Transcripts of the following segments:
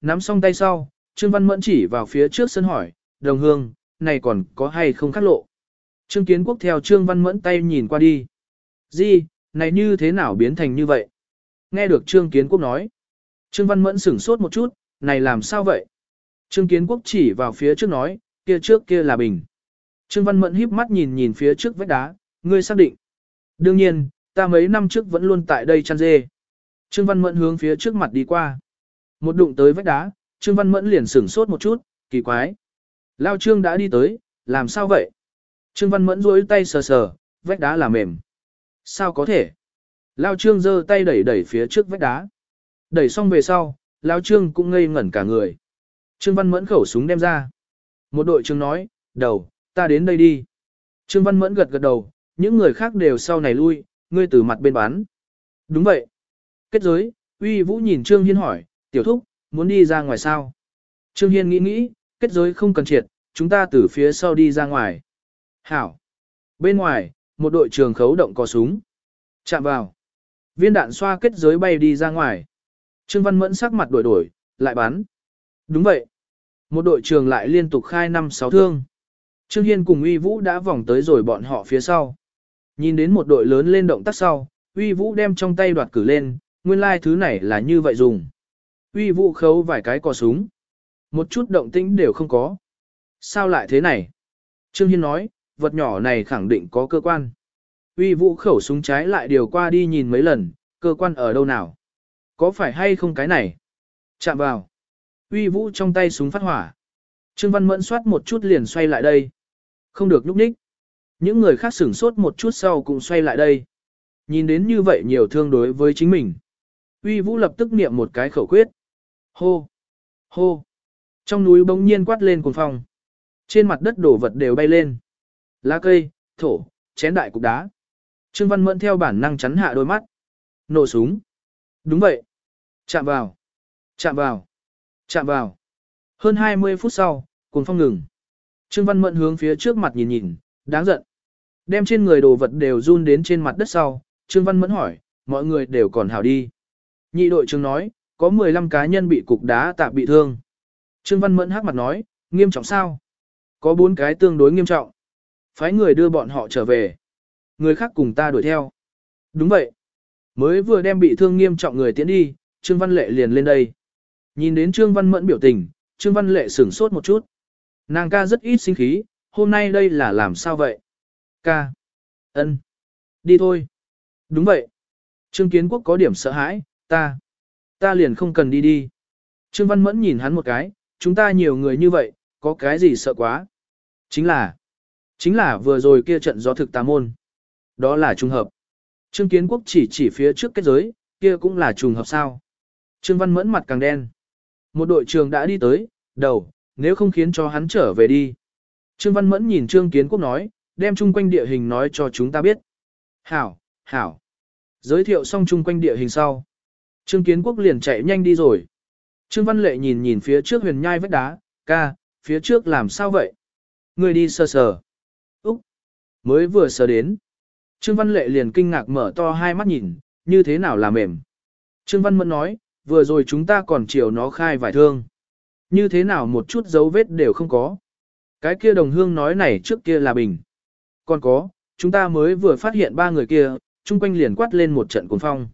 nắm xong tay sau, Trương Văn Mẫn chỉ vào phía trước sân hỏi, đồng hương, này còn có hay không khắc lộ. Trương Kiến Quốc theo Trương Văn Mẫn tay nhìn qua đi. Gì, này như thế nào biến thành như vậy? Nghe được Trương Kiến Quốc nói. Trương Văn Mẫn sửng sốt một chút, này làm sao vậy? Trương Kiến Quốc chỉ vào phía trước nói, kia trước kia là bình. Trương Văn Mẫn híp mắt nhìn nhìn phía trước vách đá, ngươi xác định. Đương nhiên, ta mấy năm trước vẫn luôn tại đây chăn dê. Trương Văn Mẫn hướng phía trước mặt đi qua. Một đụng tới vách đá, Trương Văn Mẫn liền sửng sốt một chút, kỳ quái. Lao Trương đã đi tới, làm sao vậy? Trương Văn Mẫn duỗi tay sờ sờ, vách đá là mềm. Sao có thể? Lao Trương giơ tay đẩy đẩy phía trước vách đá. Đẩy xong về sau, Lao Trương cũng ngây ngẩn cả người. Trương Văn Mẫn khẩu súng đem ra. Một đội trưởng nói, đầu, ta đến đây đi. Trương Văn Mẫn gật gật đầu, những người khác đều sau này lui, ngươi từ mặt bên bán. Đúng vậy. Kết giới, uy vũ nhìn Trương Hiên hỏi, tiểu thúc, muốn đi ra ngoài sao? Trương Hiên nghĩ nghĩ, kết giới không cần triệt, chúng ta từ phía sau đi ra ngoài. Hảo. Bên ngoài, một đội trường khấu động có súng. Chạm vào. Viên đạn xoa kết giới bay đi ra ngoài. Trương Văn Mẫn sắc mặt đổi đổi, lại bắn. Đúng vậy. Một đội trường lại liên tục khai năm sáu thương. Trương Hiên cùng Uy Vũ đã vòng tới rồi bọn họ phía sau. Nhìn đến một đội lớn lên động tác sau, Uy Vũ đem trong tay đoạt cử lên, nguyên lai like thứ này là như vậy dùng. Uy Vũ khấu vài cái cò súng. Một chút động tĩnh đều không có. Sao lại thế này? Trương Hiên nói, vật nhỏ này khẳng định có cơ quan. Uy Vũ khẩu súng trái lại điều qua đi nhìn mấy lần, cơ quan ở đâu nào? Có phải hay không cái này? Chạm vào. Uy Vũ trong tay súng phát hỏa. Trương Văn Mẫn soát một chút liền xoay lại đây. Không được nhúc nhích. Những người khác sửng sốt một chút sau cũng xoay lại đây. Nhìn đến như vậy nhiều thương đối với chính mình. Uy Vũ lập tức niệm một cái khẩu quyết. Hô! Hô! Trong núi bỗng nhiên quát lên cuồng phong. Trên mặt đất đổ vật đều bay lên. Lá cây, thổ, chén đại cục đá. Trương Văn Mẫn theo bản năng chắn hạ đôi mắt. Nổ súng. Đúng vậy. Chạm vào. Chạm vào. Chạm vào. Hơn 20 phút sau, cuồng phong ngừng. Trương Văn Mẫn hướng phía trước mặt nhìn nhìn, đáng giận. Đem trên người đồ vật đều run đến trên mặt đất sau, Trương Văn Mẫn hỏi, mọi người đều còn hảo đi. Nhị đội trưởng nói, có 15 cá nhân bị cục đá tạp bị thương. Trương Văn Mẫn hắc mặt nói, nghiêm trọng sao? Có 4 cái tương đối nghiêm trọng. Phái người đưa bọn họ trở về. Người khác cùng ta đuổi theo. Đúng vậy. Mới vừa đem bị thương nghiêm trọng người tiến đi, Trương Văn Lệ liền lên đây. Nhìn đến Trương Văn Mẫn biểu tình, Trương Văn Lệ sửng sốt một chút. Nàng ca rất ít sinh khí, hôm nay đây là làm sao vậy? Ca. ân, Đi thôi. Đúng vậy. Trương Kiến Quốc có điểm sợ hãi, ta. Ta liền không cần đi đi. Trương Văn Mẫn nhìn hắn một cái, chúng ta nhiều người như vậy, có cái gì sợ quá? Chính là, chính là vừa rồi kia trận gió thực tà môn. Đó là trùng hợp. Trương Kiến Quốc chỉ chỉ phía trước kết giới, kia cũng là trùng hợp sao. Trương Văn Mẫn mặt càng đen. Một đội trường đã đi tới, đầu, nếu không khiến cho hắn trở về đi. Trương Văn Mẫn nhìn Trương Kiến Quốc nói, đem chung quanh địa hình nói cho chúng ta biết. Hảo, hảo. Giới thiệu xong chung quanh địa hình sau. Trương Kiến Quốc liền chạy nhanh đi rồi. Trương Văn Lệ nhìn nhìn phía trước huyền nhai vách đá, ca, phía trước làm sao vậy? Người đi sờ sờ. Úc, mới vừa sờ đến. Trương Văn Lệ liền kinh ngạc mở to hai mắt nhìn, như thế nào là mềm. Trương Văn Mẫn nói, vừa rồi chúng ta còn chiều nó khai vài thương. Như thế nào một chút dấu vết đều không có. Cái kia đồng hương nói này trước kia là bình. Còn có, chúng ta mới vừa phát hiện ba người kia, chung quanh liền quát lên một trận cuồng phong.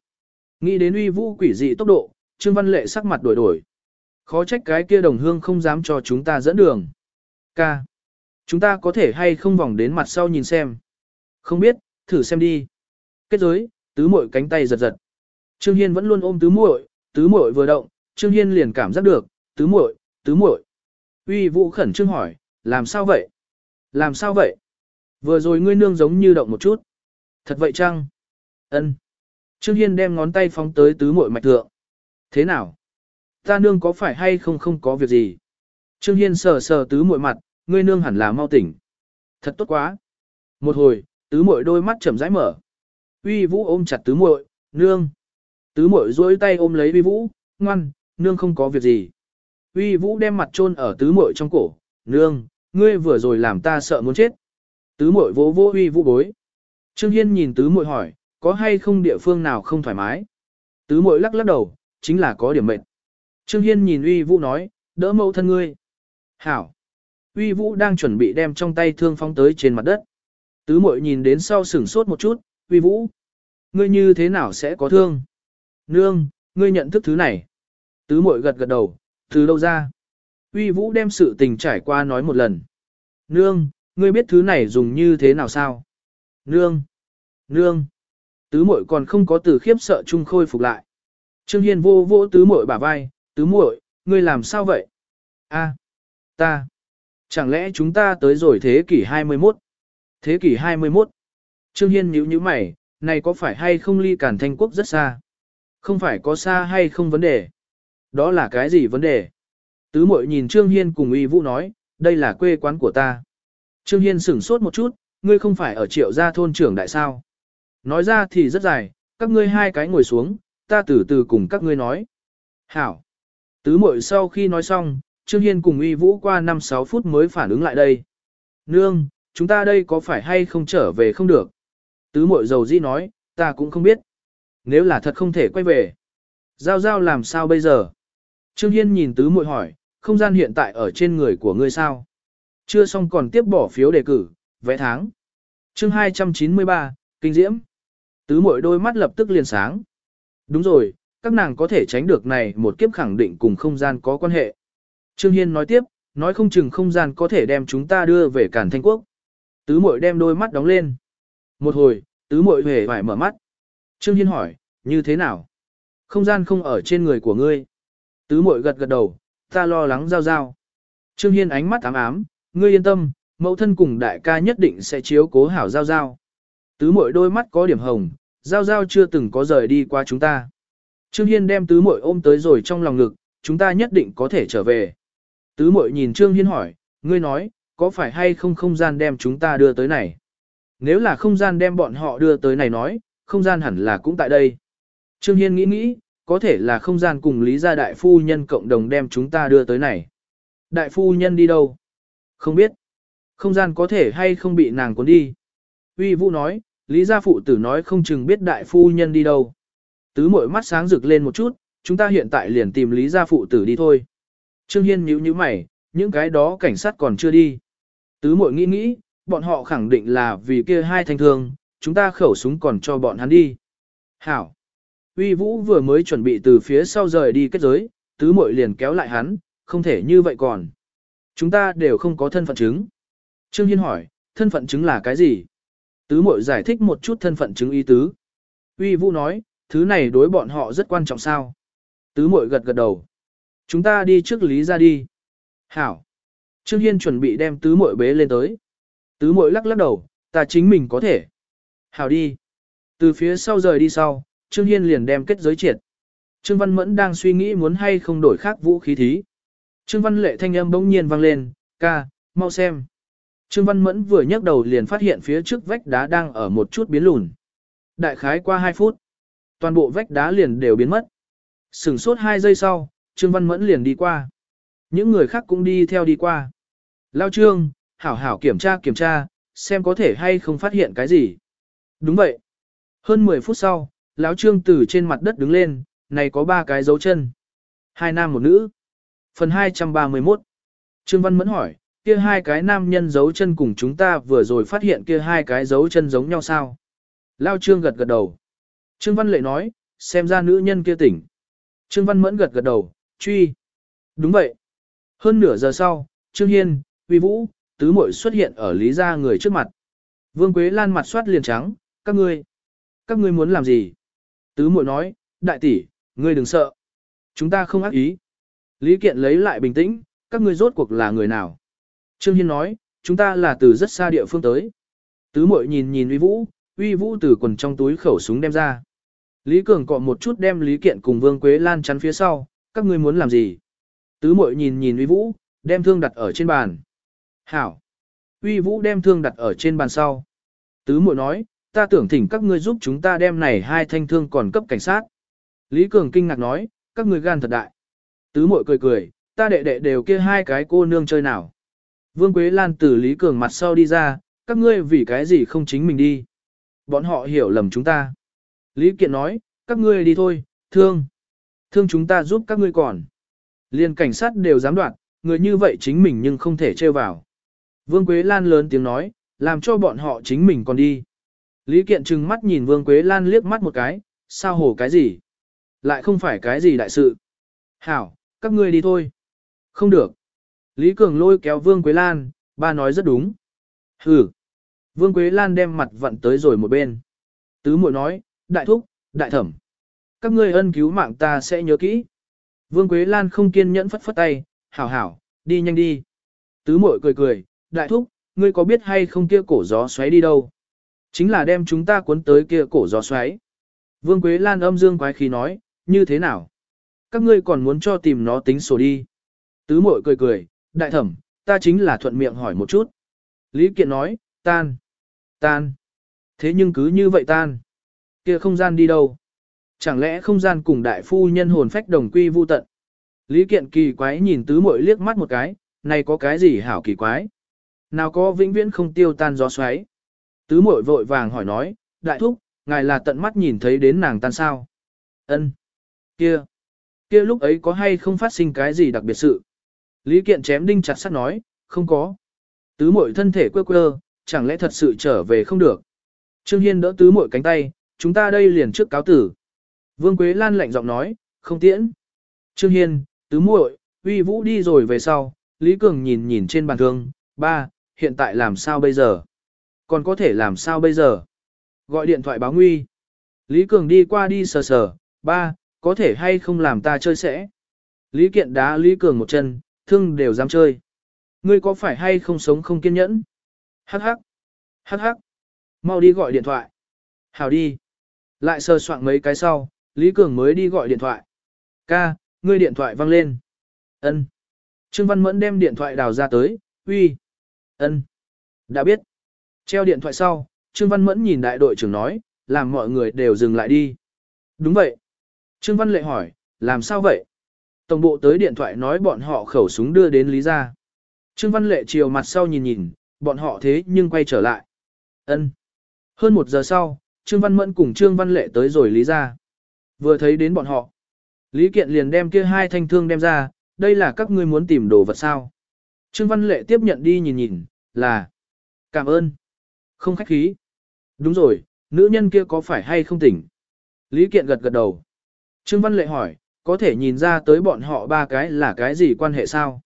Nghĩ đến uy vũ quỷ dị tốc độ, Trương Văn Lệ sắc mặt đổi đổi. Khó trách cái kia đồng hương không dám cho chúng ta dẫn đường. Ca. Chúng ta có thể hay không vòng đến mặt sau nhìn xem. Không biết, thử xem đi. Kết giới, tứ muội cánh tay giật giật. Trương Hiên vẫn luôn ôm tứ muội, tứ muội vừa động, Trương Hiên liền cảm giác được, tứ muội, tứ muội. Uy Vũ khẩn trương hỏi, làm sao vậy? Làm sao vậy? Vừa rồi ngươi nương giống như động một chút. Thật vậy chăng? Ân. Trương Hiên đem ngón tay phóng tới tứ muội mạch thượng. Thế nào? Ta nương có phải hay không không có việc gì? Trương Hiên sờ sờ tứ muội mặt, ngươi nương hẳn là mau tỉnh. Thật tốt quá. Một hồi, tứ muội đôi mắt chậm rãi mở. Uy Vũ ôm chặt tứ muội, nương. Tứ muội duỗi tay ôm lấy Uy Vũ, ngoan, nương không có việc gì. Uy Vũ đem mặt chôn ở tứ muội trong cổ, nương, ngươi vừa rồi làm ta sợ muốn chết. Tứ muội vỗ vỗ Uy Vũ bối. Trương Hiên nhìn tứ muội hỏi, có hay không địa phương nào không thoải mái? Tứ muội lắc lắc đầu, chính là có điểm mệt. Trương Hiên nhìn uy vũ nói, đỡ mẫu thân ngươi. Hảo. Uy vũ đang chuẩn bị đem trong tay thương phóng tới trên mặt đất. Tứ mội nhìn đến sau sửng sốt một chút, uy vũ. Ngươi như thế nào sẽ có thương? Nương, ngươi nhận thức thứ này. Tứ mội gật gật đầu, từ đâu ra? Uy vũ đem sự tình trải qua nói một lần. Nương, ngươi biết thứ này dùng như thế nào sao? Nương! Nương! Tứ muội còn không có từ khiếp sợ chung khôi phục lại. Trương Hiên vô vô tứ muội bả vai, tứ muội, ngươi làm sao vậy? A, ta. Chẳng lẽ chúng ta tới rồi thế kỷ 21? Thế kỷ 21. Trương Hiên nhíu nhíu mày, này có phải hay không ly cản thanh quốc rất xa? Không phải có xa hay không vấn đề? Đó là cái gì vấn đề? Tứ muội nhìn Trương Hiên cùng uy vũ nói, đây là quê quán của ta. Trương Hiên sửng sốt một chút, ngươi không phải ở triệu gia thôn trưởng đại sao. Nói ra thì rất dài, các ngươi hai cái ngồi xuống, ta từ từ cùng các ngươi nói. Hảo. Tứ muội sau khi nói xong, Trương Hiên cùng uy vũ qua 5-6 phút mới phản ứng lại đây. Nương, chúng ta đây có phải hay không trở về không được? Tứ muội dầu di nói, ta cũng không biết. Nếu là thật không thể quay về. Giao giao làm sao bây giờ? Trương Hiên nhìn tứ muội hỏi, không gian hiện tại ở trên người của ngươi sao? Chưa xong còn tiếp bỏ phiếu đề cử, vẽ tháng. chương 293, Kinh Diễm. Tứ mỗi đôi mắt lập tức liền sáng. Đúng rồi, các nàng có thể tránh được này một kiếp khẳng định cùng không gian có quan hệ. Trương Hiên nói tiếp, nói không chừng không gian có thể đem chúng ta đưa về Cản Thanh Quốc. Tứ mội đem đôi mắt đóng lên. Một hồi, tứ mội hề phải mở mắt. Trương Hiên hỏi, như thế nào? Không gian không ở trên người của ngươi. Tứ mội gật gật đầu, ta lo lắng giao giao. Trương Hiên ánh mắt ám ám, ngươi yên tâm, mẫu thân cùng đại ca nhất định sẽ chiếu cố hảo giao giao. Tứ mội đôi mắt có điểm hồng, giao giao chưa từng có rời đi qua chúng ta. Trương Hiên đem tứ mội ôm tới rồi trong lòng ngực, chúng ta nhất định có thể trở về. Tứ mội nhìn Trương Hiên hỏi, ngươi nói, có phải hay không không gian đem chúng ta đưa tới này? Nếu là không gian đem bọn họ đưa tới này nói, không gian hẳn là cũng tại đây. Trương Hiên nghĩ nghĩ, có thể là không gian cùng Lý gia đại phu nhân cộng đồng đem chúng ta đưa tới này. Đại phu nhân đi đâu? Không biết. Không gian có thể hay không bị nàng cuốn đi. Uy Vũ nói, Lý gia phụ tử nói không chừng biết đại phu nhân đi đâu. Tứ mội mắt sáng rực lên một chút, chúng ta hiện tại liền tìm Lý gia phụ tử đi thôi. Trương Hiên nhíu nhíu mày, những cái đó cảnh sát còn chưa đi. Tứ mội nghĩ nghĩ, bọn họ khẳng định là vì kia hai thanh thương, chúng ta khẩu súng còn cho bọn hắn đi. Hảo. Uy Vũ vừa mới chuẩn bị từ phía sau rời đi kết giới, tứ mội liền kéo lại hắn, không thể như vậy còn. Chúng ta đều không có thân phận chứng. Trương Hiên hỏi, thân phận chứng là cái gì? Tứ mội giải thích một chút thân phận chứng ý tứ. Uy Vũ nói, thứ này đối bọn họ rất quan trọng sao? Tứ mội gật gật đầu. Chúng ta đi trước lý ra đi. Hảo. Trương Hiên chuẩn bị đem tứ mội bế lên tới. Tứ mội lắc lắc đầu, ta chính mình có thể. Hảo đi. Từ phía sau rời đi sau, Trương Hiên liền đem kết giới triệt. Trương Văn Mẫn đang suy nghĩ muốn hay không đổi khác vũ khí thí. Trương Văn Lệ thanh âm bỗng nhiên vang lên, ca, mau xem. Trương Văn Mẫn vừa nhấc đầu liền phát hiện phía trước vách đá đang ở một chút biến lùn. Đại khái qua 2 phút, toàn bộ vách đá liền đều biến mất. Sừng sốt 2 giây sau, Trương Văn Mẫn liền đi qua. Những người khác cũng đi theo đi qua. Lao Trương, hảo hảo kiểm tra kiểm tra, xem có thể hay không phát hiện cái gì. Đúng vậy. Hơn 10 phút sau, lão Trương từ trên mặt đất đứng lên, này có ba cái dấu chân. Hai nam một nữ. Phần 231. Trương Văn Mẫn hỏi, kia hai cái nam nhân giấu chân cùng chúng ta vừa rồi phát hiện kia hai cái dấu chân giống nhau sao? Lao Trương gật gật đầu. Trương Văn Lệ nói, xem ra nữ nhân kia tỉnh. Trương Văn Mẫn gật gật đầu, truy. Đúng vậy. Hơn nửa giờ sau, Trương Hiên, Vi Vũ, Tứ Mội xuất hiện ở Lý Gia người trước mặt. Vương Quế Lan mặt soát liền trắng, các ngươi. Các ngươi muốn làm gì? Tứ Mội nói, đại tỷ, ngươi đừng sợ. Chúng ta không ác ý. Lý Kiện lấy lại bình tĩnh, các ngươi rốt cuộc là người nào? Trương Hiên nói, chúng ta là từ rất xa địa phương tới. Tứ mội nhìn nhìn uy vũ, uy vũ từ quần trong túi khẩu súng đem ra. Lý Cường cọ một chút đem Lý Kiện cùng Vương Quế Lan chắn phía sau, các ngươi muốn làm gì? Tứ mội nhìn nhìn uy vũ, đem thương đặt ở trên bàn. Hảo! Uy vũ đem thương đặt ở trên bàn sau. Tứ mội nói, ta tưởng thỉnh các ngươi giúp chúng ta đem này hai thanh thương còn cấp cảnh sát. Lý Cường kinh ngạc nói, các ngươi gan thật đại. Tứ mội cười cười, ta đệ đệ đều kia hai cái cô nương chơi nào. Vương Quế Lan từ Lý Cường mặt sau đi ra, các ngươi vì cái gì không chính mình đi. Bọn họ hiểu lầm chúng ta. Lý Kiện nói, các ngươi đi thôi, thương. Thương chúng ta giúp các ngươi còn. Liên cảnh sát đều dám đoạt, người như vậy chính mình nhưng không thể trêu vào. Vương Quế Lan lớn tiếng nói, làm cho bọn họ chính mình còn đi. Lý Kiện trừng mắt nhìn Vương Quế Lan liếc mắt một cái, sao hổ cái gì? Lại không phải cái gì đại sự. Hảo, các ngươi đi thôi. Không được. Lý Cường lôi kéo Vương Quế Lan, ba nói rất đúng. Hừ. Vương Quế Lan đem mặt vặn tới rồi một bên. Tứ muội nói, đại thúc, đại thẩm. Các ngươi ân cứu mạng ta sẽ nhớ kỹ. Vương Quế Lan không kiên nhẫn phất phất tay, hảo hảo, đi nhanh đi. Tứ muội cười cười, đại thúc, ngươi có biết hay không kia cổ gió xoáy đi đâu? Chính là đem chúng ta cuốn tới kia cổ gió xoáy. Vương Quế Lan âm dương quái khí nói, như thế nào? Các ngươi còn muốn cho tìm nó tính sổ đi. Tứ muội cười cười, đại thẩm, ta chính là thuận miệng hỏi một chút. Lý Kiện nói, tan, tan. Thế nhưng cứ như vậy tan. Kia không gian đi đâu? Chẳng lẽ không gian cùng đại phu nhân hồn phách đồng quy vu tận? Lý Kiện kỳ quái nhìn tứ muội liếc mắt một cái, này có cái gì hảo kỳ quái? Nào có vĩnh viễn không tiêu tan gió xoáy? Tứ muội vội vàng hỏi nói, đại thúc, ngài là tận mắt nhìn thấy đến nàng tan sao? Ân, Kia. Kia lúc ấy có hay không phát sinh cái gì đặc biệt sự? Lý Kiện chém đinh chặt sắt nói, không có. Tứ muội thân thể quơ quơ, chẳng lẽ thật sự trở về không được? Trương Hiên đỡ tứ muội cánh tay, chúng ta đây liền trước cáo tử. Vương Quế Lan lạnh giọng nói, không tiễn. Trương Hiên, tứ muội, uy vũ đi rồi về sau, Lý Cường nhìn nhìn trên bàn thương, ba, hiện tại làm sao bây giờ? Còn có thể làm sao bây giờ? Gọi điện thoại báo nguy. Lý Cường đi qua đi sờ sờ, ba, có thể hay không làm ta chơi sẽ? Lý Kiện đá Lý Cường một chân, thương đều dám chơi. Ngươi có phải hay không sống không kiên nhẫn? Hắc hắc. Hắc hắc. Mau đi gọi điện thoại. Hảo đi. Lại sờ soạn mấy cái sau, Lý Cường mới đi gọi điện thoại. Ca, ngươi điện thoại văng lên. Ân. Trương Văn Mẫn đem điện thoại đào ra tới, uy. Ân. Đã biết. Treo điện thoại sau, Trương Văn Mẫn nhìn đại đội trưởng nói, làm mọi người đều dừng lại đi. Đúng vậy. Trương Văn Lệ hỏi, làm sao vậy? Tổng bộ tới điện thoại nói bọn họ khẩu súng đưa đến Lý gia. Trương Văn Lệ chiều mặt sau nhìn nhìn, bọn họ thế nhưng quay trở lại. Ân. Hơn một giờ sau, Trương Văn Mẫn cùng Trương Văn Lệ tới rồi Lý gia. Vừa thấy đến bọn họ, Lý Kiện liền đem kia hai thanh thương đem ra, đây là các ngươi muốn tìm đồ vật sao. Trương Văn Lệ tiếp nhận đi nhìn nhìn, là cảm ơn. Không khách khí. Đúng rồi, nữ nhân kia có phải hay không tỉnh? Lý Kiện gật gật đầu. Trương Văn Lệ hỏi, có thể nhìn ra tới bọn họ ba cái là cái gì quan hệ sao?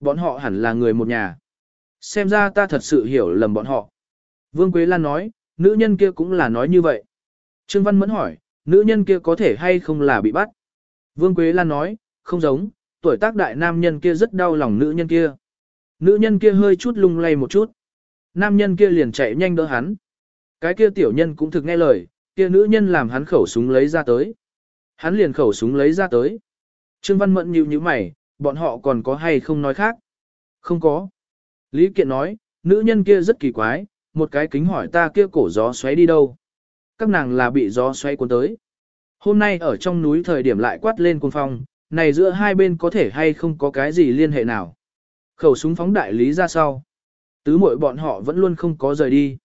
Bọn họ hẳn là người một nhà. Xem ra ta thật sự hiểu lầm bọn họ. Vương Quế Lan nói, nữ nhân kia cũng là nói như vậy. Trương Văn Mẫn hỏi, nữ nhân kia có thể hay không là bị bắt? Vương Quế Lan nói, không giống, tuổi tác đại nam nhân kia rất đau lòng nữ nhân kia. Nữ nhân kia hơi chút lung lay một chút. Nam nhân kia liền chạy nhanh đỡ hắn. Cái kia tiểu nhân cũng thực nghe lời, kia nữ nhân làm hắn khẩu súng lấy ra tới. Hắn liền khẩu súng lấy ra tới. Trương Văn Mẫn nhíu nhíu mày, bọn họ còn có hay không nói khác? Không có. Lý Kiện nói, nữ nhân kia rất kỳ quái, một cái kính hỏi ta kia cổ gió xoáy đi đâu. Các nàng là bị gió xoáy cuốn tới. Hôm nay ở trong núi thời điểm lại quát lên cuồng phong, này giữa hai bên có thể hay không có cái gì liên hệ nào. Khẩu súng phóng đại lý ra sau. Tứ muội bọn họ vẫn luôn không có rời đi.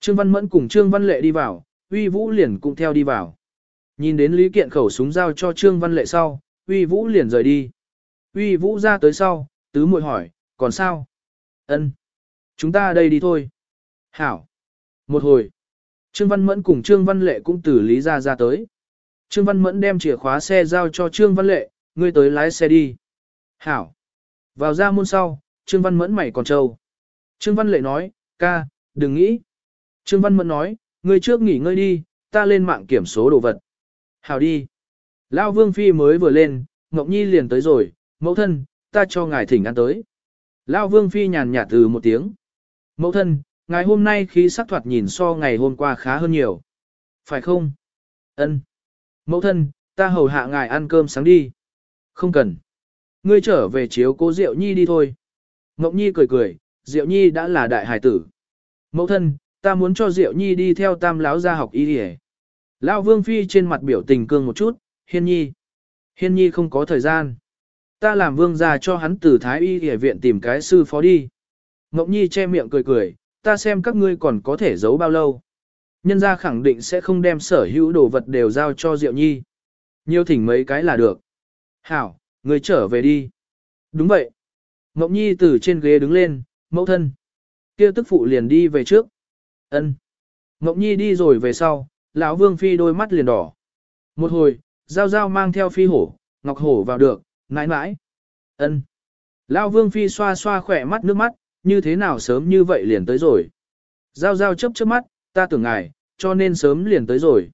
Trương Văn Mẫn cùng Trương Văn Lệ đi vào, Uy Vũ liền cũng theo đi vào. Nhìn đến Lý Kiện khẩu súng giao cho Trương Văn Lệ sau, Uy Vũ liền rời đi. Uy Vũ ra tới sau, tứ muội hỏi, còn sao? Ân, Chúng ta đây đi thôi. Hảo. Một hồi. Trương Văn Mẫn cùng Trương Văn Lệ cũng từ Lý ra ra tới. Trương Văn Mẫn đem chìa khóa xe giao cho Trương Văn Lệ, ngươi tới lái xe đi. Hảo. Vào ra môn sau, Trương Văn Mẫn mày còn trâu. Trương Văn Lệ nói, ca, đừng nghĩ. Trương Văn Mẫn nói, ngươi trước nghỉ ngơi đi, ta lên mạng kiểm số đồ vật. Hảo đi. Lao Vương Phi mới vừa lên, Ngọc Nhi liền tới rồi, mẫu thân, ta cho ngài thỉnh ăn tới. Lao Vương Phi nhàn nhạt từ một tiếng. Mẫu thân, ngài hôm nay khí sắc thoạt nhìn so ngày hôm qua khá hơn nhiều. Phải không? Ân. Mẫu thân, ta hầu hạ ngài ăn cơm sáng đi. Không cần. Ngươi trở về chiếu cố Diệu Nhi đi thôi. Ngọc Nhi cười cười, Diệu Nhi đã là đại hải tử. Mẫu thân, ta muốn cho Diệu Nhi đi theo tam láo gia học y đi Lão Vương Phi trên mặt biểu tình cương một chút, Hiên Nhi. Hiên Nhi không có thời gian. Ta làm vương gia cho hắn từ Thái Y Y viện tìm cái sư phó đi. Ngọc Nhi che miệng cười cười, ta xem các ngươi còn có thể giấu bao lâu. Nhân gia khẳng định sẽ không đem sở hữu đồ vật đều giao cho Diệu Nhi. Nhiều thỉnh mấy cái là được. Hảo, Người trở về đi. Đúng vậy. Ngọc Nhi từ trên ghế đứng lên, mẫu thân. kia tức phụ liền đi về trước. ân Ngọc Nhi đi rồi về sau, lão Vương Phi đôi mắt liền đỏ. Một hồi, Giao Giao mang theo Phi hổ, Ngọc Hổ vào được, Nãi nãi, ân Lão Vương Phi xoa xoa khỏe mắt nước mắt, như thế nào sớm như vậy liền tới rồi. Giao Giao chớp chớp mắt, ta tưởng ngài, cho nên sớm liền tới rồi.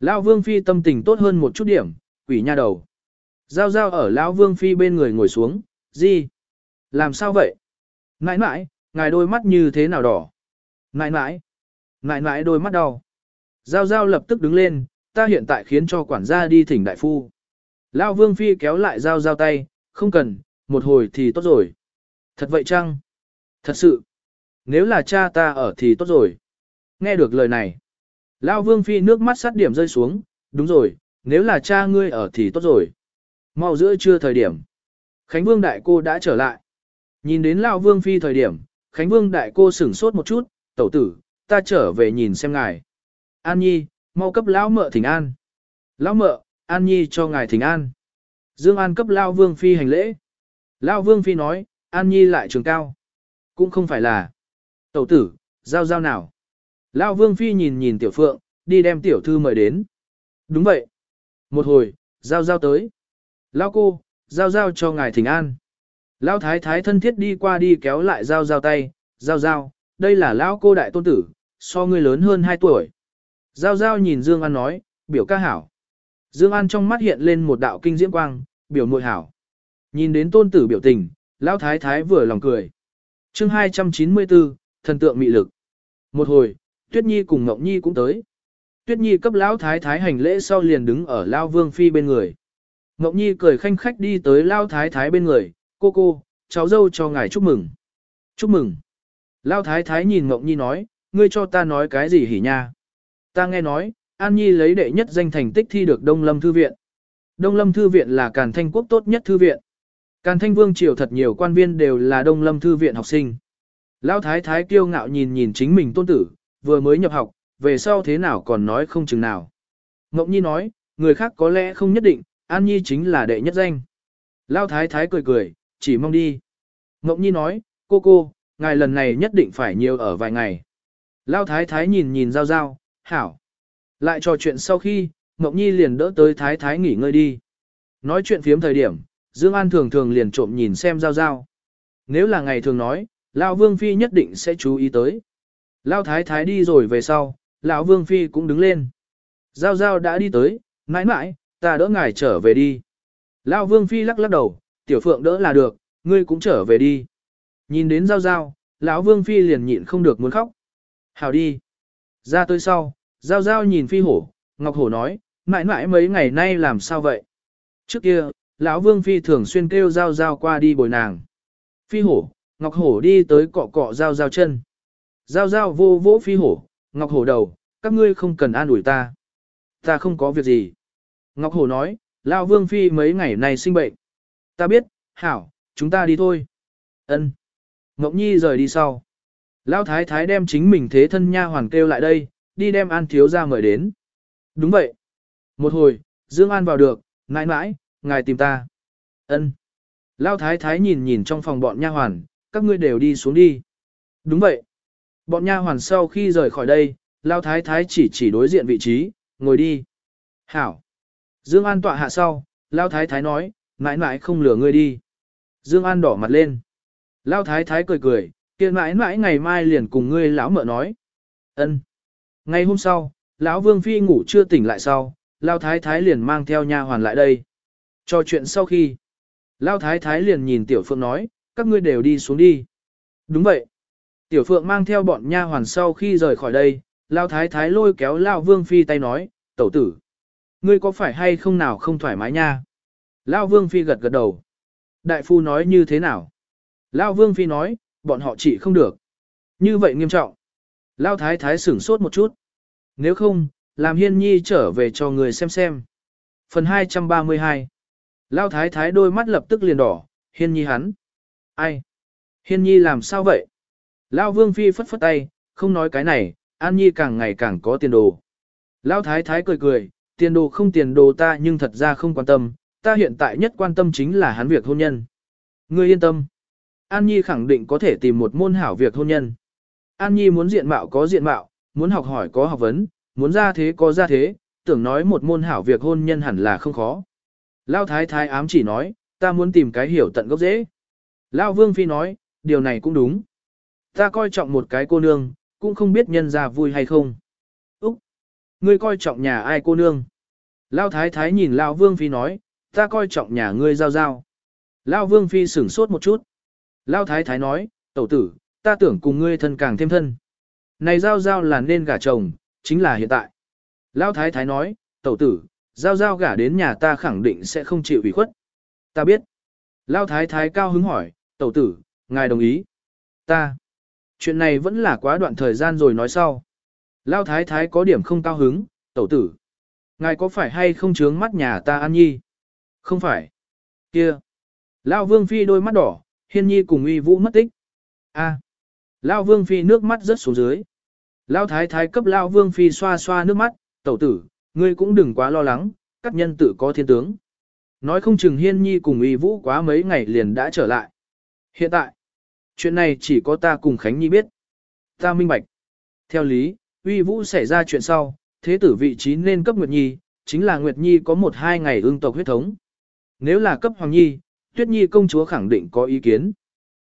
Lão Vương Phi tâm tình tốt hơn một chút điểm, quỷ nha đầu. Giao Giao ở Lão Vương Phi bên người ngồi xuống, gì? Làm sao vậy? Nãi nãi, ngài đôi mắt như thế nào đỏ? Nãi nãi, nãi nãi đôi mắt đau. Giao Giao lập tức đứng lên, ta hiện tại khiến cho quản gia đi thỉnh đại phu. Lão Vương Phi kéo lại Giao Giao tay, không cần, một hồi thì tốt rồi. Thật vậy chăng? Thật sự. Nếu là cha ta ở thì tốt rồi. Nghe được lời này. Lão Vương Phi nước mắt sát điểm rơi xuống, đúng rồi, nếu là cha ngươi ở thì tốt rồi. Mau giữa trưa thời điểm. Khánh Vương Đại Cô đã trở lại. Nhìn đến Lão Vương Phi thời điểm, Khánh Vương Đại Cô sửng sốt một chút, tẩu tử, ta trở về nhìn xem ngài. An Nhi, mau cấp Lão Mợ thỉnh an. Lão Mợ, An Nhi cho ngài thỉnh an. Dương An cấp Lão Vương Phi hành lễ. Lão Vương Phi nói, An Nhi lại trường cao. Cũng không phải là. Tẩu tử, giao giao nào. Lão Vương Phi nhìn nhìn Tiểu Phượng, đi đem Tiểu Thư mời đến. Đúng vậy. Một hồi, giao giao tới. Lão cô, giao giao cho ngài thỉnh an. Lão Thái Thái thân thiết đi qua đi kéo lại giao giao tay. Giao giao, đây là Lão cô đại tôn tử, so ngươi lớn hơn 2 tuổi. Giao giao nhìn Dương An nói, biểu ca hảo. Dương An trong mắt hiện lên một đạo kinh diễm quang, biểu muội hảo. Nhìn đến tôn tử biểu tình, Lão Thái Thái vừa lòng cười. Chương 294, thần tượng mị lực. Một hồi, Tuyết Nhi cùng Ngọc Nhi cũng tới. Tuyết Nhi cấp Lão Thái Thái hành lễ sau liền đứng ở Lão Vương Phi bên người. Ngọc Nhi cười khanh khách đi tới Lão Thái Thái bên người, cô cô, cháu dâu cho ngài chúc mừng. Chúc mừng. Lão Thái Thái nhìn Ngọc Nhi nói, ngươi cho ta nói cái gì hỉ nha. Ta nghe nói, An Nhi lấy đệ nhất danh thành tích thi được Đông Lâm Thư Viện. Đông Lâm Thư Viện là Càn Thanh Quốc tốt nhất thư viện. Càn Thanh Vương triều thật nhiều quan viên đều là Đông Lâm Thư Viện học sinh. Lão Thái Thái kiêu ngạo nhìn nhìn chính mình tôn tử, vừa mới nhập học, về sau thế nào còn nói không chừng nào. Ngọc Nhi nói, người khác có lẽ không nhất định, An Nhi chính là đệ nhất danh. Lão Thái Thái cười cười, chỉ mong đi. Ngọc Nhi nói, cô cô, ngài lần này nhất định phải nhiều ở vài ngày. Lão Thái Thái nhìn nhìn Giao Giao, hảo. Lại trò chuyện sau khi, Ngọc Nhi liền đỡ tới Thái Thái nghỉ ngơi đi. Nói chuyện phiếm thời điểm, Dương An thường thường liền trộm nhìn xem Giao Giao. Nếu là ngày thường nói, Lão Vương Phi nhất định sẽ chú ý tới. Lão Thái Thái đi rồi về sau, Lão Vương Phi cũng đứng lên. Giao Giao đã đi tới, mãi mãi, ta đỡ ngài trở về đi. Lão Vương Phi lắc lắc đầu, tiểu phượng đỡ là được, ngươi cũng trở về đi. Nhìn đến Giao Giao, lão Vương Phi liền nhịn không được muốn khóc. Hào đi. Ra tới sau, Giao Giao nhìn Phi Hổ, Ngọc Hổ nói, mãi mãi mấy ngày nay làm sao vậy? Trước kia, lão Vương Phi thường xuyên kêu Giao Giao qua đi bồi nàng. Phi Hổ, Ngọc Hổ đi tới cọ cọ Giao Giao chân. Giao Giao vô vỗ Phi Hổ, Ngọc Hổ đầu, các ngươi không cần an ủi ta. Ta không có việc gì. Ngọc Hổ nói, lão Vương Phi mấy ngày nay sinh bệnh. Ta biết, hảo, chúng ta đi thôi. Ân. Ngọc Nhi rời đi sau. Lão Thái Thái đem chính mình thế thân nha hoàn kêu lại đây, đi đem An Thiếu gia mời đến. Đúng vậy. Một hồi, Dương An vào được, Nãi mãi, ngài tìm ta. Ân. Lão Thái Thái nhìn nhìn trong phòng bọn nha hoàn, các ngươi đều đi xuống đi. Đúng vậy. Bọn nha hoàn sau khi rời khỏi đây, Lão Thái Thái chỉ chỉ đối diện vị trí, ngồi đi. Hảo. Dương An tọa hạ sau, Lão Thái Thái nói, nãi mãi không lừa ngươi đi. Dương An đỏ mặt lên. Lão Thái Thái cười cười, kia mãi mãi ngày mai liền cùng ngươi lão mợ nói. Ân. Ngày hôm sau, lão Vương Phi ngủ chưa tỉnh lại sau, Lão Thái Thái liền mang theo nha hoàn lại đây. Cho chuyện sau khi, Lão Thái Thái liền nhìn Tiểu Phượng nói, các ngươi đều đi xuống đi. Đúng vậy. Tiểu Phượng mang theo bọn nha hoàn sau khi rời khỏi đây, Lão Thái Thái lôi kéo Lão Vương Phi tay nói, tẩu tử. Ngươi có phải hay không nào không thoải mái nha? Lão Vương Phi gật gật đầu. Đại phu nói như thế nào? Lão Vương Phi nói, bọn họ chỉ không được. Như vậy nghiêm trọng. Lão Thái Thái sửng sốt một chút. Nếu không, làm Hiên Nhi trở về cho người xem xem. Phần 232 Lão Thái Thái đôi mắt lập tức liền đỏ, Hiên Nhi hắn. Ai? Hiên Nhi làm sao vậy? Lão Vương Phi phất phất tay, không nói cái này, An Nhi càng ngày càng có tiền đồ. Lão Thái Thái cười cười, tiền đồ không tiền đồ ta nhưng thật ra không quan tâm, ta hiện tại nhất quan tâm chính là hắn việc hôn nhân. Ngươi yên tâm. An Nhi khẳng định có thể tìm một môn hảo việc hôn nhân. An Nhi muốn diện mạo có diện mạo, muốn học hỏi có học vấn, muốn ra thế có ra thế, tưởng nói một môn hảo việc hôn nhân hẳn là không khó. Lao thái thái ám chỉ nói, ta muốn tìm cái hiểu tận gốc dễ. Lao vương phi nói, điều này cũng đúng. Ta coi trọng một cái cô nương, cũng không biết nhân ra vui hay không. Úc! Ngươi coi trọng nhà ai cô nương? Lao thái thái nhìn Lao vương phi nói, ta coi trọng nhà ngươi giao giao. Lao vương phi sửng sốt một chút. Lao thái thái nói, tẩu tử, ta tưởng cùng ngươi thân càng thêm thân. Này giao giao là nên gả chồng, chính là hiện tại. Lao thái thái nói, tẩu tử, giao giao gả đến nhà ta khẳng định sẽ không chịu ủy khuất. Ta biết. Lao thái thái cao hứng hỏi, tẩu tử, ngài đồng ý. Ta. Chuyện này vẫn là quá đoạn thời gian rồi nói sau. Lao thái thái có điểm không cao hứng, tẩu tử. Ngài có phải hay không chướng mắt nhà ta An Nhi? Không phải. Kia. Lao vương phi đôi mắt đỏ, hiên nhi cùng uy vũ mất tích. A. Lao vương phi nước mắt rớt xuống dưới. Lao thái thái cấp Lao vương phi xoa xoa nước mắt, tẩu tử, ngươi cũng đừng quá lo lắng, các nhân tử có thiên tướng. Nói không chừng hiên nhi cùng uy vũ quá mấy ngày liền đã trở lại. Hiện tại, chuyện này chỉ có ta cùng Khánh Nhi biết. Ta minh bạch. Theo lý, uy vũ xảy ra chuyện sau, thế tử vị trí nên cấp Nguyệt Nhi, chính là Nguyệt Nhi có một hai ngày ương tộc huyết thống. Nếu là cấp Hoàng Nhi, Tuyết Nhi công chúa khẳng định có ý kiến.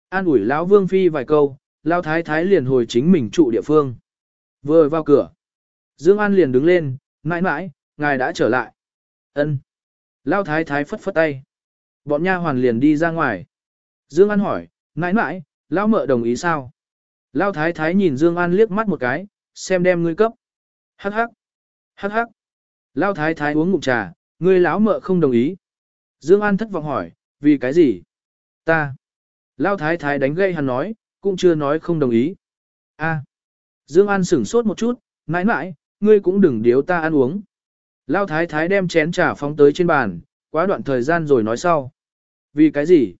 An ủi lão Vương Phi vài câu, lão Thái Thái liền hồi chính mình trụ địa phương. Vừa vào cửa, Dương An liền đứng lên, mãi mãi, ngài đã trở lại. Ân. Lão Thái Thái phất phất tay. Bọn nha hoàn liền đi ra ngoài. Dương An hỏi, mãi mãi, lão mợ đồng ý sao? Lão Thái Thái nhìn Dương An liếc mắt một cái, xem đem ngươi cấp. Hắc hắc. Hắc hắc. Lão Thái Thái uống ngụm trà, ngươi lão mợ không đồng ý. Dương An thất vọng hỏi, vì cái gì? Ta. Lao thái thái đánh gây hắn nói, cũng chưa nói không đồng ý. A. Dương An sửng sốt một chút, mãi mãi, ngươi cũng đừng điếu ta ăn uống. Lao thái thái đem chén trà phóng tới trên bàn, quá đoạn thời gian rồi nói sau. Vì cái gì?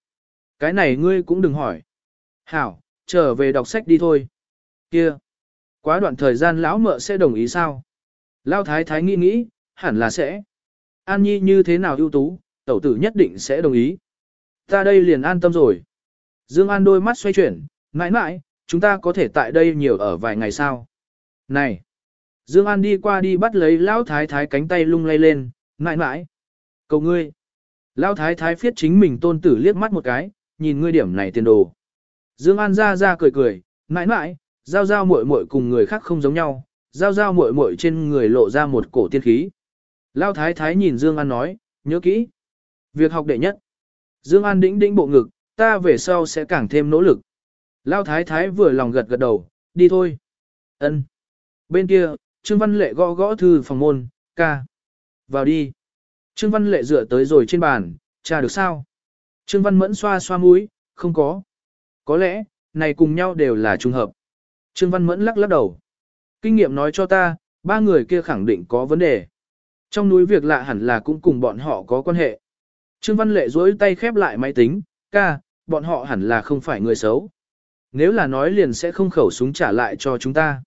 Cái này ngươi cũng đừng hỏi. Hảo, trở về đọc sách đi thôi. Kia. Quá đoạn thời gian lão mợ sẽ đồng ý sao? Lao thái thái nghĩ nghĩ, hẳn là sẽ. An Nhi như thế nào ưu tú, tẩu tử nhất định sẽ đồng ý. Ta đây liền an tâm rồi. Dương An đôi mắt xoay chuyển, mãi mãi, chúng ta có thể tại đây nhiều ở vài ngày sao? Này! Dương An đi qua đi bắt lấy Lão Thái Thái cánh tay lung lay lên, mãi mãi! Cầu ngươi! Lão Thái Thái phiết chính mình tôn tử liếc mắt một cái, nhìn ngươi điểm này tiền đồ. Dương An ra ra cười cười, mãi mãi, giao giao muội muội cùng người khác không giống nhau, giao giao muội muội trên người lộ ra một cổ tiên khí. Lão Thái Thái nhìn Dương An nói, nhớ kỹ. Việc học đệ nhất. Dương An đĩnh đĩnh bộ ngực, ta về sau sẽ càng thêm nỗ lực. Lao thái thái vừa lòng gật gật đầu, đi thôi. Ân. Bên kia, Trương Văn Lệ gõ gõ thư phòng môn, ca. Vào đi. Trương Văn Lệ dựa tới rồi trên bàn, trà được sao? Trương Văn Mẫn xoa xoa mũi, không có. Có lẽ, này cùng nhau đều là trùng hợp. Trương Văn Mẫn lắc lắc đầu. Kinh nghiệm nói cho ta, ba người kia khẳng định có vấn đề. Trong núi việc lạ hẳn là cũng cùng bọn họ có quan hệ. Trương Văn Lệ duỗi tay khép lại máy tính, ca, bọn họ hẳn là không phải người xấu. Nếu là nói liền sẽ không khẩu súng trả lại cho chúng ta.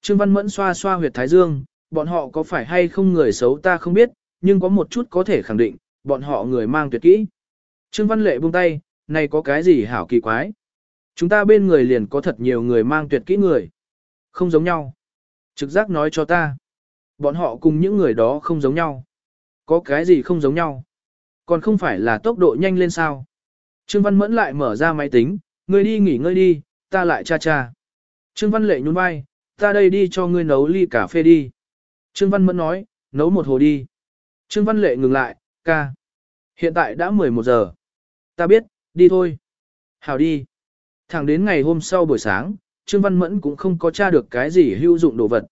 Trương Văn Mẫn xoa xoa huyệt thái dương, bọn họ có phải hay không người xấu ta không biết, nhưng có một chút có thể khẳng định, bọn họ người mang tuyệt kỹ. Trương Văn Lệ buông tay, này có cái gì hảo kỳ quái. Chúng ta bên người liền có thật nhiều người mang tuyệt kỹ người. Không giống nhau. Trực giác nói cho ta. Bọn họ cùng những người đó không giống nhau. Có cái gì không giống nhau? Còn không phải là tốc độ nhanh lên sao. Trương Văn Mẫn lại mở ra máy tính, ngươi đi nghỉ ngơi đi, ta lại cha cha. Trương Văn Lệ nhún vai, ta đây đi cho ngươi nấu ly cà phê đi. Trương Văn Mẫn nói, nấu một hồ đi. Trương Văn Lệ ngừng lại, ca. Hiện tại đã 11 giờ. Ta biết, đi thôi. Hảo đi. Thẳng đến ngày hôm sau buổi sáng, Trương Văn Mẫn cũng không có tra được cái gì hữu dụng đồ vật.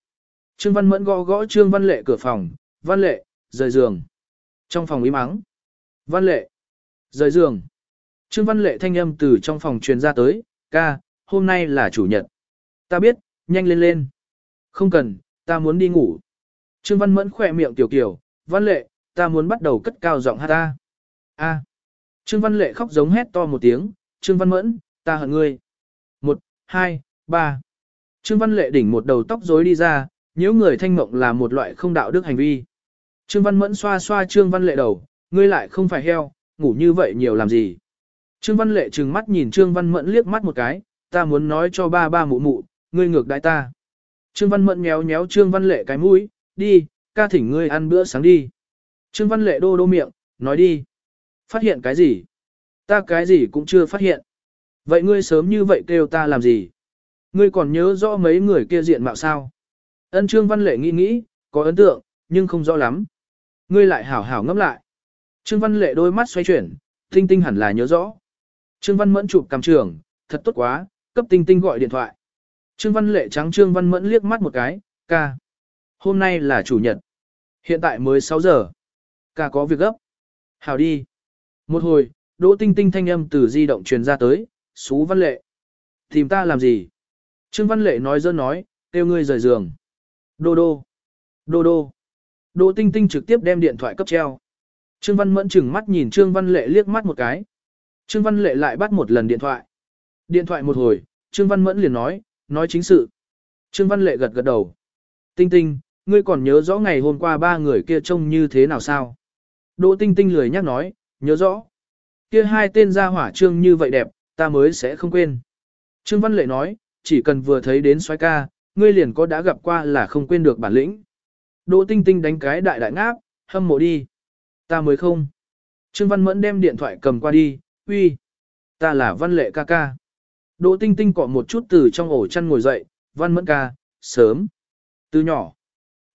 Trương Văn Mẫn gõ gõ Trương Văn Lệ cửa phòng, Văn Lệ, rời giường. Trong phòng ý mắng. Văn Lệ, rời giường. Trương Văn Lệ thanh âm từ trong phòng truyền ra tới, ca, hôm nay là chủ nhật. Ta biết, nhanh lên lên. Không cần, ta muốn đi ngủ. Trương Văn Mẫn khỏe miệng tiểu kiểu, Văn Lệ, ta muốn bắt đầu cất cao giọng hát ta. A. Trương Văn Lệ khóc giống hét to một tiếng, Trương Văn Mẫn, ta hận ngươi. Một, hai, ba. Trương Văn Lệ đỉnh một đầu tóc rối đi ra, nếu người thanh mộng là một loại không đạo đức hành vi. Trương Văn Mẫn xoa xoa Trương Văn Lệ đầu, ngươi lại không phải heo, ngủ như vậy nhiều làm gì. Trương Văn Lệ trừng mắt nhìn Trương Văn Mẫn liếc mắt một cái, ta muốn nói cho ba ba mụ mụ, ngươi ngược đại ta. Trương Văn Mẫn méo méo Trương Văn Lệ cái mũi, đi, ca thỉnh ngươi ăn bữa sáng đi. Trương Văn Lệ đô đô miệng, nói đi. Phát hiện cái gì? Ta cái gì cũng chưa phát hiện. Vậy ngươi sớm như vậy kêu ta làm gì? Ngươi còn nhớ rõ mấy người kia diện mạo sao? Ân Trương Văn Lệ nghĩ nghĩ, có ấn tượng, nhưng không rõ lắm. Ngươi lại hảo hảo ngẫm lại. Trương Văn Lệ đôi mắt xoay chuyển, Tinh Tinh hẳn là nhớ rõ. Trương Văn Mẫn chụp cầm trường, thật tốt quá, cấp Tinh Tinh gọi điện thoại. Trương Văn Lệ trắng Trương Văn Mẫn liếc mắt một cái, ca. Hôm nay là chủ nhật. Hiện tại mới 6 giờ. Ca có việc gấp. hào đi. Một hồi, Đỗ Tinh Tinh thanh âm từ di động truyền ra tới, Xú Văn Lệ. Tìm ta làm gì? Trương Văn Lệ nói dơ nói, kêu ngươi rời giường. Đô đô. Đô đô. Đỗ Tinh Tinh trực tiếp đem điện thoại cấp treo. Trương Văn Mẫn chừng mắt nhìn Trương Văn Lệ liếc mắt một cái. Trương Văn Lệ lại bắt một lần điện thoại. Điện thoại một hồi, Trương Văn Mẫn liền nói, nói chính sự. Trương Văn Lệ gật gật đầu. Tinh Tinh, ngươi còn nhớ rõ ngày hôm qua ba người kia trông như thế nào sao? Đỗ Tinh Tinh lười nhắc nói, nhớ rõ. Kia hai tên gia hỏa trương như vậy đẹp, ta mới sẽ không quên. Trương Văn Lệ nói, chỉ cần vừa thấy đến xoái ca, ngươi liền có đã gặp qua là không quên được bản lĩnh. Đỗ Tinh Tinh đánh cái đại đại ngáp, hâm mộ đi. Ta mới không. Trương Văn Mẫn đem điện thoại cầm qua đi, uy. Ta là Văn Lệ ca ca. Đỗ Tinh Tinh cọ một chút từ trong ổ chăn ngồi dậy, Văn Mẫn ca, sớm. Từ nhỏ.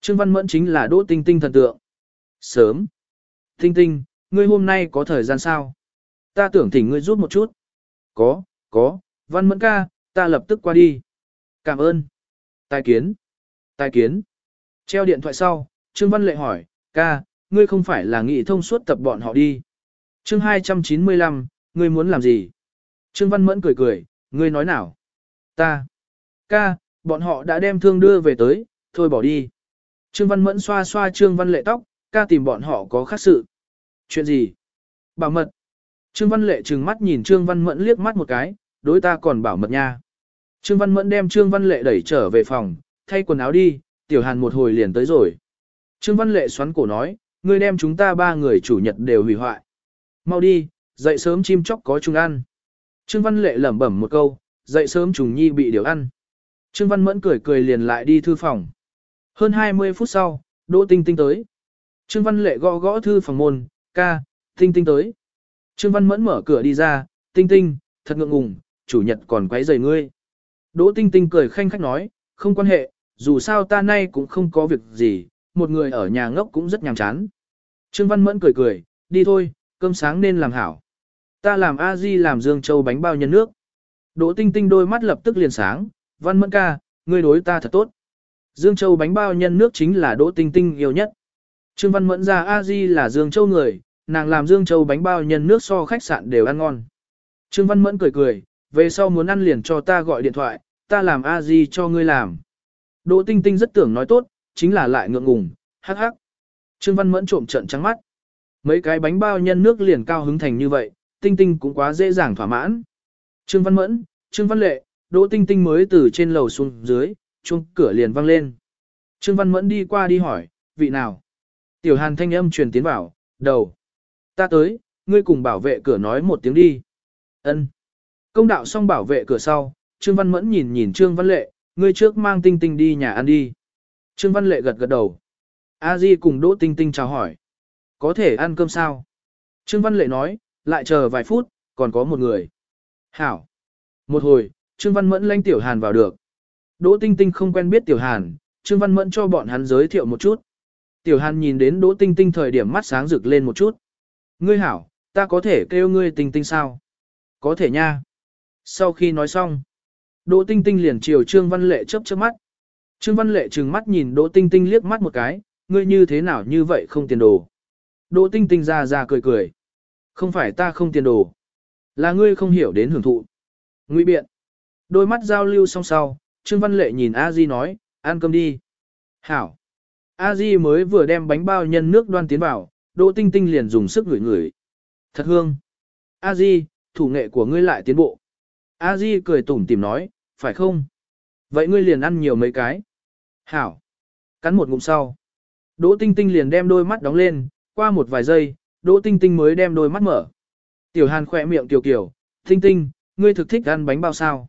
Trương Văn Mẫn chính là Đỗ Tinh Tinh thần tượng. Sớm. Tinh Tinh, ngươi hôm nay có thời gian sao? Ta tưởng thỉnh ngươi giúp một chút. Có, có, Văn Mẫn ca, ta lập tức qua đi. Cảm ơn. Tài kiến. Tài kiến. Treo điện thoại sau, Trương Văn Lệ hỏi, ca, ngươi không phải là nghị thông suốt tập bọn họ đi. Chương 295, ngươi muốn làm gì? Trương Văn Mẫn cười cười, ngươi nói nào? Ta. Ca, bọn họ đã đem thương đưa về tới, thôi bỏ đi. Trương Văn Mẫn xoa xoa Trương Văn Lệ tóc, ca tìm bọn họ có khác sự. Chuyện gì? Bảo mật. Trương Văn Lệ trừng mắt nhìn Trương Văn Mẫn liếc mắt một cái, đối ta còn bảo mật nha. Trương Văn Mẫn đem Trương Văn Lệ đẩy trở về phòng, thay quần áo đi, Tiểu Hàn một hồi liền tới rồi. Trương Văn Lệ xoắn cổ nói, ngươi đem chúng ta ba người chủ nhật đều hủy hoại. Mau đi, dậy sớm chim chóc có chung ăn. Trương Văn Lệ lẩm bẩm một câu, dậy sớm trùng nhi bị điều ăn. Trương Văn Mẫn cười cười liền lại đi thư phòng. Hơn 20 phút sau, Đỗ Tinh Tinh tới. Trương Văn Lệ gõ gõ thư phòng môn, ca, Tinh Tinh tới. Trương Văn Mẫn mở cửa đi ra, Tinh Tinh, thật ngượng ngùng, chủ nhật còn quấy rầy ngươi. Đỗ Tinh Tinh cười khanh khách nói, không quan hệ, dù sao ta nay cũng không có việc gì, một người ở nhà ngốc cũng rất nhàm chán. Trương Văn Mẫn cười cười, đi thôi, cơm sáng nên làm hảo. Ta làm a di làm Dương Châu bánh bao nhân nước. Đỗ Tinh Tinh đôi mắt lập tức liền sáng, Văn Mẫn ca, ngươi đối ta thật tốt. Dương Châu bánh bao nhân nước chính là Đỗ Tinh Tinh yêu nhất. Trương Văn Mẫn ra a di là Dương Châu người, nàng làm Dương Châu bánh bao nhân nước so khách sạn đều ăn ngon. Trương Văn Mẫn cười cười, về sau muốn ăn liền cho ta gọi điện thoại, ta làm a di cho ngươi làm. Đỗ Tinh Tinh rất tưởng nói tốt, chính là lại ngượng ngùng, hắc hắc. Trương Văn Mẫn trộm trận trắng mắt. Mấy cái bánh bao nhân nước liền cao hứng thành như vậy, Tinh Tinh cũng quá dễ dàng thỏa mãn. Trương Văn Mẫn, Trương Văn Lệ, Đỗ Tinh Tinh mới từ trên lầu xuống dưới, chuông cửa liền vang lên. Trương Văn Mẫn đi qua đi hỏi, vị nào? Tiểu Hàn thanh âm truyền tiến vào, đầu. Ta tới, ngươi cùng bảo vệ cửa nói một tiếng đi. Ân. Công đạo xong bảo vệ cửa sau, Trương Văn Mẫn nhìn nhìn Trương Văn Lệ, ngươi trước mang Tinh Tinh đi nhà ăn đi. Trương Văn Lệ gật gật đầu. A Di cùng Đỗ Tinh Tinh chào hỏi. Có thể ăn cơm sao? Trương Văn Lệ nói, lại chờ vài phút, còn có một người. Hảo. Một hồi, Trương Văn Mẫn lanh Tiểu Hàn vào được. Đỗ Tinh Tinh không quen biết Tiểu Hàn, Trương Văn Mẫn cho bọn hắn giới thiệu một chút. Tiểu Hàn nhìn đến Đỗ Tinh Tinh thời điểm mắt sáng rực lên một chút. Ngươi hảo, ta có thể kêu ngươi Tinh Tinh sao? Có thể nha. Sau khi nói xong, Đỗ Tinh Tinh liền chiều Trương Văn Lệ chớp chớp mắt. Trương Văn Lệ trừng mắt nhìn Đỗ Tinh Tinh liếc mắt một cái, ngươi như thế nào như vậy không tiền đồ. Đỗ Tinh Tinh ra ra cười cười. Không phải ta không tiền đồ. Là ngươi không hiểu đến hưởng thụ. Ngụy biện. Đôi mắt giao lưu song sau, Trương Văn Lệ nhìn A Di nói, ăn cơm đi. Hảo. A Di mới vừa đem bánh bao nhân nước đoan tiến vào, Đỗ Tinh Tinh liền dùng sức ngửi ngửi. Thật hương. A Di, thủ nghệ của ngươi lại tiến bộ. A Di cười tủm tìm nói, phải không? Vậy ngươi liền ăn nhiều mấy cái. Hảo. Cắn một ngụm sau. Đỗ Tinh Tinh liền đem đôi mắt đóng lên, qua một vài giây, Đỗ Tinh Tinh mới đem đôi mắt mở. Tiểu Hàn khỏe miệng tiểu kiểu, Tinh Tinh, ngươi thực thích ăn bánh bao sao?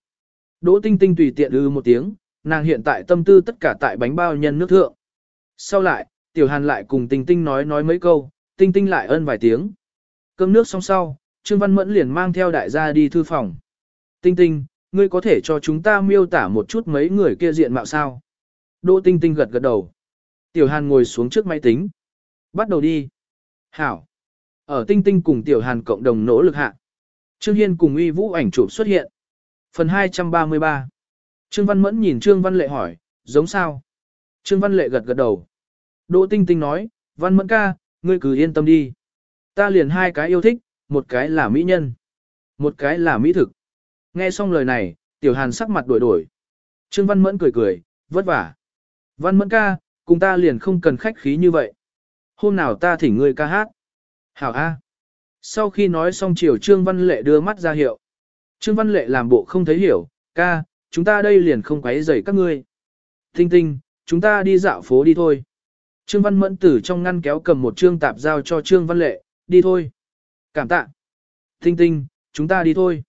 Đỗ Tinh Tinh tùy tiện ư một tiếng, nàng hiện tại tâm tư tất cả tại bánh bao nhân nước thượng. Sau lại, Tiểu Hàn lại cùng Tinh Tinh nói nói mấy câu, Tinh Tinh lại ân vài tiếng. Cơm nước xong sau, Trương Văn Mẫn liền mang theo đại gia đi thư phòng. Tinh Tinh, ngươi có thể cho chúng ta miêu tả một chút mấy người kia diện mạo sao? Đỗ Tinh Tinh gật gật đầu. Tiểu Hàn ngồi xuống trước máy tính. Bắt đầu đi. Hảo. Ở Tinh Tinh cùng Tiểu Hàn cộng đồng nỗ lực hạ. Trương Hiên cùng uy vũ ảnh chụp xuất hiện. Phần 233. Trương Văn Mẫn nhìn Trương Văn Lệ hỏi, giống sao? Trương Văn Lệ gật gật đầu. Đỗ Tinh Tinh nói, Văn Mẫn ca, ngươi cứ yên tâm đi. Ta liền hai cái yêu thích, một cái là mỹ nhân, một cái là mỹ thực. Nghe xong lời này, Tiểu Hàn sắc mặt đổi đổi. Trương Văn Mẫn cười cười, vất vả. Văn Mẫn ca, cùng ta liền không cần khách khí như vậy. Hôm nào ta thỉnh ngươi ca hát. Hảo A. Sau khi nói xong chiều Trương Văn Lệ đưa mắt ra hiệu. Trương Văn Lệ làm bộ không thấy hiểu, ca, chúng ta đây liền không quấy rầy các ngươi. Tinh tinh, chúng ta đi dạo phố đi thôi. Trương Văn Mẫn tử trong ngăn kéo cầm một trương tạp giao cho Trương Văn Lệ, đi thôi. Cảm tạ. Tinh tinh, chúng ta đi thôi.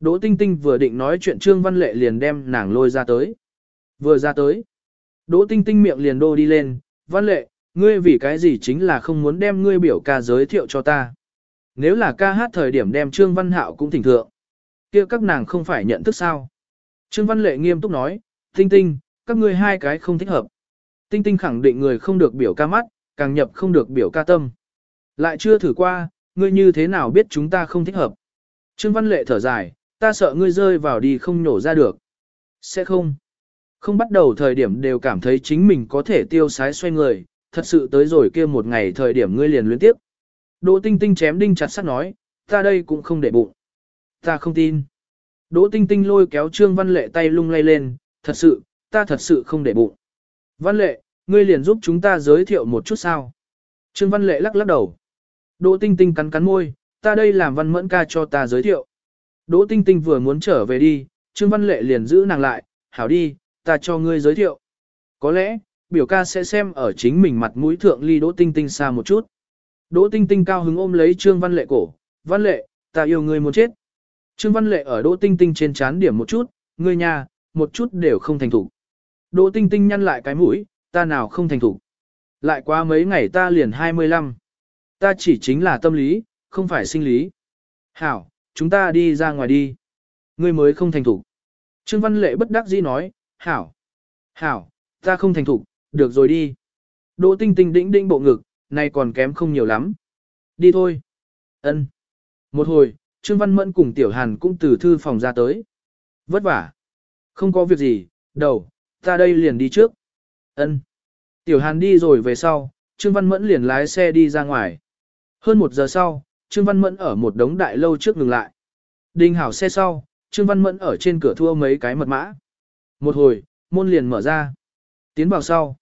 Đỗ Tinh Tinh vừa định nói chuyện Trương Văn Lệ liền đem nàng lôi ra tới. Vừa ra tới. Đỗ Tinh Tinh miệng liền đô đi lên, Văn Lệ, ngươi vì cái gì chính là không muốn đem ngươi biểu ca giới thiệu cho ta. Nếu là ca hát thời điểm đem Trương Văn Hạo cũng thỉnh thượng. kia các nàng không phải nhận thức sao. Trương Văn Lệ nghiêm túc nói, Tinh Tinh, các ngươi hai cái không thích hợp. Tinh Tinh khẳng định người không được biểu ca mắt, càng nhập không được biểu ca tâm. Lại chưa thử qua, ngươi như thế nào biết chúng ta không thích hợp. Trương Văn Lệ thở dài, ta sợ ngươi rơi vào đi không nổ ra được. Sẽ không. Không bắt đầu thời điểm đều cảm thấy chính mình có thể tiêu sái xoay người, thật sự tới rồi kia một ngày thời điểm ngươi liền luyến tiếp. Đỗ Tinh Tinh chém đinh chặt sắt nói, ta đây cũng không để bụng. Ta không tin. Đỗ Tinh Tinh lôi kéo Trương Văn Lệ tay lung lay lên, thật sự, ta thật sự không để bụng. Văn Lệ, ngươi liền giúp chúng ta giới thiệu một chút sao. Trương Văn Lệ lắc lắc đầu. Đỗ Tinh Tinh cắn cắn môi, ta đây làm văn mẫn ca cho ta giới thiệu. Đỗ Tinh Tinh vừa muốn trở về đi, Trương Văn Lệ liền giữ nàng lại, hảo đi, ta cho ngươi giới thiệu. Có lẽ, biểu ca sẽ xem ở chính mình mặt mũi thượng ly Đỗ Tinh Tinh xa một chút. Đỗ Tinh Tinh cao hứng ôm lấy Trương Văn Lệ cổ, Văn Lệ, ta yêu ngươi muốn chết. Trương Văn Lệ ở Đỗ Tinh Tinh trên chán điểm một chút, ngươi nhà, một chút đều không thành thủ. Đỗ Tinh Tinh nhăn lại cái mũi, ta nào không thành thủ. Lại qua mấy ngày ta liền 25. Ta chỉ chính là tâm lý, không phải sinh lý. Hảo, chúng ta đi ra ngoài đi. Ngươi mới không thành thủ. Trương Văn Lệ bất đắc dĩ nói, Hảo. Hảo, ta không thành thủ, được rồi đi. Đỗ Tinh Tinh đĩnh đĩnh bộ ngực, nay còn kém không nhiều lắm. Đi thôi. Ân. Một hồi, Trương Văn Mẫn cùng Tiểu Hàn cũng từ thư phòng ra tới. Vất vả. Không có việc gì, đầu, ta đây liền đi trước. Ân. Tiểu Hàn đi rồi về sau, Trương Văn Mẫn liền lái xe đi ra ngoài. Hơn một giờ sau, Trương Văn Mẫn ở một đống đại lâu trước ngừng lại. Đinh hảo xe sau, Trương Văn Mẫn ở trên cửa thua mấy cái mật mã. Một hồi, môn liền mở ra. Tiến vào sau.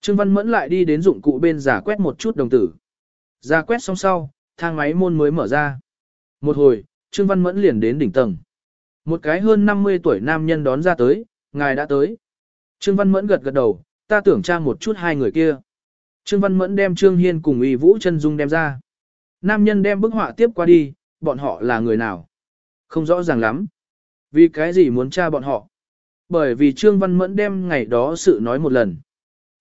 Trương Văn Mẫn lại đi đến dụng cụ bên giả quét một chút đồng tử. Giả quét xong sau, thang máy môn mới mở ra. Một hồi, Trương Văn Mẫn liền đến đỉnh tầng. Một cái hơn 50 tuổi nam nhân đón ra tới, ngài đã tới. Trương Văn Mẫn gật gật đầu, ta tưởng tra một chút hai người kia. Trương Văn Mẫn đem Trương Hiên cùng Y Vũ chân dung đem ra. Nam nhân đem bức họa tiếp qua đi, bọn họ là người nào? Không rõ ràng lắm. Vì cái gì muốn tra bọn họ? Bởi vì Trương Văn Mẫn đem ngày đó sự nói một lần.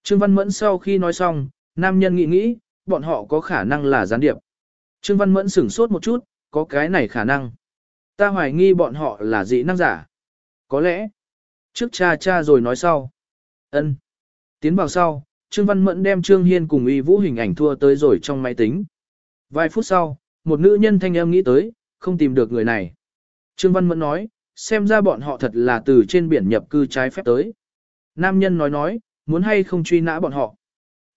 Trương Văn Mẫn sau khi nói xong, nam nhân nghĩ nghĩ, bọn họ có khả năng là gián điệp. Trương Văn Mẫn sửng sốt một chút, có cái này khả năng. Ta hoài nghi bọn họ là dị năng giả. Có lẽ. Trước cha cha rồi nói sau. ân Tiến vào sau, Trương Văn Mẫn đem Trương Hiên cùng Y Vũ hình ảnh thua tới rồi trong máy tính. Vài phút sau, một nữ nhân thanh âm nghĩ tới, không tìm được người này. Trương Văn Mẫn nói, xem ra bọn họ thật là từ trên biển nhập cư trái phép tới. Nam nhân nói nói, muốn hay không truy nã bọn họ.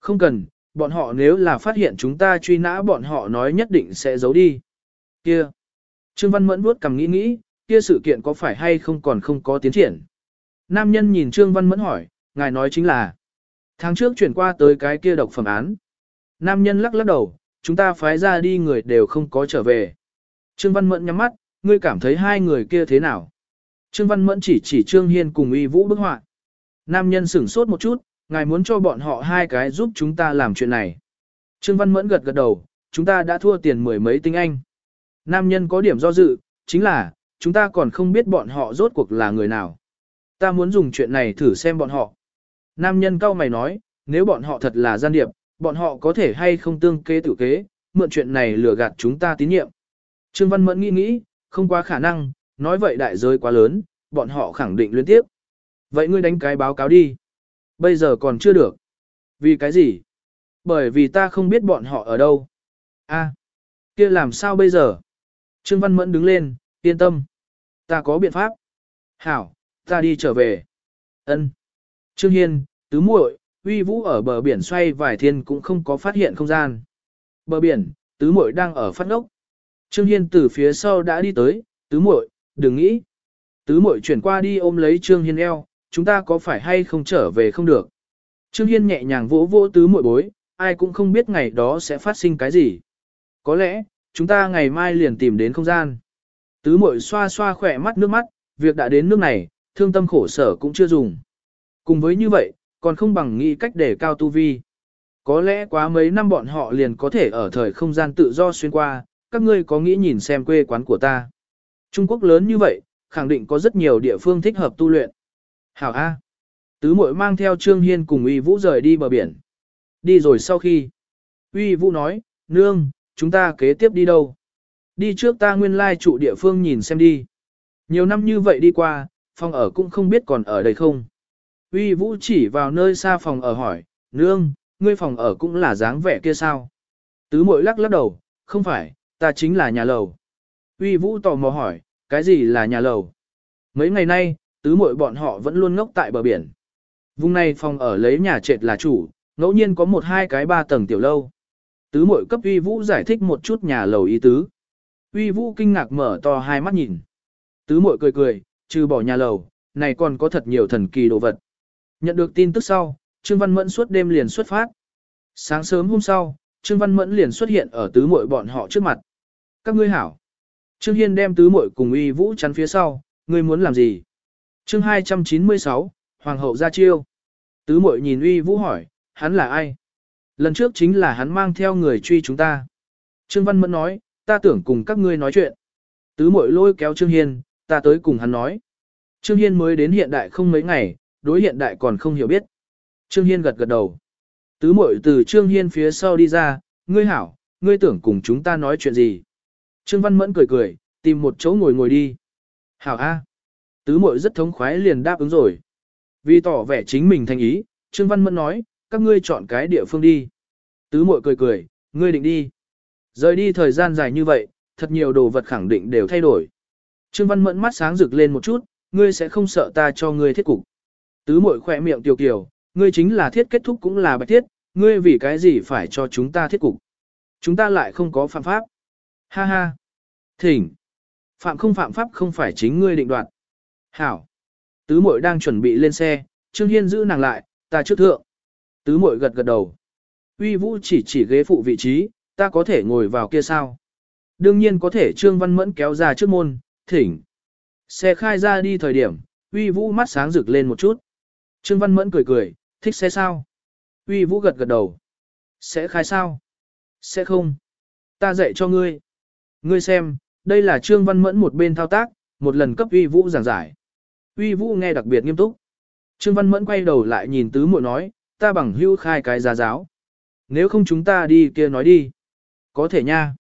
Không cần, bọn họ nếu là phát hiện chúng ta truy nã bọn họ nói nhất định sẽ giấu đi. Kia. Trương Văn Mẫn vuốt cầm nghĩ nghĩ, kia sự kiện có phải hay không còn không có tiến triển. Nam nhân nhìn Trương Văn Mẫn hỏi, ngài nói chính là. Tháng trước chuyển qua tới cái kia độc phẩm án. Nam nhân lắc lắc đầu, chúng ta phái ra đi người đều không có trở về. Trương Văn Mẫn nhắm mắt, ngươi cảm thấy hai người kia thế nào? Trương Văn Mẫn chỉ chỉ Trương Hiên cùng Y Vũ bức họa. Nam nhân sửng sốt một chút, ngài muốn cho bọn họ hai cái giúp chúng ta làm chuyện này. Trương Văn Mẫn gật gật đầu, chúng ta đã thua tiền mười mấy tinh anh. Nam nhân có điểm do dự, chính là, chúng ta còn không biết bọn họ rốt cuộc là người nào. Ta muốn dùng chuyện này thử xem bọn họ. Nam nhân cau mày nói, nếu bọn họ thật là gian điệp, bọn họ có thể hay không tương kế tự kế, mượn chuyện này lừa gạt chúng ta tín nhiệm. Trương Văn Mẫn nghĩ nghĩ, không quá khả năng, nói vậy đại giới quá lớn, bọn họ khẳng định liên tiếp. Vậy ngươi đánh cái báo cáo đi. Bây giờ còn chưa được. Vì cái gì? Bởi vì ta không biết bọn họ ở đâu. A, kia làm sao bây giờ? Trương Văn Mẫn đứng lên, yên tâm. Ta có biện pháp. Hảo, ta đi trở về. Ân. Trương Hiên, tứ muội, uy vũ ở bờ biển xoay vài thiên cũng không có phát hiện không gian. Bờ biển, tứ muội đang ở phát ngốc. Trương Hiên từ phía sau đã đi tới, tứ muội, đừng nghĩ. Tứ muội chuyển qua đi ôm lấy Trương Hiên eo, chúng ta có phải hay không trở về không được. Trương Hiên nhẹ nhàng vỗ vỗ tứ muội bối, ai cũng không biết ngày đó sẽ phát sinh cái gì. Có lẽ, chúng ta ngày mai liền tìm đến không gian. Tứ muội xoa xoa khỏe mắt nước mắt, việc đã đến nước này, thương tâm khổ sở cũng chưa dùng. Cùng với như vậy, còn không bằng nghĩ cách để cao tu vi. Có lẽ quá mấy năm bọn họ liền có thể ở thời không gian tự do xuyên qua, các ngươi có nghĩ nhìn xem quê quán của ta. Trung Quốc lớn như vậy, khẳng định có rất nhiều địa phương thích hợp tu luyện. Hảo A. Tứ mội mang theo Trương Hiên cùng Uy Vũ rời đi bờ biển. Đi rồi sau khi. Uy Vũ nói, nương, chúng ta kế tiếp đi đâu? Đi trước ta nguyên lai trụ địa phương nhìn xem đi. Nhiều năm như vậy đi qua, phòng ở cũng không biết còn ở đây không. Uy Vũ chỉ vào nơi xa phòng ở hỏi, nương, ngươi phòng ở cũng là dáng vẻ kia sao? Tứ mội lắc lắc đầu, không phải, ta chính là nhà lầu. Uy Vũ tò mò hỏi, cái gì là nhà lầu? Mấy ngày nay, tứ muội bọn họ vẫn luôn ngốc tại bờ biển. Vùng này phòng ở lấy nhà trệt là chủ, ngẫu nhiên có một hai cái ba tầng tiểu lâu. Tứ muội cấp Uy Vũ giải thích một chút nhà lầu ý tứ. Uy Vũ kinh ngạc mở to hai mắt nhìn. Tứ muội cười cười, trừ bỏ nhà lầu, này còn có thật nhiều thần kỳ đồ vật. Nhận được tin tức sau, Trương Văn Mẫn suốt đêm liền xuất phát. Sáng sớm hôm sau, Trương Văn Mẫn liền xuất hiện ở tứ muội bọn họ trước mặt. Các ngươi hảo. Trương Hiên đem tứ muội cùng uy vũ chắn phía sau, ngươi muốn làm gì? Chương 296, Hoàng hậu ra chiêu. Tứ muội nhìn uy vũ hỏi, hắn là ai? Lần trước chính là hắn mang theo người truy chúng ta. Trương Văn Mẫn nói, ta tưởng cùng các ngươi nói chuyện. Tứ muội lôi kéo Trương Hiên, ta tới cùng hắn nói. Trương Hiên mới đến hiện đại không mấy ngày, đối hiện đại còn không hiểu biết. Trương Hiên gật gật đầu. Tứ muội từ Trương Hiên phía sau đi ra, ngươi hảo, ngươi tưởng cùng chúng ta nói chuyện gì? Trương Văn Mẫn cười cười, tìm một chỗ ngồi ngồi đi. Hảo A. Tứ muội rất thống khoái liền đáp ứng rồi. Vì tỏ vẻ chính mình thành ý, Trương Văn Mẫn nói, các ngươi chọn cái địa phương đi. Tứ muội cười cười, ngươi định đi. Rời đi thời gian dài như vậy, thật nhiều đồ vật khẳng định đều thay đổi. Trương Văn Mẫn mắt sáng rực lên một chút, ngươi sẽ không sợ ta cho ngươi thiết cục. Tứ muội khỏe miệng tiểu kiều, ngươi chính là thiết kết thúc cũng là bạch thiết, ngươi vì cái gì phải cho chúng ta thiết cục. Chúng ta lại không có phạm pháp. Ha ha. Thỉnh. Phạm không phạm pháp không phải chính ngươi định đoạt. Hảo. Tứ muội đang chuẩn bị lên xe, Trương Hiên giữ nàng lại, ta trước thượng. Tứ muội gật gật đầu. Uy Vũ chỉ chỉ ghế phụ vị trí, ta có thể ngồi vào kia sao? Đương nhiên có thể Trương Văn Mẫn kéo ra trước môn, thỉnh. Xe khai ra đi thời điểm, Uy Vũ mắt sáng rực lên một chút. Trương Văn Mẫn cười cười, thích xe sao? Uy Vũ gật gật đầu. Sẽ khai sao? Sẽ không. Ta dạy cho ngươi. Ngươi xem, đây là Trương Văn Mẫn một bên thao tác, một lần cấp Uy Vũ giảng giải. Uy Vũ nghe đặc biệt nghiêm túc. Trương Văn Mẫn quay đầu lại nhìn tứ muội nói, ta bằng hưu khai cái giá giáo. Nếu không chúng ta đi kia nói đi. Có thể nha.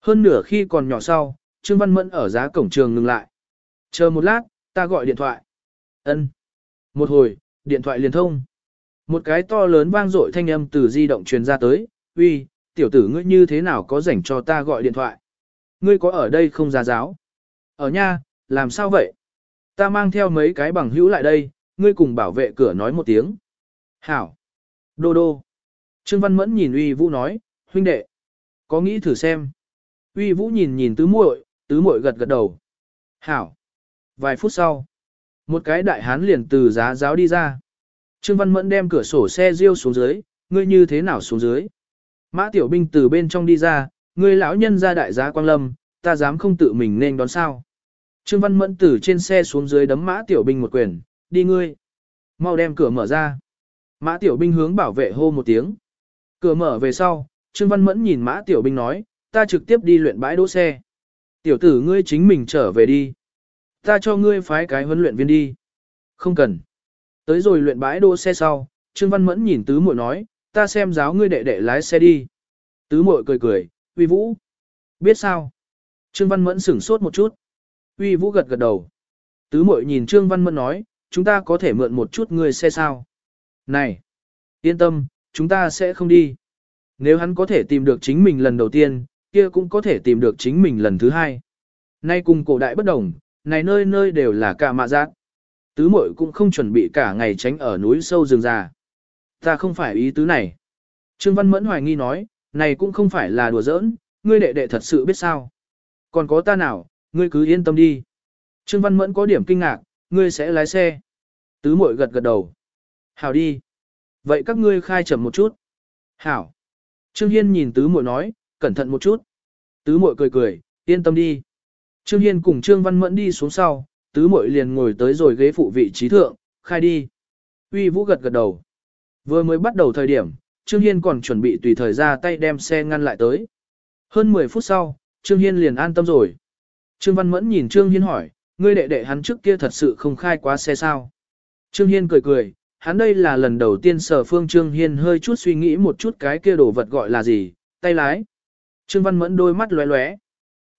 Hơn nửa khi còn nhỏ sau, Trương Văn Mẫn ở giá cổng trường ngừng lại. Chờ một lát, ta gọi điện thoại. Ân. Một hồi, điện thoại liền thông. Một cái to lớn vang dội thanh âm từ di động truyền ra tới, uy, tiểu tử ngươi như thế nào có rảnh cho ta gọi điện thoại? Ngươi có ở đây không ra giáo? Ở nha, làm sao vậy? Ta mang theo mấy cái bằng hữu lại đây, ngươi cùng bảo vệ cửa nói một tiếng. Hảo. Đô đô. Trương Văn Mẫn nhìn uy vũ nói, huynh đệ. Có nghĩ thử xem. Uy vũ nhìn nhìn tứ muội, tứ muội gật gật đầu. Hảo. Vài phút sau, một cái đại hán liền từ giá giáo đi ra. Trương Văn Mẫn đem cửa sổ xe riêu xuống dưới, ngươi như thế nào xuống dưới? Mã Tiểu Binh từ bên trong đi ra, ngươi lão nhân ra đại giá Quang Lâm, ta dám không tự mình nên đón sao. Trương Văn Mẫn từ trên xe xuống dưới đấm Mã Tiểu Binh một quyền, đi ngươi. Mau đem cửa mở ra. Mã Tiểu Binh hướng bảo vệ hô một tiếng. Cửa mở về sau, Trương Văn Mẫn nhìn Mã Tiểu Binh nói, ta trực tiếp đi luyện bãi đỗ xe. Tiểu tử ngươi chính mình trở về đi. Ta cho ngươi phái cái huấn luyện viên đi. Không cần. Tới rồi luyện bãi đỗ xe sau, Trương Văn Mẫn nhìn tứ muội nói, ta xem giáo ngươi đệ đệ lái xe đi. Tứ muội cười cười, uy vũ. Biết sao? Trương Văn Mẫn sửng sốt một chút. Uy vũ gật gật đầu. Tứ muội nhìn Trương Văn Mẫn nói, chúng ta có thể mượn một chút người xe sao? Này! Yên tâm, chúng ta sẽ không đi. Nếu hắn có thể tìm được chính mình lần đầu tiên, kia cũng có thể tìm được chính mình lần thứ hai. Nay cùng cổ đại bất đồng, này nơi nơi đều là cả mạ giác. Tứ muội cũng không chuẩn bị cả ngày tránh ở núi sâu rừng già. Ta không phải ý tứ này. Trương Văn Mẫn hoài nghi nói, này cũng không phải là đùa giỡn, ngươi đệ đệ thật sự biết sao. Còn có ta nào, ngươi cứ yên tâm đi. Trương Văn Mẫn có điểm kinh ngạc, ngươi sẽ lái xe. Tứ muội gật gật đầu. Hảo đi. Vậy các ngươi khai chậm một chút. Hảo. Trương Hiên nhìn tứ muội nói, cẩn thận một chút. Tứ muội cười cười, yên tâm đi. Trương Hiên cùng Trương Văn Mẫn đi xuống sau, tứ muội liền ngồi tới rồi ghế phụ vị trí thượng, khai đi. Uy Vũ gật gật đầu. Vừa mới bắt đầu thời điểm, Trương Hiên còn chuẩn bị tùy thời ra tay đem xe ngăn lại tới. Hơn 10 phút sau, Trương Hiên liền an tâm rồi. Trương Văn Mẫn nhìn Trương Hiên hỏi, ngươi đệ đệ hắn trước kia thật sự không khai quá xe sao. Trương Hiên cười cười, hắn đây là lần đầu tiên sở phương Trương Hiên hơi chút suy nghĩ một chút cái kia đồ vật gọi là gì, tay lái. Trương Văn Mẫn đôi mắt lóe lóe.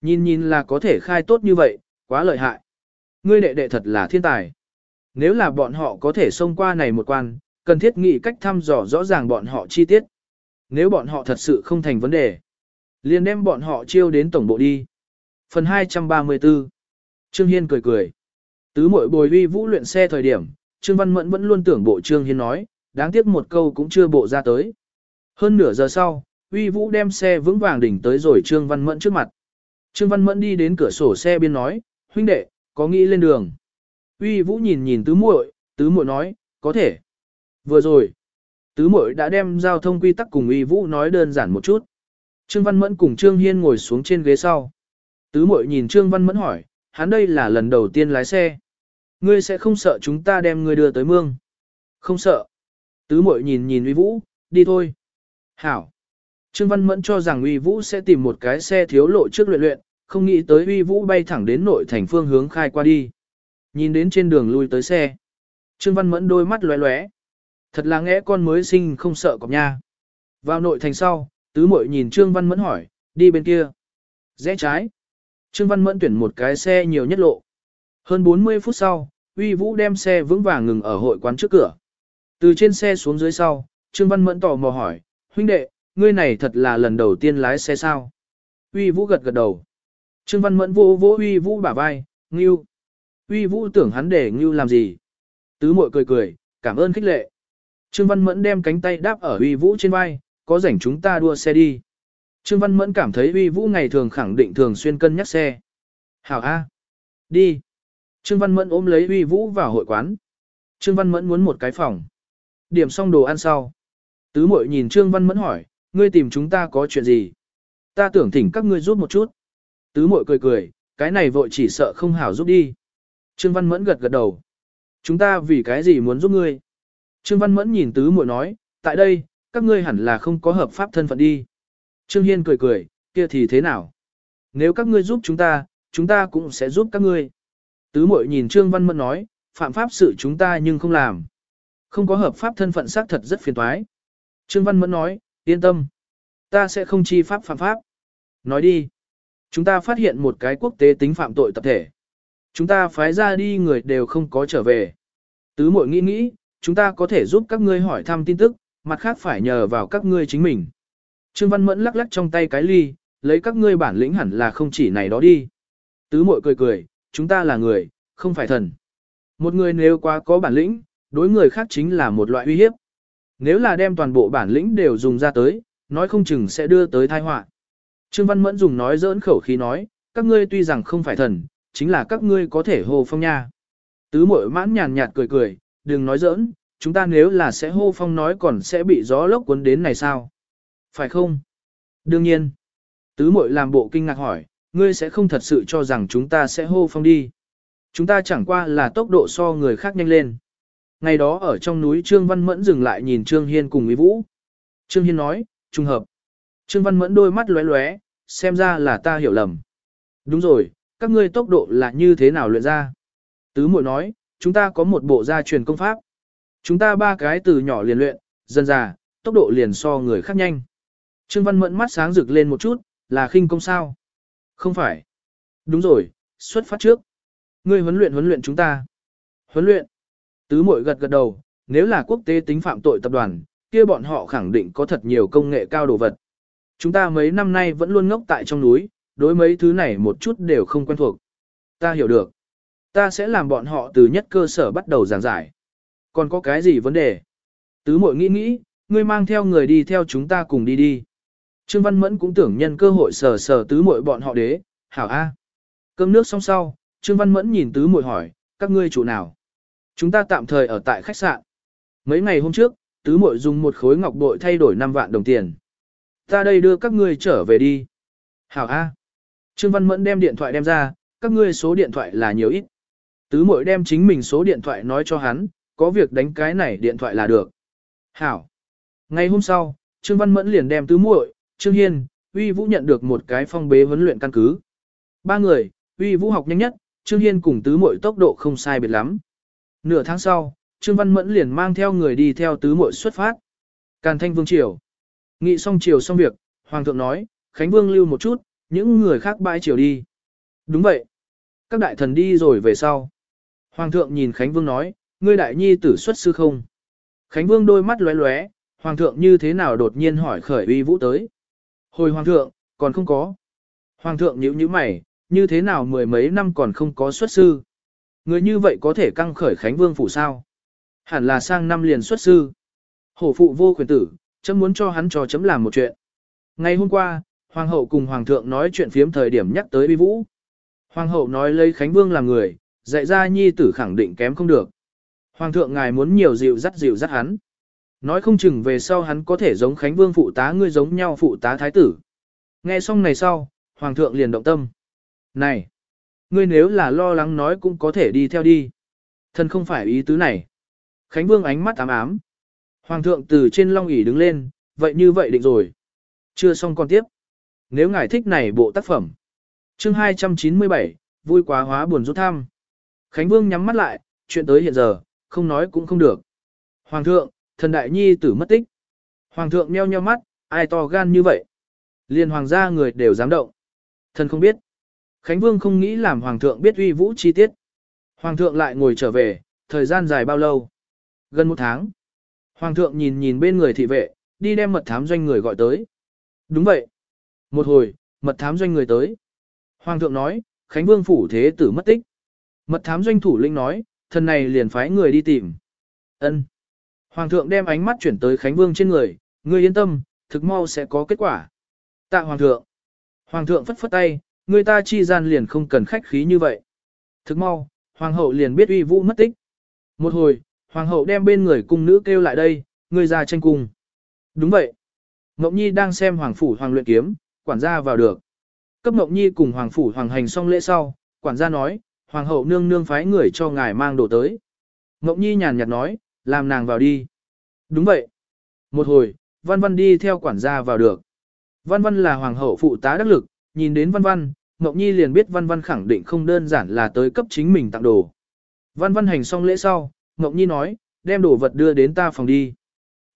Nhìn nhìn là có thể khai tốt như vậy, quá lợi hại. Ngươi đệ đệ thật là thiên tài. Nếu là bọn họ có thể xông qua này một quan, cần thiết nghĩ cách thăm dò rõ ràng bọn họ chi tiết. Nếu bọn họ thật sự không thành vấn đề, liền đem bọn họ chiêu đến tổng bộ đi. Phần 234 Trương Hiên cười cười. Tứ mội bồi uy vũ luyện xe thời điểm, Trương Văn Mẫn vẫn luôn tưởng bộ Trương Hiên nói, đáng tiếc một câu cũng chưa bộ ra tới. Hơn nửa giờ sau, uy vũ đem xe vững vàng đỉnh tới rồi Trương Văn Mẫn trước mặt. Trương Văn Mẫn đi đến cửa sổ xe biên nói, huynh đệ, có nghĩ lên đường. Uy Vũ nhìn nhìn tứ muội, tứ muội nói, có thể. Vừa rồi, tứ muội đã đem giao thông quy tắc cùng Uy Vũ nói đơn giản một chút. Trương Văn Mẫn cùng Trương Hiên ngồi xuống trên ghế sau. Tứ muội nhìn Trương Văn Mẫn hỏi, hắn đây là lần đầu tiên lái xe. Ngươi sẽ không sợ chúng ta đem ngươi đưa tới mương. Không sợ. Tứ muội nhìn nhìn Uy Vũ, đi thôi. Hảo. Trương Văn Mẫn cho rằng Uy Vũ sẽ tìm một cái xe thiếu lộ trước luyện luyện, không nghĩ tới Uy Vũ bay thẳng đến nội thành phương hướng khai qua đi. Nhìn đến trên đường lui tới xe. Trương Văn Mẫn đôi mắt lóe lóe. Thật là ngẽ con mới sinh không sợ cọp nha. Vào nội thành sau, tứ muội nhìn Trương Văn Mẫn hỏi, đi bên kia. Rẽ trái. Trương Văn Mẫn tuyển một cái xe nhiều nhất lộ. Hơn 40 phút sau, Uy Vũ đem xe vững vàng ngừng ở hội quán trước cửa. Từ trên xe xuống dưới sau, Trương Văn Mẫn tò mò hỏi, huynh đệ, ngươi này thật là lần đầu tiên lái xe sao? Uy Vũ gật gật đầu. Trương Văn Mẫn vô vô Uy Vũ bả vai, ngưu. Uy Vũ tưởng hắn để ngưu làm gì? Tứ muội cười cười, cảm ơn khích lệ. Trương Văn Mẫn đem cánh tay đáp ở Uy Vũ trên vai, có rảnh chúng ta đua xe đi. Trương Văn Mẫn cảm thấy Uy Vũ ngày thường khẳng định thường xuyên cân nhắc xe. Hảo A. Đi. Trương Văn Mẫn ôm lấy Uy Vũ vào hội quán. Trương Văn Mẫn muốn một cái phòng. Điểm xong đồ ăn sau. Tứ Mội nhìn Trương Văn Mẫn hỏi, ngươi tìm chúng ta có chuyện gì? Ta tưởng thỉnh các ngươi giúp một chút. Tứ Mội cười cười, cái này vội chỉ sợ không hảo giúp đi. Trương Văn Mẫn gật gật đầu. Chúng ta vì cái gì muốn giúp ngươi? Trương Văn Mẫn nhìn tứ muội nói, tại đây, các ngươi hẳn là không có hợp pháp thân phận đi. Trương Hiên cười cười, kia thì thế nào? Nếu các ngươi giúp chúng ta, chúng ta cũng sẽ giúp các ngươi. Tứ muội nhìn Trương Văn Mẫn nói, phạm pháp sự chúng ta nhưng không làm. Không có hợp pháp thân phận xác thật rất phiền toái. Trương Văn Mẫn nói, yên tâm. Ta sẽ không chi pháp phạm pháp. Nói đi. Chúng ta phát hiện một cái quốc tế tính phạm tội tập thể. Chúng ta phái ra đi người đều không có trở về. Tứ mội nghĩ nghĩ, chúng ta có thể giúp các ngươi hỏi thăm tin tức, mặt khác phải nhờ vào các ngươi chính mình. Trương Văn Mẫn lắc lắc trong tay cái ly, lấy các ngươi bản lĩnh hẳn là không chỉ này đó đi. Tứ mội cười cười, chúng ta là người, không phải thần. Một người nếu quá có bản lĩnh, đối người khác chính là một loại uy hiếp. Nếu là đem toàn bộ bản lĩnh đều dùng ra tới, nói không chừng sẽ đưa tới tai họa. Trương Văn Mẫn dùng nói dỡn khẩu khí nói, các ngươi tuy rằng không phải thần, chính là các ngươi có thể hồ phong nha. Tứ mội mãn nhàn nhạt cười cười, đừng nói giỡn, chúng ta nếu là sẽ hô phong nói còn sẽ bị gió lốc cuốn đến này sao? Phải không? Đương nhiên. Tứ mội làm bộ kinh ngạc hỏi, ngươi sẽ không thật sự cho rằng chúng ta sẽ hô phong đi. Chúng ta chẳng qua là tốc độ so người khác nhanh lên. Ngày đó ở trong núi Trương Văn Mẫn dừng lại nhìn Trương Hiên cùng Mỹ Vũ. Trương Hiên nói, trùng hợp. Trương Văn Mẫn đôi mắt lóe lóe, xem ra là ta hiểu lầm. Đúng rồi, các ngươi tốc độ là như thế nào luyện ra? Tứ muội nói, chúng ta có một bộ gia truyền công pháp. Chúng ta ba cái từ nhỏ liền luyện, dần già, tốc độ liền so người khác nhanh. Trương Văn Mẫn mắt sáng rực lên một chút, là khinh công sao? Không phải. Đúng rồi, xuất phát trước. Ngươi huấn luyện huấn luyện chúng ta. Huấn luyện. Tứ muội gật gật đầu, nếu là quốc tế tính phạm tội tập đoàn, kia bọn họ khẳng định có thật nhiều công nghệ cao đồ vật. Chúng ta mấy năm nay vẫn luôn ngốc tại trong núi, đối mấy thứ này một chút đều không quen thuộc. Ta hiểu được. Ta sẽ làm bọn họ từ nhất cơ sở bắt đầu giảng giải. Còn có cái gì vấn đề? Tứ mội nghĩ nghĩ, ngươi mang theo người đi theo chúng ta cùng đi đi. Trương Văn Mẫn cũng tưởng nhân cơ hội sờ sờ tứ muội bọn họ đế, hảo A. Cơm nước xong sau, Trương Văn Mẫn nhìn tứ muội hỏi, các ngươi chủ nào? Chúng ta tạm thời ở tại khách sạn. Mấy ngày hôm trước, tứ muội dùng một khối ngọc bội thay đổi 5 vạn đồng tiền. Ta đây đưa các ngươi trở về đi. Hảo A. Trương Văn Mẫn đem điện thoại đem ra, các ngươi số điện thoại là nhiều ít. Tứ Mội đem chính mình số điện thoại nói cho hắn, có việc đánh cái này điện thoại là được. Hảo. Ngày hôm sau, Trương Văn Mẫn liền đem tứ muội, Trương Hiên, Uy Vũ nhận được một cái phong bế huấn luyện căn cứ. Ba người, Uy Vũ học nhanh nhất, Trương Hiên cùng tứ muội tốc độ không sai biệt lắm. Nửa tháng sau, Trương Văn Mẫn liền mang theo người đi theo tứ muội xuất phát. Càn Thanh Vương Triều. Nghị xong triều xong việc, Hoàng thượng nói, Khánh Vương lưu một chút, những người khác bãi triều đi. Đúng vậy. Các đại thần đi rồi về sau. Hoàng thượng nhìn Khánh Vương nói, ngươi đại nhi tử xuất sư không? Khánh Vương đôi mắt lóe lóe, Hoàng thượng như thế nào đột nhiên hỏi khởi uy vũ tới. Hồi Hoàng thượng, còn không có. Hoàng thượng nhíu nhíu mày, như thế nào mười mấy năm còn không có xuất sư. Người như vậy có thể căng khởi Khánh Vương phủ sao? Hẳn là sang năm liền xuất sư. Hổ phụ vô quyền tử, chấm muốn cho hắn cho chấm làm một chuyện. Ngày hôm qua, Hoàng hậu cùng Hoàng thượng nói chuyện phiếm thời điểm nhắc tới uy vũ. Hoàng hậu nói lấy Khánh Vương làm người, dạy ra nhi tử khẳng định kém không được. Hoàng thượng ngài muốn nhiều dịu dắt dịu dắt hắn. Nói không chừng về sau hắn có thể giống Khánh Vương phụ tá ngươi giống nhau phụ tá thái tử. Nghe xong này sau, Hoàng thượng liền động tâm. Này! Ngươi nếu là lo lắng nói cũng có thể đi theo đi. Thân không phải ý tứ này. Khánh Vương ánh mắt ám ám. Hoàng thượng từ trên long ỷ đứng lên, vậy như vậy định rồi. Chưa xong con tiếp. Nếu ngài thích này bộ tác phẩm. Chương 297, vui quá hóa buồn rút thăm. Khánh Vương nhắm mắt lại, chuyện tới hiện giờ, không nói cũng không được. Hoàng thượng, thần đại nhi tử mất tích. Hoàng thượng meo nheo mắt, ai to gan như vậy? Liên hoàng gia người đều dám động. Thần không biết. Khánh Vương không nghĩ làm hoàng thượng biết uy vũ chi tiết. Hoàng thượng lại ngồi trở về, thời gian dài bao lâu? Gần một tháng. Hoàng thượng nhìn nhìn bên người thị vệ, đi đem mật thám doanh người gọi tới. Đúng vậy. Một hồi, mật thám doanh người tới. Hoàng thượng nói, Khánh Vương phủ thế tử mất tích. Mật thám doanh thủ lĩnh nói, thần này liền phái người đi tìm. Ân. Hoàng thượng đem ánh mắt chuyển tới Khánh Vương trên người, ngươi yên tâm, thực mau sẽ có kết quả. Tạ Hoàng thượng. Hoàng thượng phất phất tay, người ta chi gian liền không cần khách khí như vậy. Thực mau, Hoàng hậu liền biết uy vũ mất tích. Một hồi, Hoàng hậu đem bên người cung nữ kêu lại đây, người ra tranh cung. Đúng vậy. Ngọc Nhi đang xem Hoàng phủ Hoàng luyện kiếm, quản gia vào được. Cấp Ngọc Nhi cùng Hoàng phủ Hoàng hành xong lễ sau, quản gia nói, Hoàng hậu nương nương phái người cho ngài mang đồ tới. Mộng Nhi nhàn nhạt nói, làm nàng vào đi. Đúng vậy. Một hồi, Văn Văn đi theo quản gia vào được. Văn Văn là Hoàng hậu phụ tá đắc lực, nhìn đến Văn Văn, Mộng Nhi liền biết Văn Văn khẳng định không đơn giản là tới cấp chính mình tặng đồ. Văn Văn hành xong lễ sau, Mộng Nhi nói, đem đồ vật đưa đến ta phòng đi.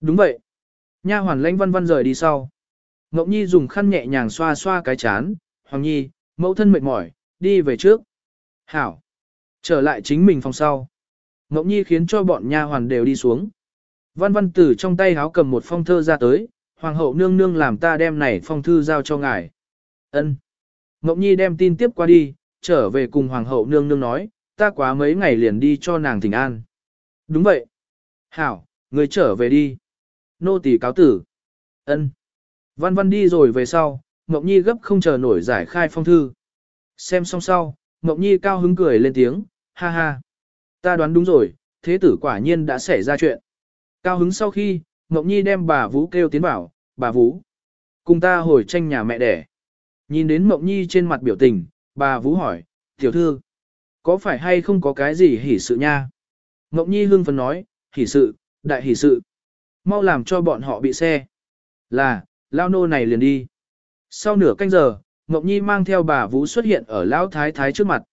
Đúng vậy. Nha hoàn lãnh Văn Văn rời đi sau. Mộng Nhi dùng khăn nhẹ nhàng xoa xoa cái chán, Hoàng Nhi, mẫu thân mệt mỏi, đi về trước. Hảo. Trở lại chính mình phòng sau. Ngọc Nhi khiến cho bọn nha hoàn đều đi xuống. Văn văn tử trong tay háo cầm một phong thơ ra tới, hoàng hậu nương nương làm ta đem này phong thư giao cho ngài. Ân. Ngọc Nhi đem tin tiếp qua đi, trở về cùng hoàng hậu nương nương nói, ta quá mấy ngày liền đi cho nàng thỉnh an. Đúng vậy. Hảo, người trở về đi. Nô tỳ cáo tử. Ân. Văn văn đi rồi về sau, Ngọc Nhi gấp không chờ nổi giải khai phong thư. Xem xong sau, Ngọc Nhi cao hứng cười lên tiếng, ha ha. Ta đoán đúng rồi, thế tử quả nhiên đã xảy ra chuyện. Cao hứng sau khi, Ngọc Nhi đem bà Vũ kêu tiến vào, bà Vũ. Cùng ta hồi tranh nhà mẹ đẻ. Nhìn đến Ngọc Nhi trên mặt biểu tình, bà Vũ hỏi, tiểu thư, có phải hay không có cái gì hỉ sự nha? Ngọc Nhi hương phấn nói, hỉ sự, đại hỉ sự. Mau làm cho bọn họ bị xe. Là, Lao nô này liền đi. Sau nửa canh giờ, Ngọc Nhi mang theo bà Vũ xuất hiện ở Lão Thái Thái trước mặt.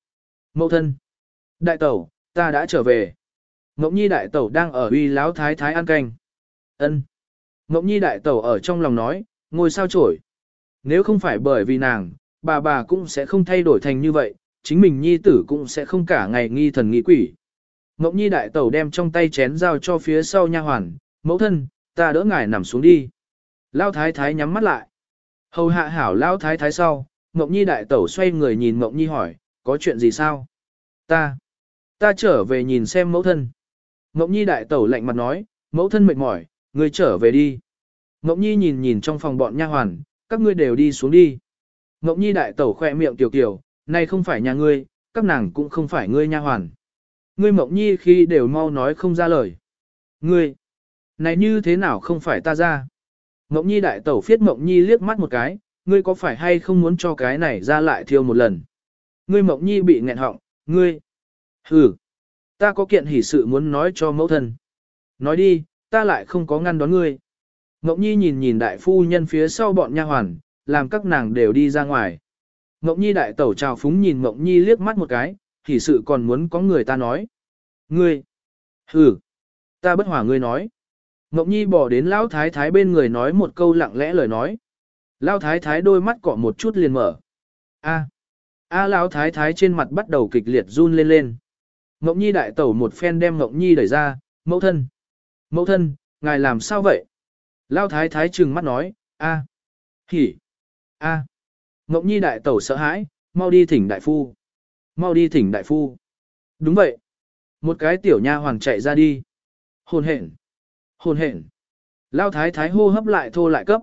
Mậu thân. Đại tẩu, ta đã trở về. Ngọc Nhi đại tẩu đang ở uy Lão Thái Thái ăn canh. ân Ngọc Nhi đại tẩu ở trong lòng nói, ngồi sao chổi. Nếu không phải bởi vì nàng, bà bà cũng sẽ không thay đổi thành như vậy, chính mình nhi tử cũng sẽ không cả ngày nghi thần nghi quỷ. Ngọc Nhi đại tẩu đem trong tay chén dao cho phía sau nha hoàn, mẫu thân, ta đỡ ngài nằm xuống đi. Lao thái thái nhắm mắt lại. Hầu hạ hảo Lao thái thái sau, Ngọc Nhi đại tẩu xoay người nhìn Ngọc Nhi hỏi, có chuyện gì sao? Ta, ta trở về nhìn xem mẫu thân. Ngọc Nhi đại tẩu lạnh mặt nói, mẫu thân mệt mỏi, ngươi trở về đi. Ngọc Nhi nhìn nhìn trong phòng bọn nha hoàn, các ngươi đều đi xuống đi. Ngọc Nhi đại tẩu khoe miệng tiểu kiểu, này không phải nhà ngươi, các nàng cũng không phải ngươi nha hoàn. Ngươi Ngọc Nhi khi đều mau nói không ra lời. Ngươi, này như thế nào không phải ta ra? Ngọc Nhi đại tẩu phiết Ngọc Nhi liếc mắt một cái, ngươi có phải hay không muốn cho cái này ra lại thiêu một lần? Ngươi Mộng Nhi bị nghẹn họng, ngươi. Ừ, ta có kiện hỷ sự muốn nói cho mẫu thân. Nói đi, ta lại không có ngăn đón ngươi. Mộng Nhi nhìn nhìn đại phu nhân phía sau bọn nha hoàn, làm các nàng đều đi ra ngoài. Mộng Nhi đại tẩu chào phúng nhìn Mộng Nhi liếc mắt một cái, hỷ sự còn muốn có người ta nói. Ngươi, ừ, ta bất hỏa ngươi nói. Mộng Nhi bỏ đến Lão Thái Thái bên người nói một câu lặng lẽ lời nói. Lão Thái Thái đôi mắt cọ một chút liền mở. A, a Lão Thái Thái trên mặt bắt đầu kịch liệt run lên lên. Ngộng Nhi đại tẩu một phen đem Ngộng Nhi đẩy ra, mẫu thân. Mẫu thân, ngài làm sao vậy? Lão Thái Thái trừng mắt nói, a, hỉ, a. Ngộng Nhi đại tẩu sợ hãi, mau đi thỉnh đại phu. Mau đi thỉnh đại phu. Đúng vậy. Một cái tiểu nha hoàng chạy ra đi. Hồn hển. Hồn hển. Lao thái thái hô hấp lại thô lại cấp.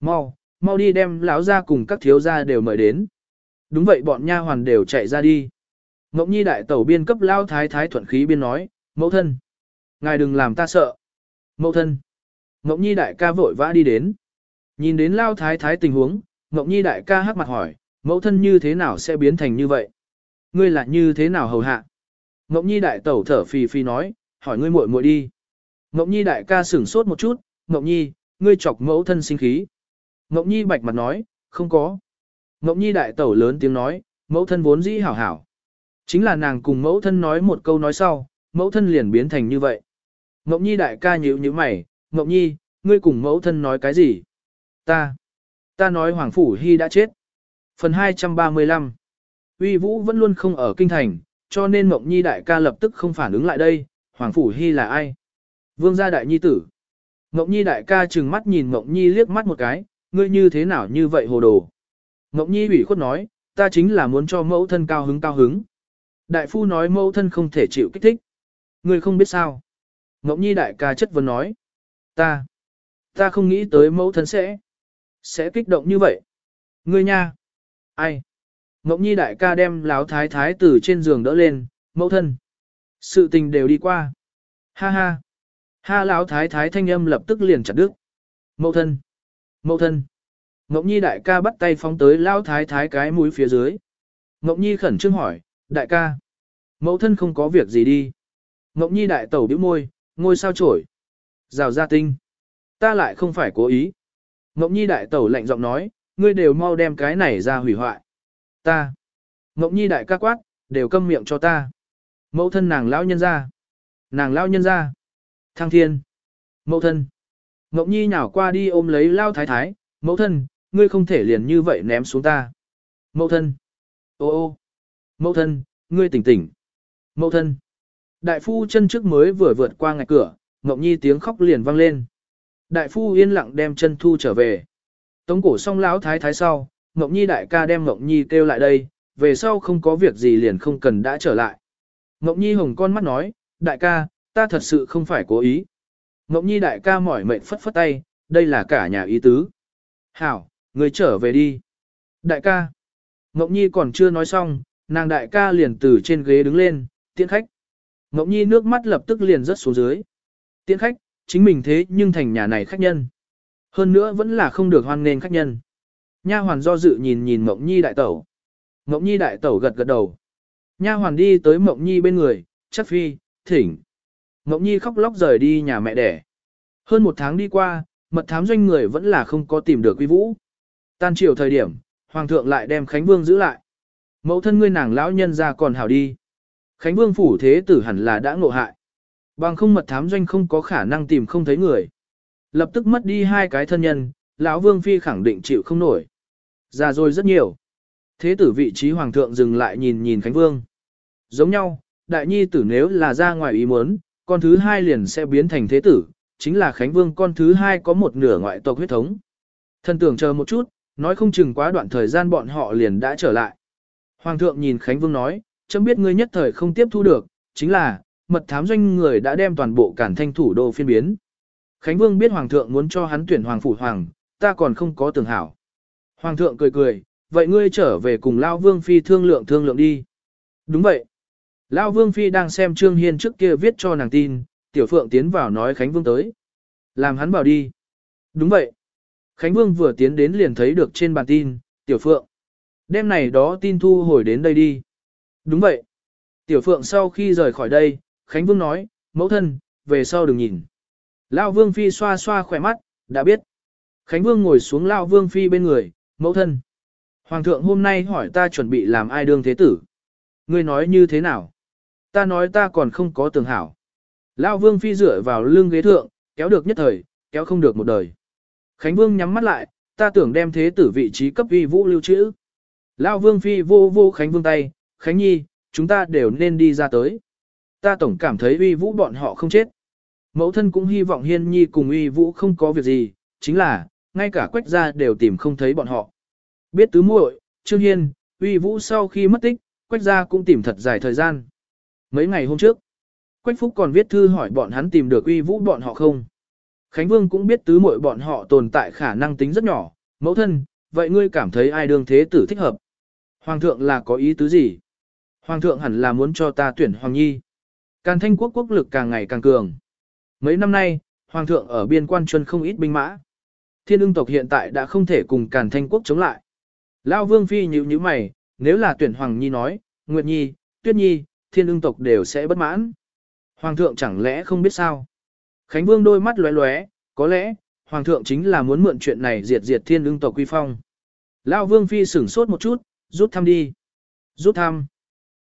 Mau, mau đi đem lão ra cùng các thiếu gia đều mời đến. Đúng vậy bọn nha hoàn đều chạy ra đi. Mộng Nhi đại tẩu biên cấp Lao thái thái thuận khí biên nói, mẫu thân. Ngài đừng làm ta sợ. Mẫu thân. Mộng Nhi đại ca vội vã đi đến. Nhìn đến Lao thái thái tình huống, mộng Nhi đại ca hắc mặt hỏi, mẫu thân như thế nào sẽ biến thành như vậy? Ngươi là như thế nào hầu hạ? Mộng Nhi đại tẩu thở phì phì nói, hỏi ngươi muội muội đi. Mộng Nhi đại ca sửng sốt một chút, mộng Nhi, ngươi chọc mẫu thân sinh khí. Ngọc Nhi bạch mặt nói, không có. Ngọc Nhi đại tẩu lớn tiếng nói, mẫu thân vốn dĩ hảo hảo. Chính là nàng cùng mẫu thân nói một câu nói sau, mẫu thân liền biến thành như vậy. Ngọc Nhi đại ca nhíu nhíu mày, Ngọc Nhi, ngươi cùng mẫu thân nói cái gì? Ta, ta nói Hoàng Phủ Hy đã chết. Phần 235 Uy Vũ vẫn luôn không ở kinh thành, cho nên Ngọc Nhi đại ca lập tức không phản ứng lại đây, Hoàng Phủ Hy là ai? Vương gia đại nhi tử. Ngọc Nhi đại ca trừng mắt nhìn Ngọc Nhi liếc mắt một cái, ngươi như thế nào như vậy hồ đồ. Ngọc Nhi ủy khuất nói, ta chính là muốn cho mẫu thân cao hứng cao hứng. Đại phu nói mẫu thân không thể chịu kích thích. Ngươi không biết sao. Ngọc Nhi đại ca chất vấn nói. Ta, ta không nghĩ tới mẫu thân sẽ, sẽ kích động như vậy. Ngươi nha. Ai? Ngọc Nhi đại ca đem láo thái thái từ trên giường đỡ lên, mẫu thân. Sự tình đều đi qua. Ha ha. Ha lão thái thái thanh âm lập tức liền chặt đứt. Mẫu thân. Mậu thân. Ngọc Nhi đại ca bắt tay phóng tới lao thái thái cái mũi phía dưới. Ngọc Nhi khẩn trương hỏi, đại ca. Mậu thân không có việc gì đi. Ngọc Nhi đại tẩu bĩu môi, ngôi sao trổi. Rào ra tinh. Ta lại không phải cố ý. Ngọc Nhi đại tẩu lạnh giọng nói, ngươi đều mau đem cái này ra hủy hoại. Ta. Ngọc Nhi đại ca quát, đều câm miệng cho ta. Mẫu thân nàng lão nhân ra. Nàng lão nhân ra. Thăng thiên. Mẫu thân. Ngọc Nhi nhào qua đi ôm lấy lao thái thái, mẫu thân, ngươi không thể liền như vậy ném xuống ta. Mẫu thân. Ô ô. Mẫu thân, ngươi tỉnh tỉnh. Mẫu thân. Đại phu chân trước mới vừa vượt qua ngạch cửa, Ngọc Nhi tiếng khóc liền vang lên. Đại phu yên lặng đem chân thu trở về. Tống cổ xong lão thái thái sau, Ngọc Nhi đại ca đem Ngọc Nhi kêu lại đây, về sau không có việc gì liền không cần đã trở lại. Ngọc Nhi hồng con mắt nói, đại ca, ta thật sự không phải cố ý. Ngộng Nhi đại ca mỏi mệt phất phất tay, đây là cả nhà ý tứ. Hảo, người trở về đi. Đại ca. Ngộng Nhi còn chưa nói xong, nàng đại ca liền từ trên ghế đứng lên, tiễn khách. Ngộng Nhi nước mắt lập tức liền rớt xuống dưới. Tiễn khách, chính mình thế nhưng thành nhà này khách nhân. Hơn nữa vẫn là không được hoan nghênh khách nhân. Nha hoàn do dự nhìn nhìn Ngộng Nhi đại tẩu. Ngộng Nhi đại tẩu gật gật đầu. Nha hoàn đi tới Mộng Nhi bên người, chắc phi, thỉnh. Ngọc Nhi khóc lóc rời đi nhà mẹ đẻ. Hơn một tháng đi qua, mật thám doanh người vẫn là không có tìm được Quy Vũ. Tan chiều thời điểm, Hoàng thượng lại đem Khánh Vương giữ lại. Mẫu thân ngươi nàng lão nhân ra còn hảo đi. Khánh Vương phủ thế tử hẳn là đã ngộ hại. Bằng không mật thám doanh không có khả năng tìm không thấy người. Lập tức mất đi hai cái thân nhân, lão Vương Phi khẳng định chịu không nổi. Già rồi rất nhiều. Thế tử vị trí hoàng thượng dừng lại nhìn nhìn Khánh Vương. Giống nhau, đại nhi tử nếu là ra ngoài ý muốn, con thứ hai liền sẽ biến thành thế tử, chính là Khánh Vương con thứ hai có một nửa ngoại tộc huyết thống. Thần tưởng chờ một chút, nói không chừng quá đoạn thời gian bọn họ liền đã trở lại. Hoàng thượng nhìn Khánh Vương nói, chấm biết ngươi nhất thời không tiếp thu được, chính là, mật thám doanh người đã đem toàn bộ cản thanh thủ đô phiên biến. Khánh Vương biết Hoàng thượng muốn cho hắn tuyển Hoàng Phủ Hoàng, ta còn không có tưởng hảo. Hoàng thượng cười cười, vậy ngươi trở về cùng Lao Vương Phi thương lượng thương lượng đi. Đúng vậy. Lão Vương Phi đang xem Trương Hiên trước kia viết cho nàng tin, Tiểu Phượng tiến vào nói Khánh Vương tới. Làm hắn bảo đi. Đúng vậy. Khánh Vương vừa tiến đến liền thấy được trên bàn tin, Tiểu Phượng. Đêm này đó tin thu hồi đến đây đi. Đúng vậy. Tiểu Phượng sau khi rời khỏi đây, Khánh Vương nói, mẫu thân, về sau đừng nhìn. Lão Vương Phi xoa xoa khỏe mắt, đã biết. Khánh Vương ngồi xuống Lão Vương Phi bên người, mẫu thân. Hoàng thượng hôm nay hỏi ta chuẩn bị làm ai đương thế tử. Ngươi nói như thế nào? Ta nói ta còn không có tường hảo. Lao Vương Phi dựa vào lưng ghế thượng, kéo được nhất thời, kéo không được một đời. Khánh Vương nhắm mắt lại, ta tưởng đem thế tử vị trí cấp uy vũ lưu trữ. Lao Vương Phi vô vô Khánh Vương tay, Khánh Nhi, chúng ta đều nên đi ra tới. Ta tổng cảm thấy uy vũ bọn họ không chết. Mẫu thân cũng hy vọng Hiên Nhi cùng uy vũ không có việc gì, chính là, ngay cả quách gia đều tìm không thấy bọn họ. Biết tứ muội, Trương Hiên, uy vũ sau khi mất tích, quách gia cũng tìm thật dài thời gian. Mấy ngày hôm trước, Quách Phúc còn viết thư hỏi bọn hắn tìm được uy vũ bọn họ không. Khánh Vương cũng biết tứ muội bọn họ tồn tại khả năng tính rất nhỏ, mẫu thân, vậy ngươi cảm thấy ai đương thế tử thích hợp? Hoàng thượng là có ý tứ gì? Hoàng thượng hẳn là muốn cho ta tuyển Hoàng Nhi. Càn thanh quốc quốc lực càng ngày càng cường. Mấy năm nay, Hoàng thượng ở biên quan chuân không ít binh mã. Thiên ưng tộc hiện tại đã không thể cùng Càn thanh quốc chống lại. Lao Vương Phi nhíu nhíu mày, nếu là tuyển Hoàng Nhi nói, Nguyệt Nhi, Tuyết Nhi, thiên ưng tộc đều sẽ bất mãn. Hoàng thượng chẳng lẽ không biết sao? Khánh Vương đôi mắt lóe lóe, có lẽ, Hoàng thượng chính là muốn mượn chuyện này diệt diệt thiên ưng tộc quy phong. Lao Vương Phi sửng sốt một chút, rút thăm đi. Rút thăm.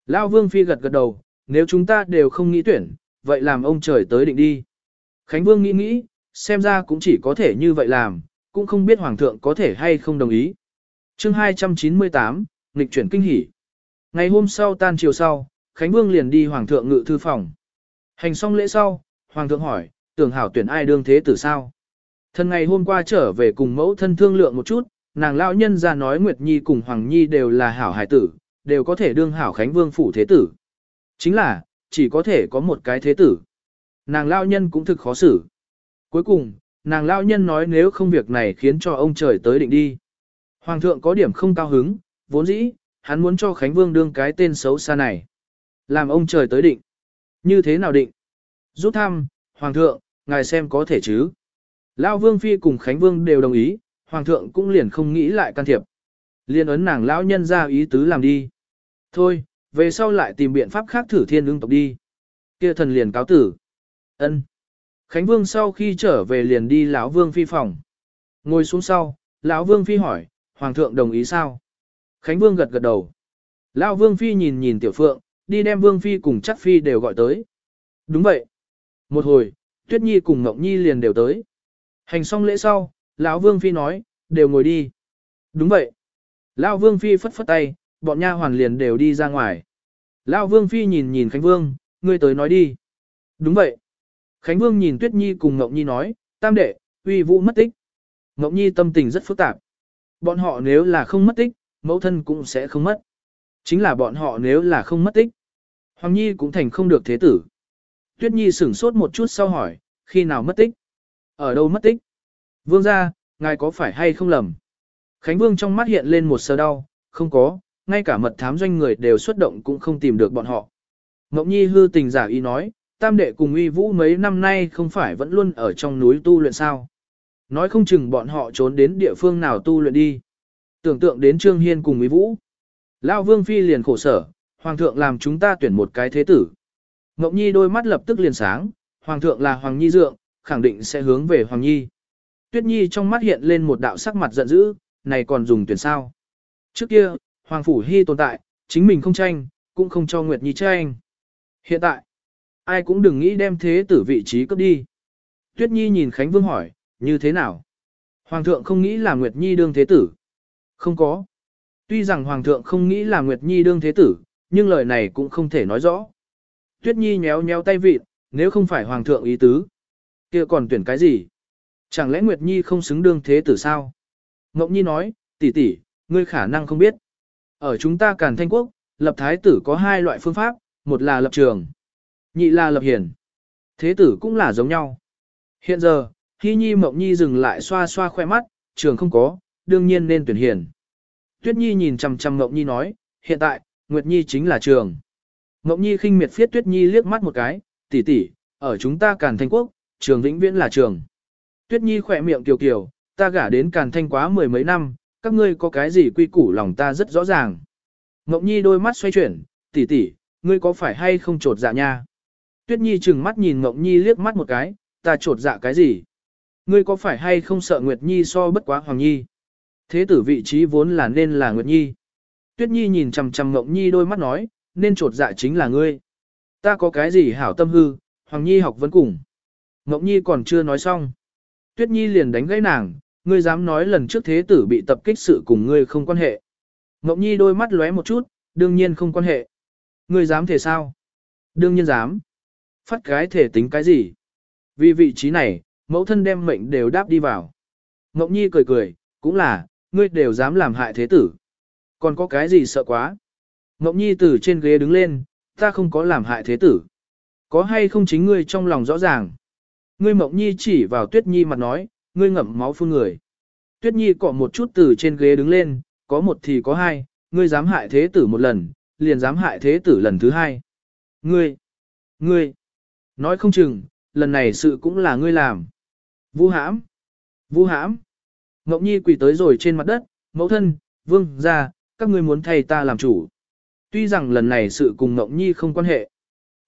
Lao Vương Phi gật gật đầu, nếu chúng ta đều không nghĩ tuyển, vậy làm ông trời tới định đi. Khánh Vương nghĩ nghĩ, xem ra cũng chỉ có thể như vậy làm, cũng không biết Hoàng thượng có thể hay không đồng ý. chương 298, nghịch chuyển kinh hỉ. Ngày hôm sau tan chiều sau, Khánh Vương liền đi Hoàng thượng ngự thư phòng. Hành xong lễ sau, Hoàng thượng hỏi, tưởng hảo tuyển ai đương thế tử sao? Thần ngày hôm qua trở về cùng mẫu thân thương lượng một chút, nàng lão nhân ra nói Nguyệt Nhi cùng Hoàng Nhi đều là hảo hải tử, đều có thể đương hảo Khánh Vương phủ thế tử. Chính là, chỉ có thể có một cái thế tử. Nàng lão nhân cũng thực khó xử. Cuối cùng, nàng lão nhân nói nếu không việc này khiến cho ông trời tới định đi. Hoàng thượng có điểm không cao hứng, vốn dĩ, hắn muốn cho Khánh Vương đương cái tên xấu xa này. Làm ông trời tới định. Như thế nào định? Rút thăm, Hoàng thượng, ngài xem có thể chứ? Lão Vương Phi cùng Khánh Vương đều đồng ý, Hoàng thượng cũng liền không nghĩ lại can thiệp. Liên ấn nàng lão nhân ra ý tứ làm đi. Thôi, về sau lại tìm biện pháp khác thử thiên ương tộc đi. Kia thần liền cáo tử. ân Khánh Vương sau khi trở về liền đi lão Vương Phi phòng. Ngồi xuống sau, lão Vương Phi hỏi, Hoàng thượng đồng ý sao? Khánh Vương gật gật đầu. Lão Vương Phi nhìn nhìn Tiểu Phượng, đi đem Vương Phi cùng chắc Phi đều gọi tới. Đúng vậy. Một hồi, Tuyết Nhi cùng Ngọc Nhi liền đều tới. Hành xong lễ sau, lão Vương Phi nói, đều ngồi đi. Đúng vậy. Lão Vương Phi phất phất tay, bọn nha hoàn liền đều đi ra ngoài. Lão Vương Phi nhìn nhìn Khánh Vương, ngươi tới nói đi. Đúng vậy. Khánh Vương nhìn Tuyết Nhi cùng Ngọc Nhi nói, tam đệ, uy vũ mất tích. Ngọc Nhi tâm tình rất phức tạp. Bọn họ nếu là không mất tích, mẫu thân cũng sẽ không mất. Chính là bọn họ nếu là không mất tích. Hoàng Nhi cũng thành không được thế tử. Tuyết Nhi sửng sốt một chút sau hỏi, khi nào mất tích? Ở đâu mất tích? Vương gia, ngài có phải hay không lầm? Khánh Vương trong mắt hiện lên một sờ đau, không có, ngay cả mật thám doanh người đều xuất động cũng không tìm được bọn họ. Ngọc Nhi hư tình giả ý nói, tam đệ cùng uy vũ mấy năm nay không phải vẫn luôn ở trong núi tu luyện sao. Nói không chừng bọn họ trốn đến địa phương nào tu luyện đi. Tưởng tượng đến Trương Hiên cùng uy vũ. Lao Vương Phi liền khổ sở, Hoàng thượng làm chúng ta tuyển một cái thế tử. Ngọc Nhi đôi mắt lập tức liền sáng, Hoàng thượng là Hoàng Nhi dượng, khẳng định sẽ hướng về Hoàng Nhi. Tuyết Nhi trong mắt hiện lên một đạo sắc mặt giận dữ, này còn dùng tuyển sao. Trước kia, Hoàng Phủ Hy tồn tại, chính mình không tranh, cũng không cho Nguyệt Nhi tranh. Hiện tại, ai cũng đừng nghĩ đem thế tử vị trí cấp đi. Tuyết Nhi nhìn Khánh Vương hỏi, như thế nào? Hoàng thượng không nghĩ là Nguyệt Nhi đương thế tử. Không có. Tuy rằng Hoàng thượng không nghĩ là Nguyệt Nhi đương thế tử, nhưng lời này cũng không thể nói rõ. Tuyết Nhi nhéo nhéo tay vịt, nếu không phải Hoàng thượng ý tứ. kia còn tuyển cái gì? Chẳng lẽ Nguyệt Nhi không xứng đương thế tử sao? Ngộng Nhi nói, tỷ tỷ, ngươi khả năng không biết. Ở chúng ta Càn Thanh Quốc, lập thái tử có hai loại phương pháp, một là lập trường, nhị là lập hiển. Thế tử cũng là giống nhau. Hiện giờ, Hy Nhi Mộng Nhi dừng lại xoa xoa khoe mắt, trường không có, đương nhiên nên tuyển hiển. Tuyết Nhi nhìn chằm chằm Mộng Nhi nói, hiện tại, Nguyệt Nhi chính là trường. Ngộng Nhi khinh miệt phiết Tuyết Nhi liếc mắt một cái, tỷ tỷ, ở chúng ta Càn Thanh Quốc, trường vĩnh viễn là trường. Tuyết Nhi khỏe miệng kiều kiều, ta gả đến Càn Thanh quá mười mấy năm, các ngươi có cái gì quy củ lòng ta rất rõ ràng. Ngộng Nhi đôi mắt xoay chuyển, tỷ tỷ, ngươi có phải hay không trột dạ nha? Tuyết Nhi chừng mắt nhìn Ngộng Nhi liếc mắt một cái, ta trột dạ cái gì? Ngươi có phải hay không sợ Nguyệt Nhi so bất quá Hoàng Nhi? Thế tử vị trí vốn là nên là Nguyệt Nhi. Tuyết Nhi nhìn chằm chằm Ngộng Nhi đôi mắt nói, nên trột dạ chính là ngươi. Ta có cái gì hảo tâm hư, Hoàng Nhi học vẫn cùng. Ngộng Nhi còn chưa nói xong. Tuyết Nhi liền đánh gãy nàng, ngươi dám nói lần trước thế tử bị tập kích sự cùng ngươi không quan hệ. Ngộng Nhi đôi mắt lóe một chút, đương nhiên không quan hệ. Ngươi dám thể sao? Đương nhiên dám. Phát cái thể tính cái gì? Vì vị trí này, mẫu thân đem mệnh đều đáp đi vào. Ngộng Nhi cười cười, cũng là, ngươi đều dám làm hại thế tử. Còn có cái gì sợ quá? Ngọc Nhi từ trên ghế đứng lên, ta không có làm hại thế tử. Có hay không chính ngươi trong lòng rõ ràng? Ngươi Mộng Nhi chỉ vào Tuyết Nhi mặt nói, ngươi ngậm máu phun người. Tuyết Nhi cọ một chút từ trên ghế đứng lên, có một thì có hai, ngươi dám hại thế tử một lần, liền dám hại thế tử lần thứ hai. Ngươi, ngươi, nói không chừng, lần này sự cũng là ngươi làm. vũ hãm, vũ hãm. Ngọc Nhi quỳ tới rồi trên mặt đất, mẫu thân, vương, ra, các ngươi muốn thay ta làm chủ. Tuy rằng lần này sự cùng Ngọc Nhi không quan hệ.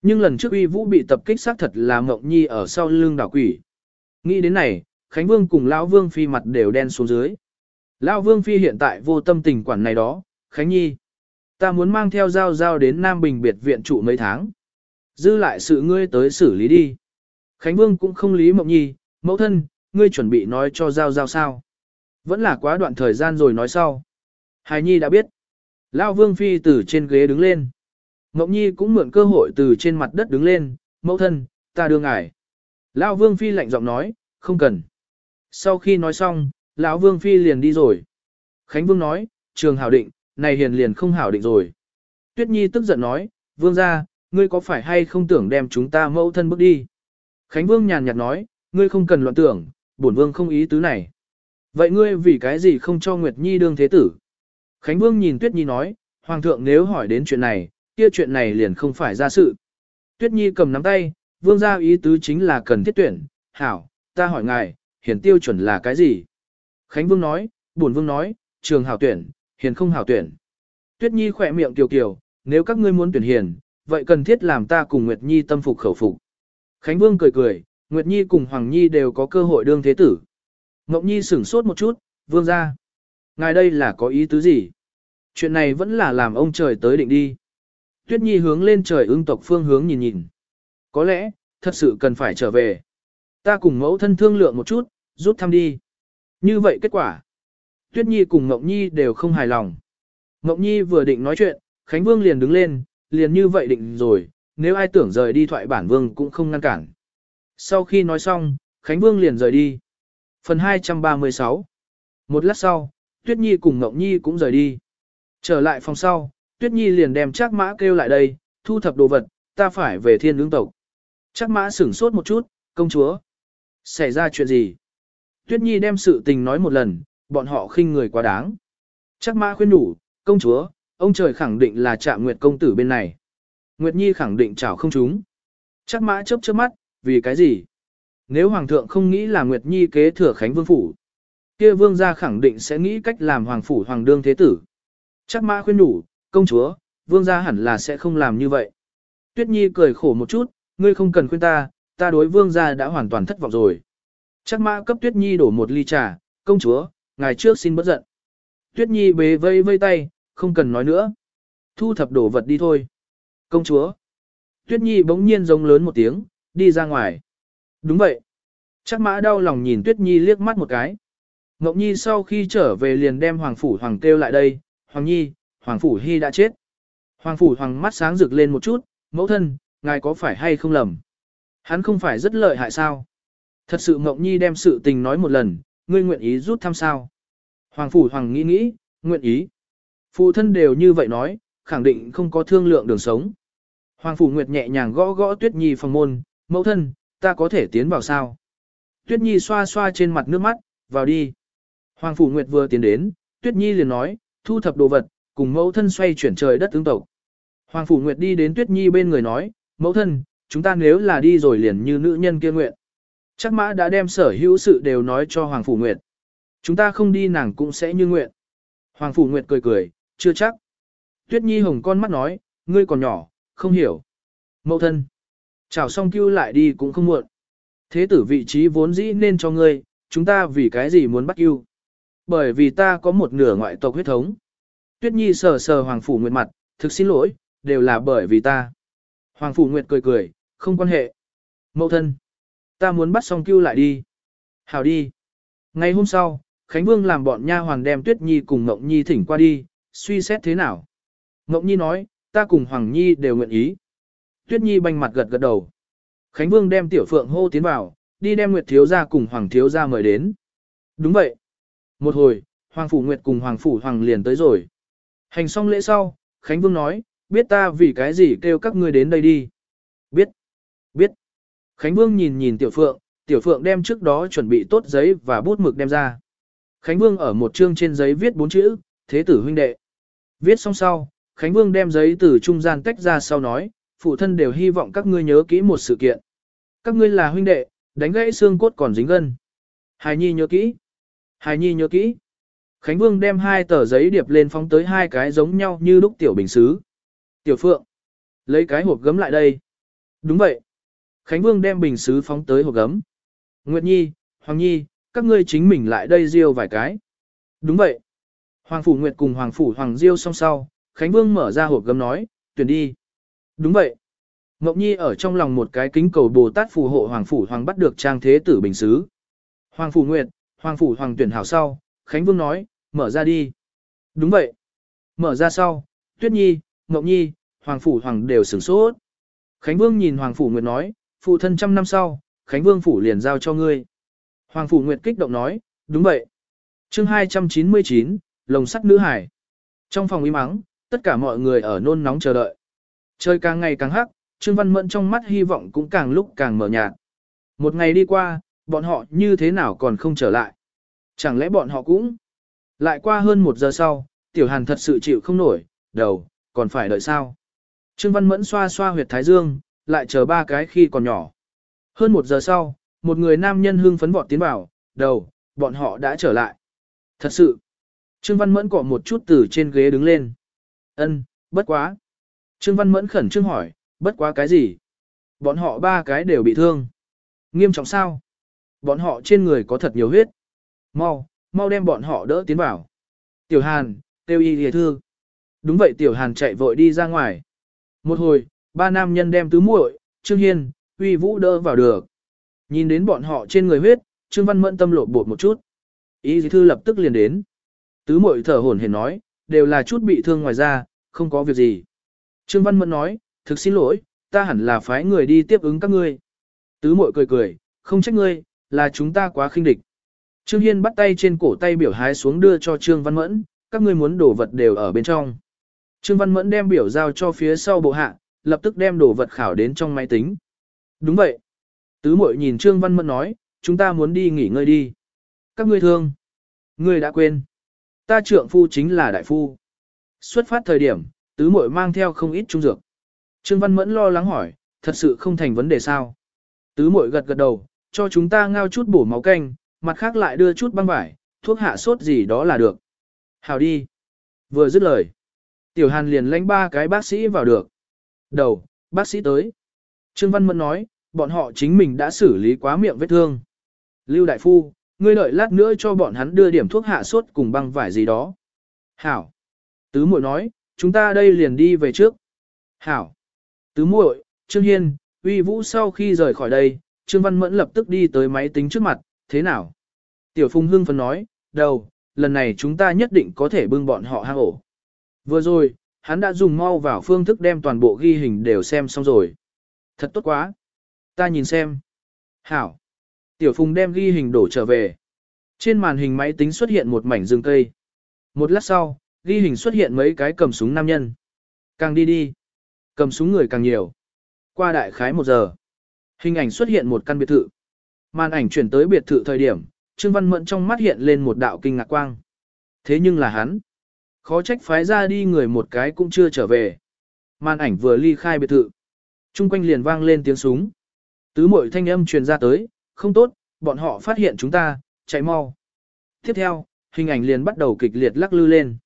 Nhưng lần trước uy vũ bị tập kích xác thật là Ngọc Nhi ở sau lưng đảo quỷ. Nghĩ đến này, Khánh Vương cùng Lão Vương Phi mặt đều đen xuống dưới. Lão Vương Phi hiện tại vô tâm tình quản này đó, Khánh Nhi. Ta muốn mang theo giao giao đến Nam Bình biệt viện trụ mấy tháng. Dư lại sự ngươi tới xử lý đi. Khánh Vương cũng không lý Mộng Nhi, mẫu thân, ngươi chuẩn bị nói cho giao giao sao. Vẫn là quá đoạn thời gian rồi nói sau. Hải Nhi đã biết. Lão Vương Phi từ trên ghế đứng lên. Mộng Nhi cũng mượn cơ hội từ trên mặt đất đứng lên, mẫu thân, ta đưa ngài. Lão Vương Phi lạnh giọng nói, không cần. Sau khi nói xong, lão Vương Phi liền đi rồi. Khánh Vương nói, trường hảo định, này hiền liền không hảo định rồi. Tuyết Nhi tức giận nói, Vương ra, ngươi có phải hay không tưởng đem chúng ta mẫu thân bước đi? Khánh Vương nhàn nhạt nói, ngươi không cần loạn tưởng, bổn Vương không ý tứ này. Vậy ngươi vì cái gì không cho Nguyệt Nhi đương thế tử? Khánh Vương nhìn Tuyết Nhi nói, Hoàng thượng nếu hỏi đến chuyện này, kia chuyện này liền không phải ra sự. Tuyết Nhi cầm nắm tay, Vương ra ý tứ chính là cần thiết tuyển, hảo, ta hỏi ngài, hiển tiêu chuẩn là cái gì? Khánh Vương nói, bổn Vương nói, trường hảo tuyển, hiền không hảo tuyển. Tuyết Nhi khỏe miệng kiều kiều, nếu các ngươi muốn tuyển hiền, vậy cần thiết làm ta cùng Nguyệt Nhi tâm phục khẩu phục. Khánh Vương cười cười, Nguyệt Nhi cùng Hoàng Nhi đều có cơ hội đương thế tử. Ngọc Nhi sửng sốt một chút, Vương ra. Ngài đây là có ý tứ gì? Chuyện này vẫn là làm ông trời tới định đi. Tuyết Nhi hướng lên trời ưng tộc phương hướng nhìn nhìn. Có lẽ, thật sự cần phải trở về. Ta cùng mẫu thân thương lượng một chút, rút thăm đi. Như vậy kết quả. Tuyết Nhi cùng Ngọc Nhi đều không hài lòng. Ngọc Nhi vừa định nói chuyện, Khánh Vương liền đứng lên, liền như vậy định rồi, nếu ai tưởng rời đi thoại bản Vương cũng không ngăn cản. Sau khi nói xong, Khánh Vương liền rời đi. Phần 236 Một lát sau, Tuyết Nhi cùng Ngọc Nhi cũng rời đi. Trở lại phòng sau, Tuyết Nhi liền đem Trác Mã kêu lại đây, thu thập đồ vật, ta phải về thiên lương tộc. Trác Mã sửng sốt một chút, công chúa. Xảy ra chuyện gì? Tuyết Nhi đem sự tình nói một lần, bọn họ khinh người quá đáng. Trác mã khuyên đủ, công chúa, ông trời khẳng định là trạm Nguyệt công tử bên này. Nguyệt Nhi khẳng định chảo không chúng. Trác mã chớp chớp mắt, vì cái gì? Nếu Hoàng thượng không nghĩ là Nguyệt Nhi kế thừa Khánh Vương Phủ, kia Vương gia khẳng định sẽ nghĩ cách làm Hoàng Phủ Hoàng đương thế tử. Chắc mã khuyên đủ, công chúa, Vương gia hẳn là sẽ không làm như vậy. Tuyết Nhi cười khổ một chút, ngươi không cần khuyên ta, ta đối Vương gia đã hoàn toàn thất vọng rồi. Chắc mã cấp Tuyết Nhi đổ một ly trà, công chúa, ngài trước xin bất giận. Tuyết Nhi bế vây vây tay, không cần nói nữa. Thu thập đồ vật đi thôi. Công chúa. Tuyết Nhi bỗng nhiên giống lớn một tiếng, đi ra ngoài. Đúng vậy. Chắc mã đau lòng nhìn Tuyết Nhi liếc mắt một cái. Ngọc Nhi sau khi trở về liền đem Hoàng Phủ Hoàng kêu lại đây. Hoàng Nhi, Hoàng Phủ Hy đã chết. Hoàng Phủ Hoàng mắt sáng rực lên một chút, mẫu thân, ngài có phải hay không lầm? Hắn không phải rất lợi hại sao? Thật sự Ngọc Nhi đem sự tình nói một lần, ngươi nguyện ý rút thăm sao? Hoàng Phủ Hoàng nghĩ nghĩ, nguyện ý. Phụ thân đều như vậy nói, khẳng định không có thương lượng đường sống. Hoàng Phủ Nguyệt nhẹ nhàng gõ gõ Tuyết Nhi phòng môn, mẫu thân, ta có thể tiến vào sao? Tuyết Nhi xoa xoa trên mặt nước mắt, vào đi. Hoàng Phủ Nguyệt vừa tiến đến, Tuyết Nhi liền nói, thu thập đồ vật, cùng mẫu thân xoay chuyển trời đất tương tộc. Hoàng Phủ Nguyệt đi đến Tuyết Nhi bên người nói, mẫu thân, chúng ta nếu là đi rồi liền như nữ nhân kia nguyện. Chắc mã đã đem sở hữu sự đều nói cho Hoàng Phủ Nguyệt. Chúng ta không đi nàng cũng sẽ như nguyện. Hoàng Phủ Nguyệt cười cười, chưa chắc. Tuyết Nhi hồng con mắt nói, ngươi còn nhỏ, không hiểu. Mẫu thân. Chào xong cứu lại đi cũng không muộn. Thế tử vị trí vốn dĩ nên cho ngươi, chúng ta vì cái gì muốn bắt cứu? Bởi vì ta có một nửa ngoại tộc huyết thống. Tuyết Nhi sờ sờ Hoàng Phủ Nguyệt mặt, thực xin lỗi, đều là bởi vì ta. Hoàng Phủ Nguyệt cười cười, không quan hệ. Mậu thân. Ta muốn bắt xong cưu lại đi. Hào đi. Ngày hôm sau, Khánh Vương làm bọn nha hoàng đem Tuyết Nhi cùng Ngộng Nhi thỉnh qua đi, suy xét thế nào. Ngộng Nhi nói, ta cùng Hoàng Nhi đều nguyện ý. Tuyết Nhi banh mặt gật gật đầu. Khánh Vương đem Tiểu Phượng hô tiến vào, đi đem Nguyệt Thiếu gia cùng Hoàng Thiếu gia mời đến. Đúng vậy. Một hồi, Hoàng Phủ Nguyệt cùng Hoàng Phủ Hoàng liền tới rồi. Hành xong lễ sau, Khánh Vương nói, biết ta vì cái gì kêu các ngươi đến đây đi. Biết. Biết. Khánh Vương nhìn nhìn Tiểu Phượng, Tiểu Phượng đem trước đó chuẩn bị tốt giấy và bút mực đem ra. Khánh Vương ở một chương trên giấy viết bốn chữ, thế tử huynh đệ. Viết xong sau, Khánh Vương đem giấy từ trung gian tách ra sau nói, phụ thân đều hy vọng các ngươi nhớ kỹ một sự kiện. Các ngươi là huynh đệ, đánh gãy xương cốt còn dính gân. Hài Nhi nhớ kỹ. Hài Nhi nhớ kỹ. Khánh Vương đem hai tờ giấy điệp lên phóng tới hai cái giống nhau như lúc tiểu bình xứ. Tiểu Phượng, lấy cái hộp gấm lại đây. Đúng vậy. Khánh Vương đem bình xứ phóng tới hộp gấm. Nguyệt Nhi, Hoàng Nhi, các ngươi chính mình lại đây riêu vài cái. Đúng vậy. Hoàng Phủ Nguyệt cùng Hoàng Phủ Hoàng riêu song sau, Khánh Vương mở ra hộp gấm nói, tuyển đi. Đúng vậy. Ngọc Nhi ở trong lòng một cái kính cầu Bồ Tát phù hộ Hoàng Phủ Hoàng bắt được trang thế tử bình xứ. Hoàng Phủ Nguyệt, Hoàng Phủ Hoàng tuyển hảo sau, Khánh Vương nói, mở ra đi. Đúng vậy. Mở ra sau, Tuyết Nhi, Ngọc Nhi, Hoàng Phủ Hoàng đều sửng sốt. Khánh Vương nhìn Hoàng Phủ Nguyệt nói, phụ thân trăm năm sau, Khánh Vương Phủ liền giao cho ngươi. Hoàng Phủ Nguyệt kích động nói, đúng vậy. chương 299, lồng sắt nữ hải. Trong phòng im mắng, tất cả mọi người ở nôn nóng chờ đợi. Trời càng ngày càng hắc, Trương Văn Mẫn trong mắt hy vọng cũng càng lúc càng mở nhạt. Một ngày đi qua, bọn họ như thế nào còn không trở lại. Chẳng lẽ bọn họ cũng... Lại qua hơn một giờ sau, Tiểu Hàn thật sự chịu không nổi, đầu, còn phải đợi sao. Trương Văn Mẫn xoa xoa huyệt thái dương, lại chờ ba cái khi còn nhỏ. Hơn một giờ sau, một người nam nhân hưng phấn vọt tiến vào, đầu, bọn họ đã trở lại. Thật sự, Trương Văn Mẫn cọ một chút từ trên ghế đứng lên. Ân, bất quá. Trương Văn Mẫn khẩn trương hỏi, bất quá cái gì? Bọn họ ba cái đều bị thương. Nghiêm trọng sao? Bọn họ trên người có thật nhiều huyết. Mau, mau đem bọn họ đỡ tiến vào. Tiểu Hàn, tiêu y lìa thư. Đúng vậy Tiểu Hàn chạy vội đi ra ngoài. Một hồi, ba nam nhân đem tứ muội, Trương Hiên, Uy Vũ đỡ vào được. Nhìn đến bọn họ trên người huyết, Trương Văn Mẫn tâm lộ bột một chút. Y dì thư lập tức liền đến. Tứ muội thở hổn hển nói, đều là chút bị thương ngoài ra, không có việc gì. Trương Văn Mẫn nói, thực xin lỗi, ta hẳn là phái người đi tiếp ứng các ngươi. Tứ muội cười cười, không trách ngươi, là chúng ta quá khinh địch. Trương Hiên bắt tay trên cổ tay biểu hái xuống đưa cho Trương Văn Mẫn, các ngươi muốn đổ vật đều ở bên trong. Trương Văn Mẫn đem biểu giao cho phía sau bộ hạ, lập tức đem đồ vật khảo đến trong máy tính. Đúng vậy. Tứ mội nhìn Trương Văn Mẫn nói, chúng ta muốn đi nghỉ ngơi đi. Các ngươi thương. Ngươi đã quên. Ta trượng phu chính là đại phu. Xuất phát thời điểm, tứ mội mang theo không ít trung dược. Trương Văn Mẫn lo lắng hỏi, thật sự không thành vấn đề sao. Tứ mội gật gật đầu, cho chúng ta ngao chút bổ máu canh, mặt khác lại đưa chút băng vải, thuốc hạ sốt gì đó là được. Hào đi. Vừa dứt lời. Tiểu Hàn liền lãnh ba cái bác sĩ vào được. Đầu, bác sĩ tới. Trương Văn Mẫn nói, bọn họ chính mình đã xử lý quá miệng vết thương. Lưu Đại Phu, ngươi đợi lát nữa cho bọn hắn đưa điểm thuốc hạ sốt cùng băng vải gì đó. Hảo. Tứ muội nói, chúng ta đây liền đi về trước. Hảo. Tứ muội, Trương Hiên, uy vũ sau khi rời khỏi đây, Trương Văn Mẫn lập tức đi tới máy tính trước mặt, thế nào? Tiểu Phùng hưng phân nói, đầu, lần này chúng ta nhất định có thể bưng bọn họ hang ổ. Vừa rồi, hắn đã dùng mau vào phương thức đem toàn bộ ghi hình đều xem xong rồi. Thật tốt quá. Ta nhìn xem. Hảo. Tiểu Phùng đem ghi hình đổ trở về. Trên màn hình máy tính xuất hiện một mảnh rừng cây. Một lát sau, ghi hình xuất hiện mấy cái cầm súng nam nhân. Càng đi đi. Cầm súng người càng nhiều. Qua đại khái một giờ. Hình ảnh xuất hiện một căn biệt thự. Màn ảnh chuyển tới biệt thự thời điểm, Trương Văn Mẫn trong mắt hiện lên một đạo kinh ngạc quang. Thế nhưng là hắn. Khó trách phái ra đi người một cái cũng chưa trở về. Màn ảnh vừa ly khai biệt thự. Trung quanh liền vang lên tiếng súng. Tứ mội thanh âm truyền ra tới, không tốt, bọn họ phát hiện chúng ta, chạy mau. Tiếp theo, hình ảnh liền bắt đầu kịch liệt lắc lư lên.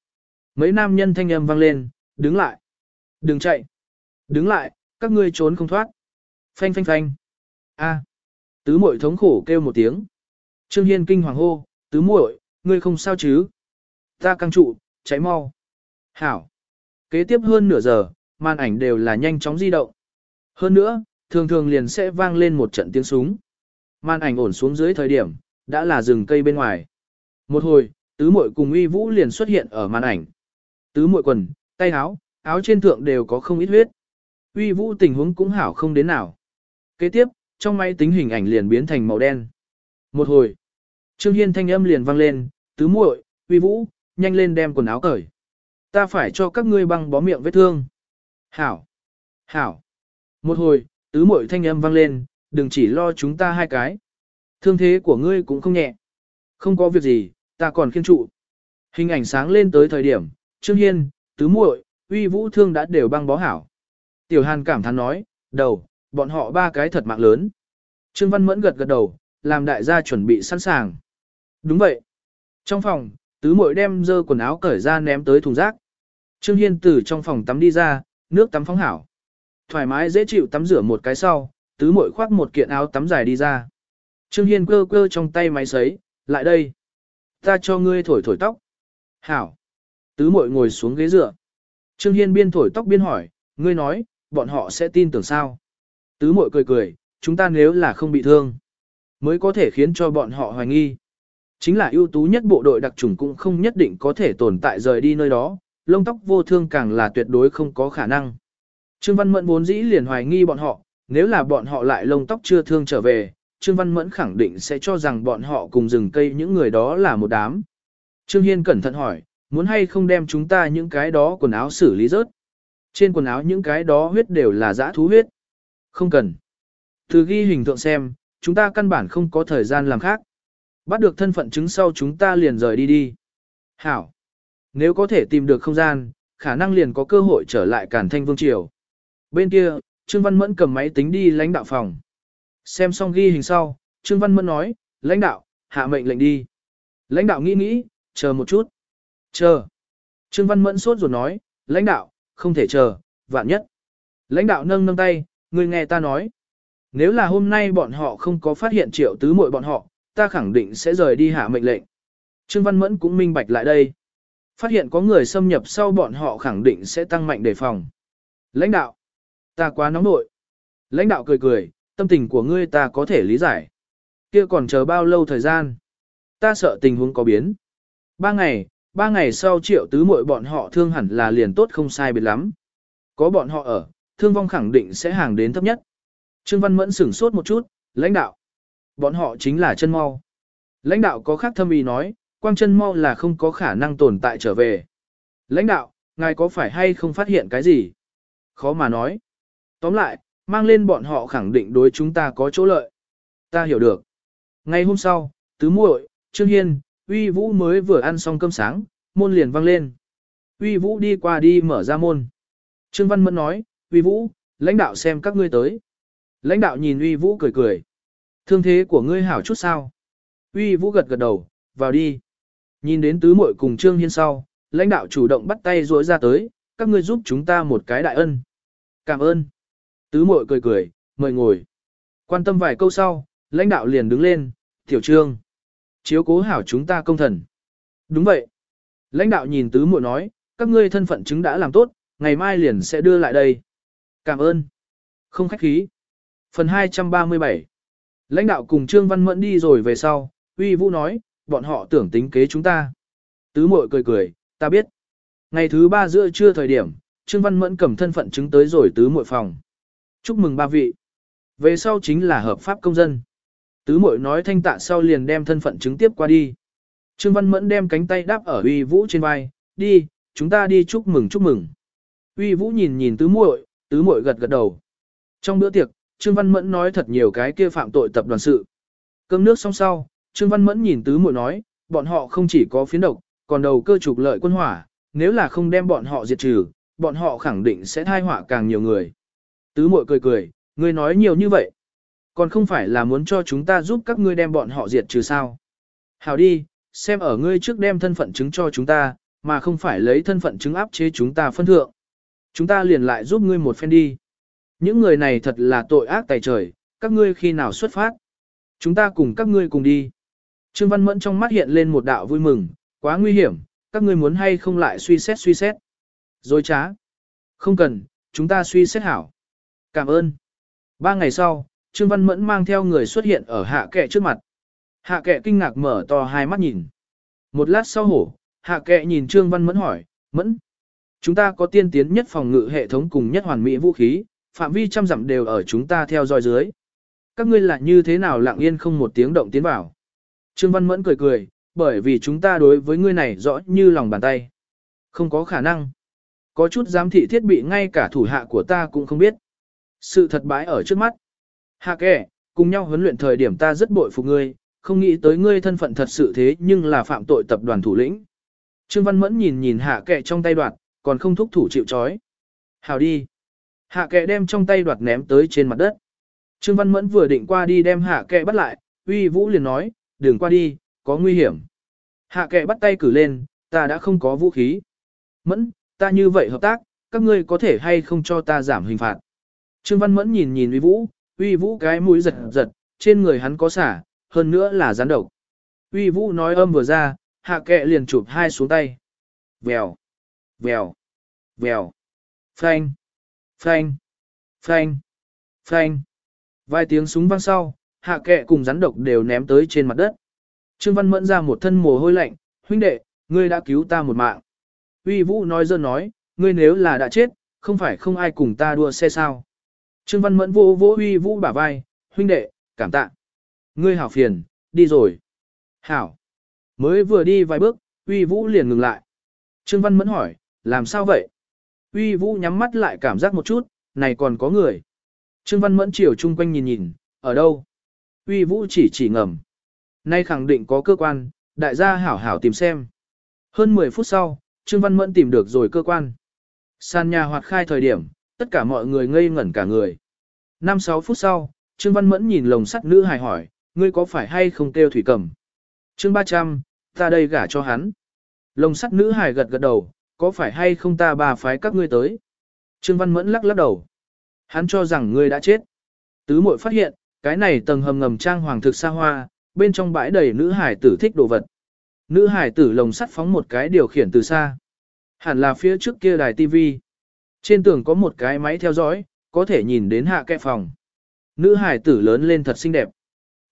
Mấy nam nhân thanh âm vang lên, đứng lại. Đừng chạy. Đứng lại, các ngươi trốn không thoát. Phanh phanh phanh. A. Tứ muội thống khổ kêu một tiếng. Trương Hiên kinh hoàng hô, tứ muội, ngươi không sao chứ? Ta căng trụ, cháy mau. Hảo. Kế tiếp hơn nửa giờ, màn ảnh đều là nhanh chóng di động. Hơn nữa, thường thường liền sẽ vang lên một trận tiếng súng. Màn ảnh ổn xuống dưới thời điểm, đã là rừng cây bên ngoài. Một hồi, tứ muội cùng uy vũ liền xuất hiện ở màn ảnh. Tứ muội quần, tay áo, áo trên thượng đều có không ít huyết. Uy vũ tình huống cũng hảo không đến nào. Kế tiếp, trong máy tính hình ảnh liền biến thành màu đen. Một hồi, Trương Hiên thanh âm liền vang lên, tứ muội, uy vũ, nhanh lên đem quần áo cởi. Ta phải cho các ngươi băng bó miệng vết thương. Hảo, hảo. Một hồi, tứ muội thanh âm vang lên, đừng chỉ lo chúng ta hai cái. Thương thế của ngươi cũng không nhẹ. Không có việc gì, ta còn khiên trụ. Hình ảnh sáng lên tới thời điểm, Trương Hiên, tứ muội, uy vũ thương đã đều băng bó hảo. Tiểu Hàn cảm thán nói, đầu, bọn họ ba cái thật mạng lớn. Trương Văn Mẫn gật gật đầu, làm đại gia chuẩn bị sẵn sàng. Đúng vậy. Trong phòng, tứ muội đem dơ quần áo cởi ra ném tới thùng rác. Trương Hiên từ trong phòng tắm đi ra, nước tắm phóng hảo. Thoải mái dễ chịu tắm rửa một cái sau, tứ muội khoác một kiện áo tắm dài đi ra. Trương Hiên cơ cơ trong tay máy sấy, lại đây. Ta cho ngươi thổi thổi tóc. Hảo. Tứ muội ngồi xuống ghế dựa. Trương Hiên biên thổi tóc biên hỏi, ngươi nói, bọn họ sẽ tin tưởng sao? Tứ muội cười cười, chúng ta nếu là không bị thương, mới có thể khiến cho bọn họ hoài nghi. Chính là ưu tú nhất bộ đội đặc trùng cũng không nhất định có thể tồn tại rời đi nơi đó, lông tóc vô thương càng là tuyệt đối không có khả năng. Trương Văn Mẫn vốn dĩ liền hoài nghi bọn họ, nếu là bọn họ lại lông tóc chưa thương trở về, Trương Văn Mẫn khẳng định sẽ cho rằng bọn họ cùng rừng cây những người đó là một đám. Trương Hiên cẩn thận hỏi, muốn hay không đem chúng ta những cái đó quần áo xử lý rớt. Trên quần áo những cái đó huyết đều là dã thú huyết. Không cần. Từ ghi hình tượng xem, chúng ta căn bản không có thời gian làm khác. Bắt được thân phận chứng sau chúng ta liền rời đi đi. Hảo. Nếu có thể tìm được không gian, khả năng liền có cơ hội trở lại Cản Thanh Vương Triều. Bên kia, Trương Văn Mẫn cầm máy tính đi lãnh đạo phòng. Xem xong ghi hình sau, Trương Văn Mẫn nói, lãnh đạo, hạ mệnh lệnh đi. Lãnh đạo nghĩ nghĩ, chờ một chút. Chờ. Trương Văn Mẫn sốt ruột nói, lãnh đạo, không thể chờ, vạn nhất. Lãnh đạo nâng nâng tay, người nghe ta nói. Nếu là hôm nay bọn họ không có phát hiện triệu tứ muội bọn họ, ta khẳng định sẽ rời đi hạ mệnh lệnh. Trương Văn Mẫn cũng minh bạch lại đây. Phát hiện có người xâm nhập sau bọn họ khẳng định sẽ tăng mạnh đề phòng. Lãnh đạo, ta quá nóng nội. Lãnh đạo cười cười, tâm tình của ngươi ta có thể lý giải. Kia còn chờ bao lâu thời gian? Ta sợ tình huống có biến. Ba ngày, ba ngày sau triệu tứ muội bọn họ thương hẳn là liền tốt không sai biệt lắm. Có bọn họ ở, thương vong khẳng định sẽ hàng đến thấp nhất. Trương Văn Mẫn sửng sốt một chút, lãnh đạo. Bọn họ chính là chân mau. Lãnh đạo có khác thâm ý nói, quang chân mau là không có khả năng tồn tại trở về. Lãnh đạo, ngài có phải hay không phát hiện cái gì? Khó mà nói. Tóm lại, mang lên bọn họ khẳng định đối chúng ta có chỗ lợi. Ta hiểu được. Ngày hôm sau, tứ muội, Trương Hiên, Uy Vũ mới vừa ăn xong cơm sáng, môn liền vang lên. Uy Vũ đi qua đi mở ra môn. Trương Văn Mẫn nói, Uy Vũ, lãnh đạo xem các ngươi tới. Lãnh đạo nhìn Uy Vũ cười cười. Thương thế của ngươi hảo chút sao? Uy Vũ gật gật đầu, vào đi. Nhìn đến tứ muội cùng Trương Hiên sau, lãnh đạo chủ động bắt tay rối ra tới, các ngươi giúp chúng ta một cái đại ân. Cảm ơn. Tứ muội cười cười, mời ngồi. Quan tâm vài câu sau, lãnh đạo liền đứng lên, Tiểu trương, chiếu cố hảo chúng ta công thần. Đúng vậy. Lãnh đạo nhìn tứ muội nói, các ngươi thân phận chứng đã làm tốt, ngày mai liền sẽ đưa lại đây. Cảm ơn. Không khách khí. Phần 237 Lãnh đạo cùng Trương Văn Mẫn đi rồi về sau, uy vũ nói, bọn họ tưởng tính kế chúng ta. Tứ muội cười cười, ta biết. Ngày thứ ba giữa trưa thời điểm, Trương Văn Mẫn cầm thân phận chứng tới rồi tứ muội phòng. Chúc mừng ba vị. Về sau chính là hợp pháp công dân. Tứ muội nói thanh tạ sau liền đem thân phận chứng tiếp qua đi. Trương Văn Mẫn đem cánh tay đáp ở uy vũ trên vai, đi, chúng ta đi chúc mừng chúc mừng. Uy vũ nhìn nhìn tứ muội, tứ muội gật gật đầu. Trong bữa tiệc, Trương Văn Mẫn nói thật nhiều cái kia phạm tội tập đoàn sự. Cơm nước xong sau, Trương Văn Mẫn nhìn tứ muội nói, bọn họ không chỉ có phiến độc, còn đầu cơ trục lợi quân hỏa, nếu là không đem bọn họ diệt trừ, bọn họ khẳng định sẽ thai họa càng nhiều người. Tứ muội cười cười, ngươi nói nhiều như vậy. Còn không phải là muốn cho chúng ta giúp các ngươi đem bọn họ diệt trừ sao. Hào đi, xem ở ngươi trước đem thân phận chứng cho chúng ta, mà không phải lấy thân phận chứng áp chế chúng ta phân thượng. Chúng ta liền lại giúp ngươi một phen đi. Những người này thật là tội ác tài trời, các ngươi khi nào xuất phát. Chúng ta cùng các ngươi cùng đi. Trương Văn Mẫn trong mắt hiện lên một đạo vui mừng, quá nguy hiểm, các ngươi muốn hay không lại suy xét suy xét. Rồi trá. Không cần, chúng ta suy xét hảo. Cảm ơn. Ba ngày sau, Trương Văn Mẫn mang theo người xuất hiện ở hạ kệ trước mặt. Hạ kệ kinh ngạc mở to hai mắt nhìn. Một lát sau hổ, hạ kệ nhìn Trương Văn Mẫn hỏi, Mẫn. Chúng ta có tiên tiến nhất phòng ngự hệ thống cùng nhất hoàn mỹ vũ khí, phạm vi trăm dặm đều ở chúng ta theo dõi dưới. Các ngươi là như thế nào lặng yên không một tiếng động tiến vào. Trương Văn Mẫn cười cười, bởi vì chúng ta đối với ngươi này rõ như lòng bàn tay. Không có khả năng. Có chút giám thị thiết bị ngay cả thủ hạ của ta cũng không biết. Sự thật bãi ở trước mắt. Hạ kẻ, cùng nhau huấn luyện thời điểm ta rất bội phục ngươi, không nghĩ tới ngươi thân phận thật sự thế nhưng là phạm tội tập đoàn thủ lĩnh. Trương Văn Mẫn nhìn nhìn hạ kẻ trong tay đoạt, còn không thúc thủ chịu chói. Hào đi. Hạ kệ đem trong tay đoạt ném tới trên mặt đất. Trương Văn Mẫn vừa định qua đi đem hạ kệ bắt lại, uy vũ liền nói, đừng qua đi, có nguy hiểm. Hạ kệ bắt tay cử lên, ta đã không có vũ khí. Mẫn, ta như vậy hợp tác, các ngươi có thể hay không cho ta giảm hình phạt. Trương Văn Mẫn nhìn nhìn uy vũ, uy vũ cái mũi giật giật, trên người hắn có xả, hơn nữa là rắn độc. Uy vũ nói âm vừa ra, hạ kệ liền chụp hai xuống tay. Vèo, vèo, vèo, phanh, phanh, phanh, phanh. Vài tiếng súng vang sau, hạ kệ cùng rắn độc đều ném tới trên mặt đất. Trương Văn Mẫn ra một thân mồ hôi lạnh, huynh đệ, ngươi đã cứu ta một mạng. Uy Vũ nói dơ nói, ngươi nếu là đã chết, không phải không ai cùng ta đua xe sao. Trương Văn Mẫn vô vô Uy Vũ bả vai, huynh đệ, cảm tạ. Ngươi hảo phiền, đi rồi. Hảo. Mới vừa đi vài bước, Uy Vũ liền ngừng lại. Trương Văn Mẫn hỏi, làm sao vậy? Uy Vũ nhắm mắt lại cảm giác một chút, này còn có người. Trương Văn Mẫn chiều chung quanh nhìn nhìn, ở đâu? Uy Vũ chỉ chỉ ngầm. Nay khẳng định có cơ quan, đại gia hảo hảo tìm xem. Hơn 10 phút sau, Trương Văn Mẫn tìm được rồi cơ quan. Sàn nhà hoạt khai thời điểm, tất cả mọi người ngây ngẩn cả người. 5-6 phút sau, Trương Văn Mẫn nhìn lồng sắt nữ hài hỏi, ngươi có phải hay không kêu thủy cầm? Trương 300, ta đây gả cho hắn. Lồng sắt nữ hài gật gật đầu, có phải hay không ta bà phái các ngươi tới? Trương Văn Mẫn lắc lắc đầu. Hắn cho rằng ngươi đã chết. Tứ muội phát hiện, cái này tầng hầm ngầm trang hoàng thực xa hoa, bên trong bãi đầy nữ hải tử thích đồ vật. Nữ hải tử lồng sắt phóng một cái điều khiển từ xa. Hẳn là phía trước kia đài TV. Trên tường có một cái máy theo dõi, có thể nhìn đến hạ kẹ phòng. Nữ hải tử lớn lên thật xinh đẹp.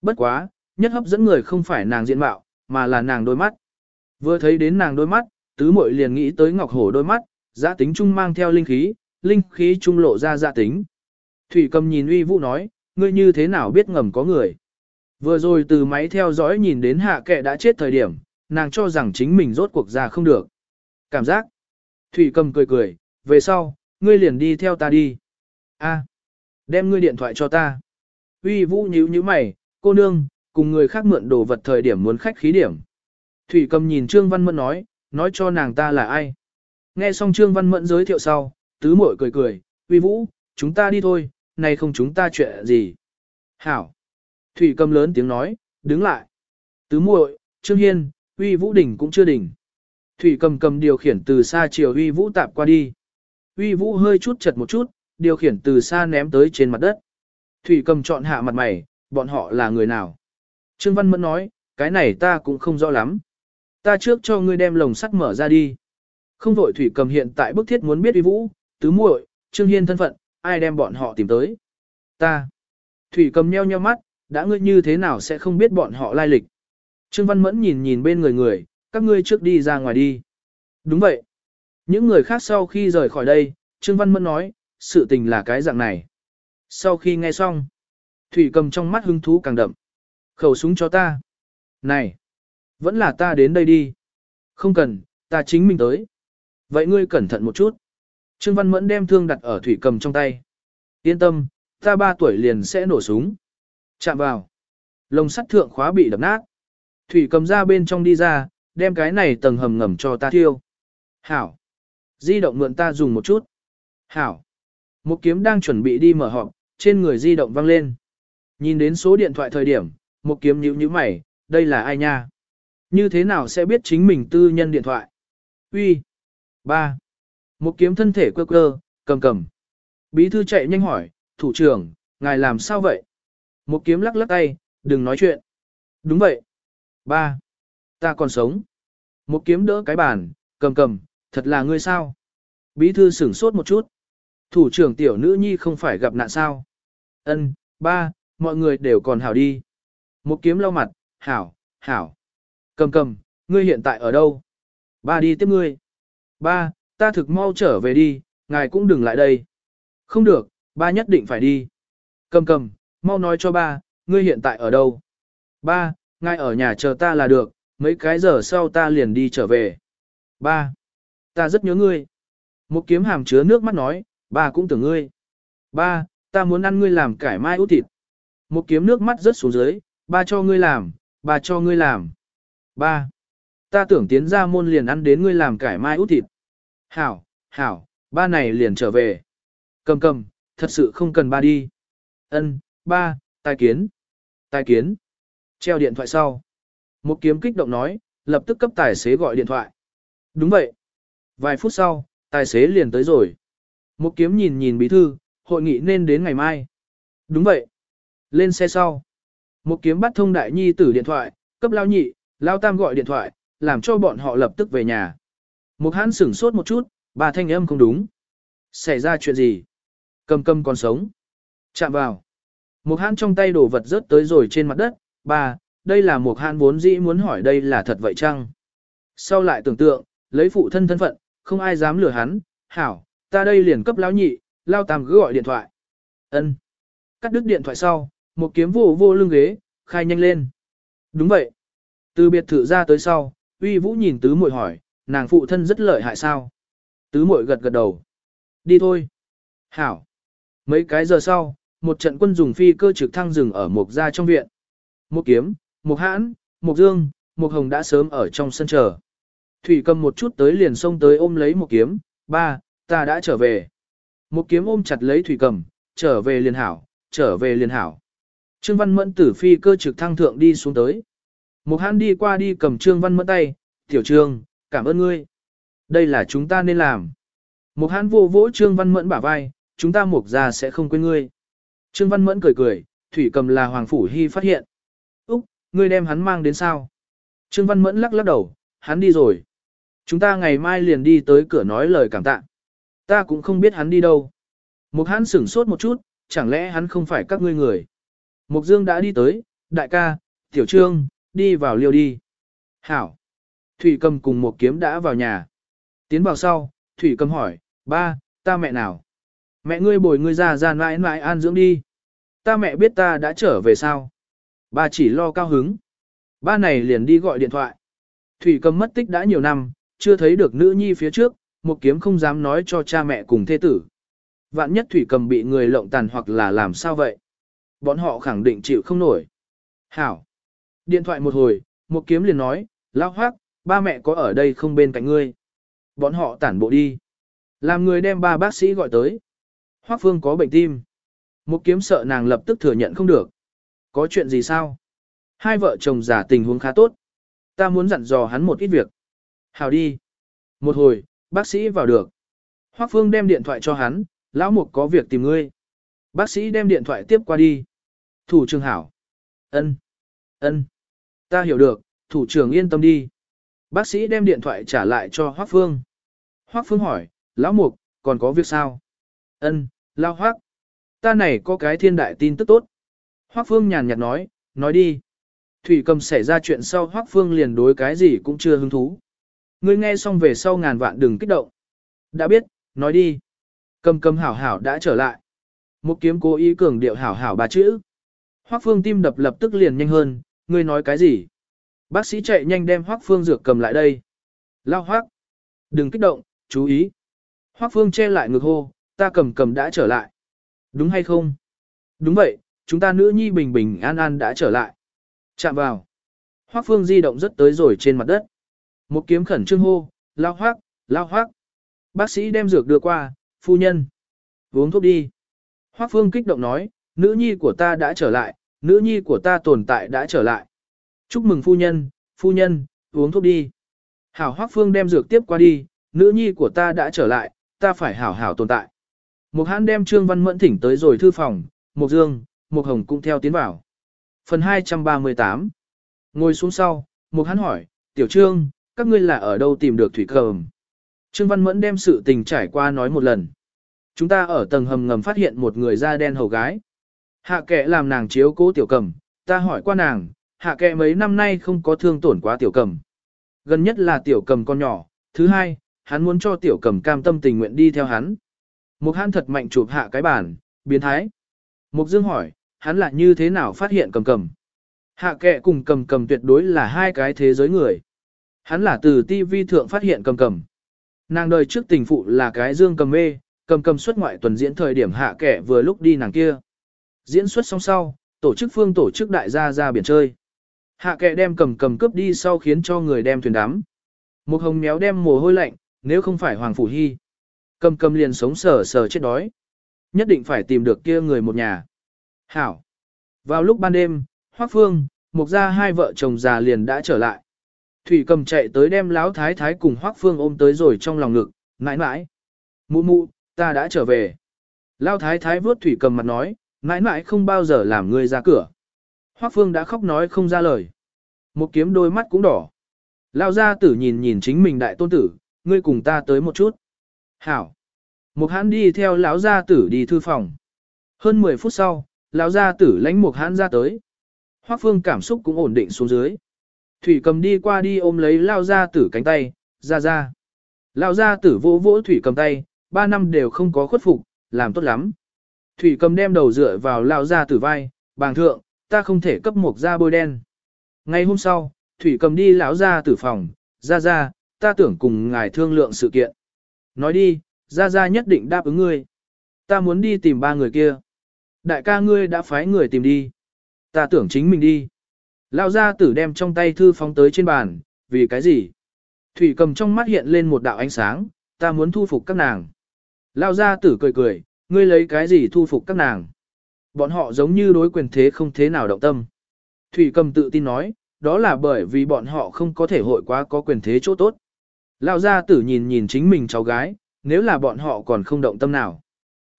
Bất quá, nhất hấp dẫn người không phải nàng diện mạo, mà là nàng đôi mắt. Vừa thấy đến nàng đôi mắt, tứ muội liền nghĩ tới ngọc hổ đôi mắt, giá tính trung mang theo linh khí, linh khí trung lộ ra giá tính. Thủy cầm nhìn uy vũ nói, ngươi như thế nào biết ngầm có người. Vừa rồi từ máy theo dõi nhìn đến hạ kệ đã chết thời điểm, nàng cho rằng chính mình rốt cuộc ra không được. Cảm giác. Thủy cầm cười cười, về sau, ngươi liền đi theo ta đi. A, đem ngươi điện thoại cho ta. Uy vũ nhíu nhíu mày, cô nương, cùng người khác mượn đồ vật thời điểm muốn khách khí điểm. Thủy cầm nhìn Trương Văn Mẫn nói, nói cho nàng ta là ai. Nghe xong Trương Văn Mẫn giới thiệu sau, tứ muội cười cười, uy vũ, chúng ta đi thôi, này không chúng ta chuyện gì. Hảo. Thủy cầm lớn tiếng nói, đứng lại. Tứ muội, Trương Hiên, uy vũ đỉnh cũng chưa đỉnh. Thủy cầm cầm điều khiển từ xa chiều uy vũ tạp qua đi. Uy vũ hơi chút chật một chút, điều khiển từ xa ném tới trên mặt đất. Thủy cầm chọn hạ mặt mày, bọn họ là người nào? Trương Văn Mẫn nói, cái này ta cũng không rõ lắm. Ta trước cho ngươi đem lồng sắt mở ra đi. Không vội thủy cầm hiện tại bức thiết muốn biết uy vũ, tứ muội, Trương Hiên thân phận, ai đem bọn họ tìm tới. Ta. Thủy cầm nheo nheo mắt, đã ngươi như thế nào sẽ không biết bọn họ lai lịch. Trương Văn Mẫn nhìn nhìn bên người người, các ngươi trước đi ra ngoài đi. Đúng vậy. Những người khác sau khi rời khỏi đây, Trương Văn Mẫn nói, sự tình là cái dạng này. Sau khi nghe xong, Thủy cầm trong mắt hứng thú càng đậm. Khẩu súng cho ta. Này, vẫn là ta đến đây đi. Không cần, ta chính mình tới. Vậy ngươi cẩn thận một chút. Trương Văn Mẫn đem thương đặt ở Thủy cầm trong tay. Yên tâm, ta ba tuổi liền sẽ nổ súng. Chạm vào. Lồng sắt thượng khóa bị đập nát. Thủy cầm ra bên trong đi ra, đem cái này tầng hầm ngầm cho ta thiêu. Hảo. Di động mượn ta dùng một chút. Hảo. Một kiếm đang chuẩn bị đi mở họp, trên người di động vang lên. Nhìn đến số điện thoại thời điểm, một kiếm nhíu nhíu mày, đây là ai nha? Như thế nào sẽ biết chính mình tư nhân điện thoại? Uy. Ba. Một kiếm thân thể quơ quơ, cầm cầm. Bí thư chạy nhanh hỏi, thủ trưởng, ngài làm sao vậy? Một kiếm lắc lắc tay, đừng nói chuyện. Đúng vậy. Ba. Ta còn sống. Một kiếm đỡ cái bàn, cầm cầm, thật là ngươi sao? Bí thư sửng sốt một chút. Thủ trưởng tiểu nữ nhi không phải gặp nạn sao? Ân, ba, mọi người đều còn hảo đi. Một kiếm lau mặt, hảo, hảo. Cầm cầm, ngươi hiện tại ở đâu? Ba đi tiếp ngươi. Ba, ta thực mau trở về đi, ngài cũng đừng lại đây. Không được, ba nhất định phải đi. Cầm cầm, mau nói cho ba, ngươi hiện tại ở đâu? Ba, ngài ở nhà chờ ta là được, mấy cái giờ sau ta liền đi trở về. Ba, ta rất nhớ ngươi. Một kiếm hàm chứa nước mắt nói, ba cũng tưởng ngươi. Ba, ta muốn ăn ngươi làm cải mai út thịt. Một kiếm nước mắt rớt xuống dưới, ba cho ngươi làm, ba cho ngươi làm. Ba, ta tưởng tiến ra môn liền ăn đến ngươi làm cải mai út thịt. Hảo, hảo, ba này liền trở về. Cầm cầm, thật sự không cần ba đi. Ân, ba, tài kiến. Tài kiến. Treo điện thoại sau. Một kiếm kích động nói, lập tức cấp tài xế gọi điện thoại. Đúng vậy. Vài phút sau, tài xế liền tới rồi. Một kiếm nhìn nhìn bí thư, hội nghị nên đến ngày mai. Đúng vậy. Lên xe sau. Một kiếm bắt thông đại nhi tử điện thoại, cấp lao nhị, lao tam gọi điện thoại, làm cho bọn họ lập tức về nhà. Mục hãn sửng sốt một chút, bà thanh âm không đúng. Xảy ra chuyện gì? Cầm cầm còn sống. Chạm vào. Mục hãn trong tay đổ vật rớt tới rồi trên mặt đất. Bà, đây là Mục hãn vốn dĩ muốn hỏi đây là thật vậy chăng? Sau lại tưởng tượng, lấy phụ thân thân phận, không ai dám lừa hắn. Hảo, ta đây liền cấp lão nhị, lao tam cứ gọi điện thoại. Ân. Cắt đứt điện thoại sau, một kiếm vô vô lưng ghế, khai nhanh lên. Đúng vậy. Từ biệt thự ra tới sau, uy vũ nhìn tứ muội hỏi, nàng phụ thân rất lợi hại sao? Tứ muội gật gật đầu. Đi thôi. Hảo. Mấy cái giờ sau, một trận quân dùng phi cơ trực thăng dừng ở một gia trong viện. Một kiếm, một hãn, một dương, một hồng đã sớm ở trong sân chờ. Thủy cầm một chút tới liền xông tới ôm lấy một kiếm, ba, ta đã trở về. Một kiếm ôm chặt lấy thủy cầm, trở về liền hảo, trở về liền hảo. Trương Văn Mẫn tử phi cơ trực thăng thượng đi xuống tới. Mục hãn đi qua đi cầm Trương Văn Mẫn tay, tiểu trương, cảm ơn ngươi. Đây là chúng ta nên làm. Mục hãn vô vỗ Trương Văn Mẫn bả vai, chúng ta mục ra sẽ không quên ngươi. Trương Văn Mẫn cười cười, thủy cầm là Hoàng Phủ Hy phát hiện. Úc, ngươi đem hắn mang đến sao? Trương Văn Mẫn lắc lắc đầu, hắn đi rồi. Chúng ta ngày mai liền đi tới cửa nói lời cảm tạ. Ta cũng không biết hắn đi đâu. Mục Hãn sửng sốt một chút, chẳng lẽ hắn không phải các ngươi người. Mục Dương đã đi tới, đại ca, tiểu trương, đi vào liêu đi. Hảo. Thủy cầm cùng một kiếm đã vào nhà. Tiến vào sau, Thủy cầm hỏi, ba, ta mẹ nào? Mẹ ngươi bồi ngươi ra ra mãi mãi an dưỡng đi. Ta mẹ biết ta đã trở về sao? Ba chỉ lo cao hứng. Ba này liền đi gọi điện thoại. Thủy cầm mất tích đã nhiều năm, chưa thấy được nữ nhi phía trước, một kiếm không dám nói cho cha mẹ cùng thê tử. Vạn nhất thủy cầm bị người lộng tàn hoặc là làm sao vậy? Bọn họ khẳng định chịu không nổi. Hảo. Điện thoại một hồi, một kiếm liền nói, lão hoác, ba mẹ có ở đây không bên cạnh ngươi. Bọn họ tản bộ đi. Làm người đem ba bác sĩ gọi tới. Hoác phương có bệnh tim. Một kiếm sợ nàng lập tức thừa nhận không được. Có chuyện gì sao? Hai vợ chồng giả tình huống khá tốt. Ta muốn dặn dò hắn một ít việc. Hảo đi. Một hồi, bác sĩ vào được. Hoác Phương đem điện thoại cho hắn, lão mục có việc tìm ngươi. Bác sĩ đem điện thoại tiếp qua đi. Thủ trường hảo. ân, Ân, Ta hiểu được, thủ trưởng yên tâm đi. Bác sĩ đem điện thoại trả lại cho Hoác Phương. Hoác Phương hỏi, Lão Mục, còn có việc sao? Ân, Lão Hoác. Ta này có cái thiên đại tin tức tốt. Hoác Phương nhàn nhạt nói, nói đi. Thủy cầm xảy ra chuyện sau Hoác Phương liền đối cái gì cũng chưa hứng thú. Ngươi nghe xong về sau ngàn vạn đừng kích động. Đã biết, nói đi. Cầm cầm hảo hảo đã trở lại. Một kiếm cố ý cường điệu hảo hảo ba chữ. Hoác Phương tim đập lập tức liền nhanh hơn, ngươi nói cái gì? Bác sĩ chạy nhanh đem Hoác Phương dược cầm lại đây. Lao Hoác. Đừng kích động, chú ý. Hoác Phương che lại ngực hô, ta cầm cầm đã trở lại. Đúng hay không? Đúng vậy, chúng ta nữ nhi bình bình an an đã trở lại. Chạm vào. Hoác Phương di động rất tới rồi trên mặt đất. Một kiếm khẩn trương hô, lao hoác, lao hoác. Bác sĩ đem dược đưa qua, phu nhân. Uống thuốc đi. Hoác Phương kích động nói, nữ nhi của ta đã trở lại, nữ nhi của ta tồn tại đã trở lại. Chúc mừng phu nhân, phu nhân, uống thuốc đi. Hảo Hoác Phương đem dược tiếp qua đi, nữ nhi của ta đã trở lại, ta phải hảo hảo tồn tại. Một hãn đem Trương Văn Mẫn thỉnh tới rồi thư phòng, Một Dương, Một Hồng cũng theo tiến vào. Phần 238 Ngồi xuống sau, Một hãn hỏi, Tiểu Trương, các ngươi là ở đâu tìm được thủy cầm? Trương Văn Mẫn đem sự tình trải qua nói một lần. Chúng ta ở tầng hầm ngầm phát hiện một người da đen hầu gái. Hạ kệ làm nàng chiếu cố tiểu cầm, ta hỏi qua nàng, hạ kệ mấy năm nay không có thương tổn quá tiểu cầm. Gần nhất là tiểu cầm con nhỏ, thứ hai, hắn muốn cho tiểu cầm cam tâm tình nguyện đi theo hắn. Mục hắn thật mạnh chụp hạ cái bản, biến thái. Mục dương hỏi, hắn là như thế nào phát hiện cầm cầm. Hạ kệ cùng cầm cầm tuyệt đối là hai cái thế giới người. Hắn là từ TV thượng phát hiện cầm cầm. Nàng đời trước tình phụ là cái dương cầm mê, cầm cầm xuất ngoại tuần diễn thời điểm hạ Kệ vừa lúc đi nàng kia. Diễn xuất xong sau, tổ chức phương tổ chức đại gia ra biển chơi. Hạ kệ đem cầm cầm cướp đi sau khiến cho người đem thuyền đắm. Một hồng méo đem mồ hôi lạnh, nếu không phải Hoàng Phủ Hy. Cầm cầm liền sống sờ sờ chết đói. Nhất định phải tìm được kia người một nhà. Hảo. Vào lúc ban đêm, Hoác Phương, Mục gia hai vợ chồng già liền đã trở lại. Thủy cầm chạy tới đem Lão Thái Thái cùng Hoác Phương ôm tới rồi trong lòng ngực, mãi mãi. Mụ mụ, ta đã trở về. Lão Thái Thái vuốt Thủy cầm mặt nói, mãi mãi không bao giờ làm ngươi ra cửa. Hoác Phương đã khóc nói không ra lời. Một kiếm đôi mắt cũng đỏ. Lão gia tử nhìn nhìn chính mình đại tôn tử, ngươi cùng ta tới một chút. Hảo. Một hãn đi theo lão gia tử đi thư phòng. Hơn 10 phút sau, lão gia tử lãnh một hãn ra tới. Hoác Phương cảm xúc cũng ổn định xuống dưới. Thủy cầm đi qua đi ôm lấy lao gia tử cánh tay, ra ra. Lao gia tử vỗ vỗ thủy cầm tay, ba năm đều không có khuất phục, làm tốt lắm. Thủy cầm đem đầu dựa vào lao gia tử vai, bàng thượng, ta không thể cấp một da bôi đen. Ngày hôm sau, Thủy cầm đi lão gia tử phòng, ra ra, ta tưởng cùng ngài thương lượng sự kiện. Nói đi, ra ra nhất định đáp ứng ngươi. Ta muốn đi tìm ba người kia. Đại ca ngươi đã phái người tìm đi. Ta tưởng chính mình đi. Lão gia tử đem trong tay thư phóng tới trên bàn, vì cái gì? Thủy cầm trong mắt hiện lên một đạo ánh sáng, ta muốn thu phục các nàng. Lão gia tử cười cười, ngươi lấy cái gì thu phục các nàng? Bọn họ giống như đối quyền thế không thế nào động tâm. Thủy cầm tự tin nói, đó là bởi vì bọn họ không có thể hội quá có quyền thế chỗ tốt. Lão gia tử nhìn nhìn chính mình cháu gái, nếu là bọn họ còn không động tâm nào.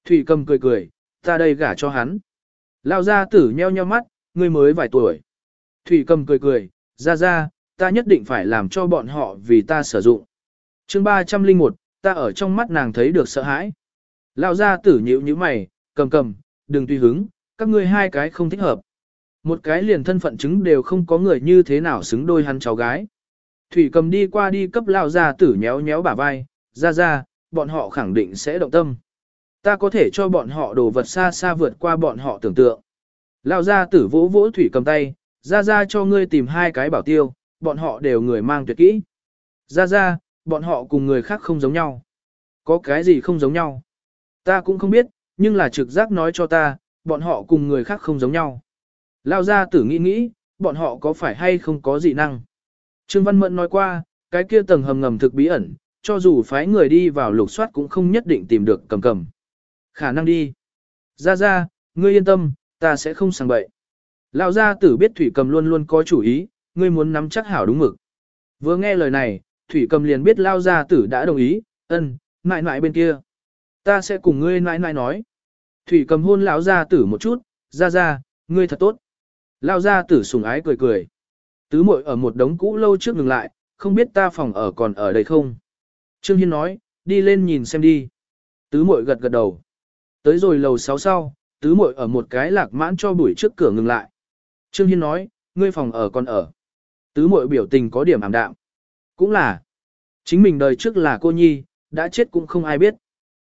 Thủy cầm cười cười, ta đây gả cho hắn. Lão gia tử nheo nheo mắt, ngươi mới vài tuổi. Thủy cầm cười cười, ra ra, ta nhất định phải làm cho bọn họ vì ta sử dụng. chương 301, ta ở trong mắt nàng thấy được sợ hãi. Lão gia tử nhíu nhíu mày, cầm cầm, đừng tùy hứng, các ngươi hai cái không thích hợp. Một cái liền thân phận chứng đều không có người như thế nào xứng đôi hắn cháu gái. Thủy cầm đi qua đi cấp lão gia tử nhéo nhéo bả vai, ra ra, bọn họ khẳng định sẽ động tâm. Ta có thể cho bọn họ đồ vật xa xa vượt qua bọn họ tưởng tượng. Lão gia tử vỗ vỗ thủy cầm tay, ra ra cho ngươi tìm hai cái bảo tiêu, bọn họ đều người mang tuyệt kỹ. Ra ra, bọn họ cùng người khác không giống nhau. Có cái gì không giống nhau? Ta cũng không biết, nhưng là trực giác nói cho ta, bọn họ cùng người khác không giống nhau. Lao ra tử nghĩ nghĩ, bọn họ có phải hay không có dị năng? Trương Văn Mẫn nói qua, cái kia tầng hầm ngầm thực bí ẩn, cho dù phái người đi vào lục soát cũng không nhất định tìm được cầm cầm. Khả năng đi. Ra ra, ngươi yên tâm, ta sẽ không sang bậy. Lão gia tử biết thủy cầm luôn luôn có chủ ý, ngươi muốn nắm chắc hảo đúng mực. Vừa nghe lời này, thủy cầm liền biết Lão gia tử đã đồng ý, ân, mại mại bên kia. Ta sẽ cùng ngươi nãi nãi nói. Thủy cầm hôn lão gia tử một chút, ra ra, ngươi thật tốt. lão gia tử sùng ái cười cười. Tứ muội ở một đống cũ lâu trước ngừng lại, không biết ta phòng ở còn ở đây không? Trương Hiên nói, đi lên nhìn xem đi. Tứ muội gật gật đầu. Tới rồi lầu sáu sau, tứ muội ở một cái lạc mãn cho buổi trước cửa ngừng lại. Trương Hiên nói, ngươi phòng ở còn ở. Tứ muội biểu tình có điểm ảm đạm. Cũng là, chính mình đời trước là cô nhi, đã chết cũng không ai biết.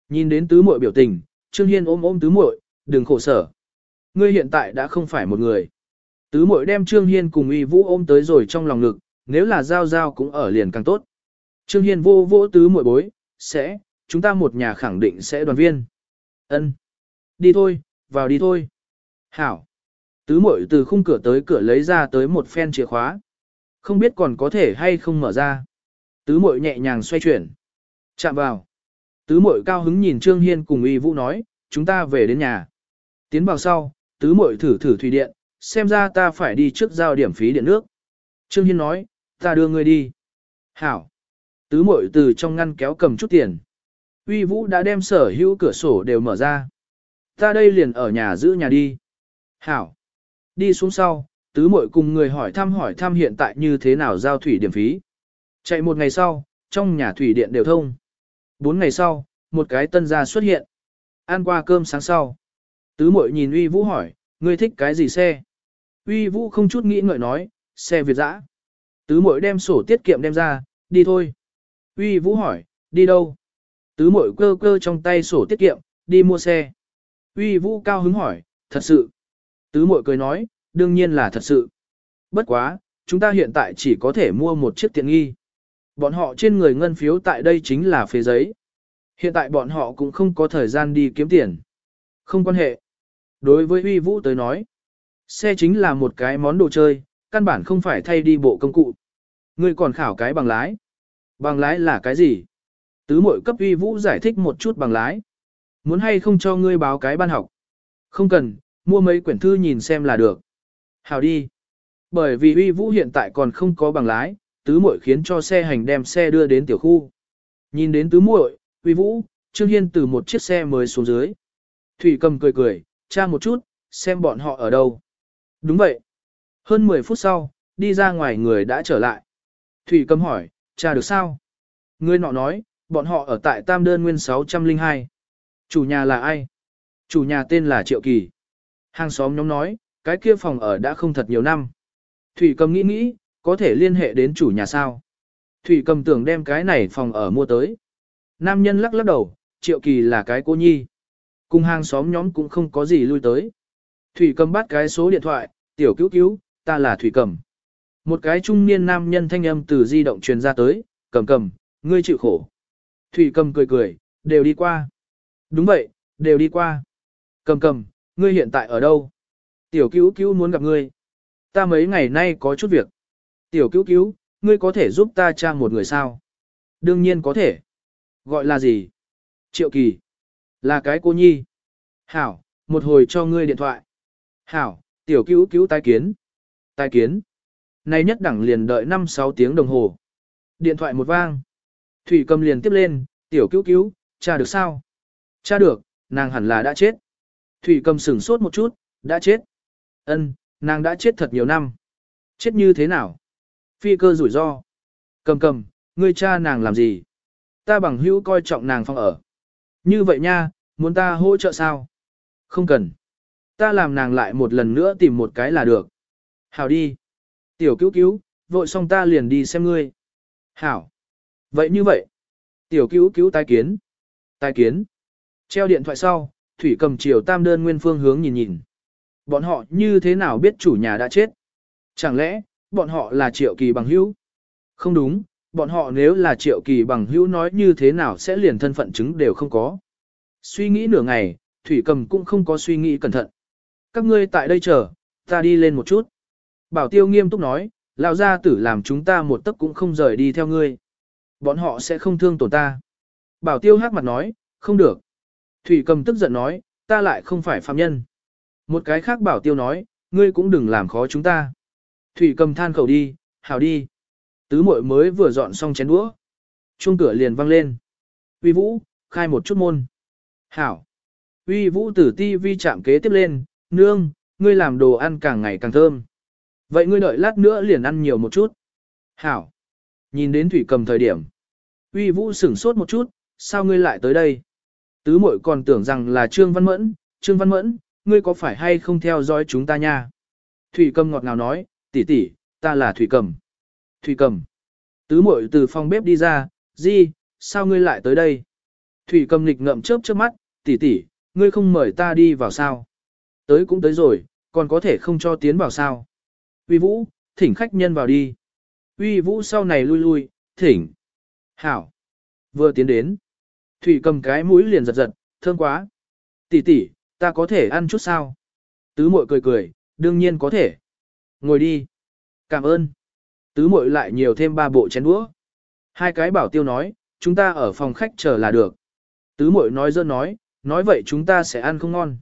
Nhìn đến tứ muội biểu tình, Trương Hiên ôm ôm tứ muội, đừng khổ sở. Ngươi hiện tại đã không phải một người. Tứ muội đem Trương Hiên cùng y vũ ôm tới rồi trong lòng ngực, nếu là giao giao cũng ở liền càng tốt. Trương Hiên vô vô tứ muội bối, sẽ, chúng ta một nhà khẳng định sẽ đoàn viên. Ân, Đi thôi, vào đi thôi. Hảo. Tứ muội từ khung cửa tới cửa lấy ra tới một phen chìa khóa. Không biết còn có thể hay không mở ra. Tứ muội nhẹ nhàng xoay chuyển. Chạm vào. Tứ muội cao hứng nhìn Trương Hiên cùng Y Vũ nói, chúng ta về đến nhà. Tiến vào sau, tứ muội thử thử thủy điện, xem ra ta phải đi trước giao điểm phí điện nước. Trương Hiên nói, ta đưa ngươi đi. Hảo. Tứ muội từ trong ngăn kéo cầm chút tiền. Uy Vũ đã đem sở hữu cửa sổ đều mở ra. Ta đây liền ở nhà giữ nhà đi. Hảo. Đi xuống sau, tứ muội cùng người hỏi thăm hỏi thăm hiện tại như thế nào giao thủy điểm phí. Chạy một ngày sau, trong nhà thủy điện đều thông. Bốn ngày sau, một cái tân gia xuất hiện. Ăn qua cơm sáng sau. Tứ muội nhìn Uy Vũ hỏi, ngươi thích cái gì xe? Uy Vũ không chút nghĩ ngợi nói, xe Việt dã. Tứ muội đem sổ tiết kiệm đem ra, đi thôi. Uy Vũ hỏi, đi đâu? Tứ muội cơ cơ trong tay sổ tiết kiệm, đi mua xe. Uy Vũ cao hứng hỏi, thật sự. Tứ muội cười nói, đương nhiên là thật sự. Bất quá, chúng ta hiện tại chỉ có thể mua một chiếc tiện nghi. Bọn họ trên người ngân phiếu tại đây chính là phế giấy. Hiện tại bọn họ cũng không có thời gian đi kiếm tiền. Không quan hệ. Đối với Uy Vũ tới nói, xe chính là một cái món đồ chơi, căn bản không phải thay đi bộ công cụ. Ngươi còn khảo cái bằng lái. Bằng lái là cái gì? Tứ mội cấp Uy Vũ giải thích một chút bằng lái. Muốn hay không cho ngươi báo cái ban học? Không cần, mua mấy quyển thư nhìn xem là được. Hào đi. Bởi vì Uy Vũ hiện tại còn không có bằng lái, tứ muội khiến cho xe hành đem xe đưa đến tiểu khu. Nhìn đến tứ muội, Uy Vũ, Trương Hiên từ một chiếc xe mới xuống dưới. Thủy cầm cười cười, tra một chút, xem bọn họ ở đâu. Đúng vậy. Hơn 10 phút sau, đi ra ngoài người đã trở lại. Thủy cầm hỏi, tra được sao? Người nọ nói, bọn họ ở tại Tam Đơn Nguyên 602. Chủ nhà là ai? Chủ nhà tên là Triệu Kỳ. Hàng xóm nhóm nói, cái kia phòng ở đã không thật nhiều năm. Thủy cầm nghĩ nghĩ, có thể liên hệ đến chủ nhà sao. Thủy cầm tưởng đem cái này phòng ở mua tới. Nam nhân lắc lắc đầu, triệu kỳ là cái cô nhi. Cùng hàng xóm nhóm cũng không có gì lui tới. Thủy cầm bắt cái số điện thoại, tiểu cứu cứu, ta là Thủy cầm. Một cái trung niên nam nhân thanh âm từ di động truyền ra tới, cầm cầm, ngươi chịu khổ. Thủy cầm cười cười, đều đi qua. Đúng vậy, đều đi qua. Cầm cầm, ngươi hiện tại ở đâu? Tiểu cứu cứu muốn gặp ngươi. Ta mấy ngày nay có chút việc. Tiểu cứu cứu, ngươi có thể giúp ta tra một người sao? Đương nhiên có thể. Gọi là gì? Triệu kỳ. Là cái cô nhi. Hảo, một hồi cho ngươi điện thoại. Hảo, tiểu cứu cứu tai kiến. Tai kiến. Nay nhất đẳng liền đợi 5-6 tiếng đồng hồ. Điện thoại một vang. Thủy cầm liền tiếp lên, tiểu cứu cứu, cha được sao? Cha được, nàng hẳn là đã chết. Thủy cầm sửng sốt một chút, đã chết. Ân, nàng đã chết thật nhiều năm. Chết như thế nào? Phi cơ rủi ro. Cầm cầm, ngươi cha nàng làm gì? Ta bằng hữu coi trọng nàng phong ở. Như vậy nha, muốn ta hỗ trợ sao? Không cần. Ta làm nàng lại một lần nữa tìm một cái là được. Hảo đi. Tiểu cứu cứu, vội xong ta liền đi xem ngươi. Hảo. Vậy như vậy. Tiểu cứu cứu tai kiến. Tai kiến. Treo điện thoại sau, Thủy cầm chiều tam đơn nguyên phương hướng nhìn nhìn. Bọn họ như thế nào biết chủ nhà đã chết? Chẳng lẽ, bọn họ là triệu kỳ bằng hữu? Không đúng, bọn họ nếu là triệu kỳ bằng hữu nói như thế nào sẽ liền thân phận chứng đều không có. Suy nghĩ nửa ngày, Thủy cầm cũng không có suy nghĩ cẩn thận. Các ngươi tại đây chờ, ta đi lên một chút. Bảo tiêu nghiêm túc nói, lão gia tử làm chúng ta một tấc cũng không rời đi theo ngươi. Bọn họ sẽ không thương tổn ta. Bảo tiêu hát mặt nói, không được. Thủy cầm tức giận nói, ta lại không phải phạm nhân. Một cái khác bảo tiêu nói, ngươi cũng đừng làm khó chúng ta. Thủy cầm than khẩu đi, hào đi. Tứ muội mới vừa dọn xong chén đũa. Chuông cửa liền vang lên. Uy vũ, khai một chút môn. Hảo. Uy vũ tử ti vi chạm kế tiếp lên, nương, ngươi làm đồ ăn càng ngày càng thơm. Vậy ngươi đợi lát nữa liền ăn nhiều một chút. Hảo. Nhìn đến thủy cầm thời điểm. Uy vũ sửng sốt một chút, sao ngươi lại tới đây? Tứ muội còn tưởng rằng là Trương Văn Mẫn, Trương Văn Mẫn, ngươi có phải hay không theo dõi chúng ta nha? Thủy cầm ngọt ngào nói, tỷ tỷ, ta là Thủy cầm. Thủy cầm. Tứ mội từ phòng bếp đi ra, Di, sao ngươi lại tới đây? Thủy cầm lịch ngậm chớp chớp mắt, tỷ tỷ, ngươi không mời ta đi vào sao? Tới cũng tới rồi, còn có thể không cho tiến vào sao? Uy vũ, thỉnh khách nhân vào đi. Uy vũ sau này lui lui, thỉnh. Hảo. Vừa tiến đến. Thủy cầm cái mũi liền giật giật, thơm quá. Tỷ tỷ, ta có thể ăn chút sao? Tứ muội cười cười, đương nhiên có thể. Ngồi đi. Cảm ơn. Tứ muội lại nhiều thêm ba bộ chén đũa. Hai cái bảo tiêu nói, chúng ta ở phòng khách chờ là được. Tứ muội nói dơ nói, nói vậy chúng ta sẽ ăn không ngon.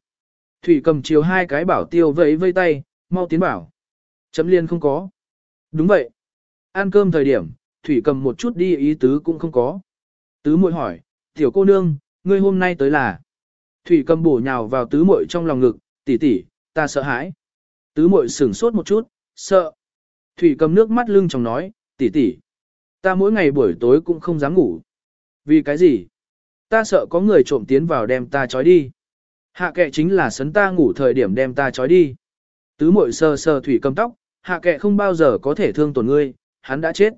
Thủy cầm chiều hai cái bảo tiêu vẫy vây tay, mau tiến bảo. Chấm liên không có. Đúng vậy. Ăn cơm thời điểm, Thủy cầm một chút đi ý tứ cũng không có. Tứ muội hỏi, tiểu cô nương, ngươi hôm nay tới là. Thủy cầm bổ nhào vào tứ muội trong lòng ngực, tỷ tỷ, ta sợ hãi. Tứ muội sửng sốt một chút, sợ. Thủy cầm nước mắt lưng trong nói, tỷ tỷ, ta mỗi ngày buổi tối cũng không dám ngủ. Vì cái gì? Ta sợ có người trộm tiến vào đem ta trói đi. Hạ kệ chính là sấn ta ngủ thời điểm đem ta trói đi. Tứ muội sờ sờ thủy cầm tóc, hạ kệ không bao giờ có thể thương tổn ngươi, hắn đã chết.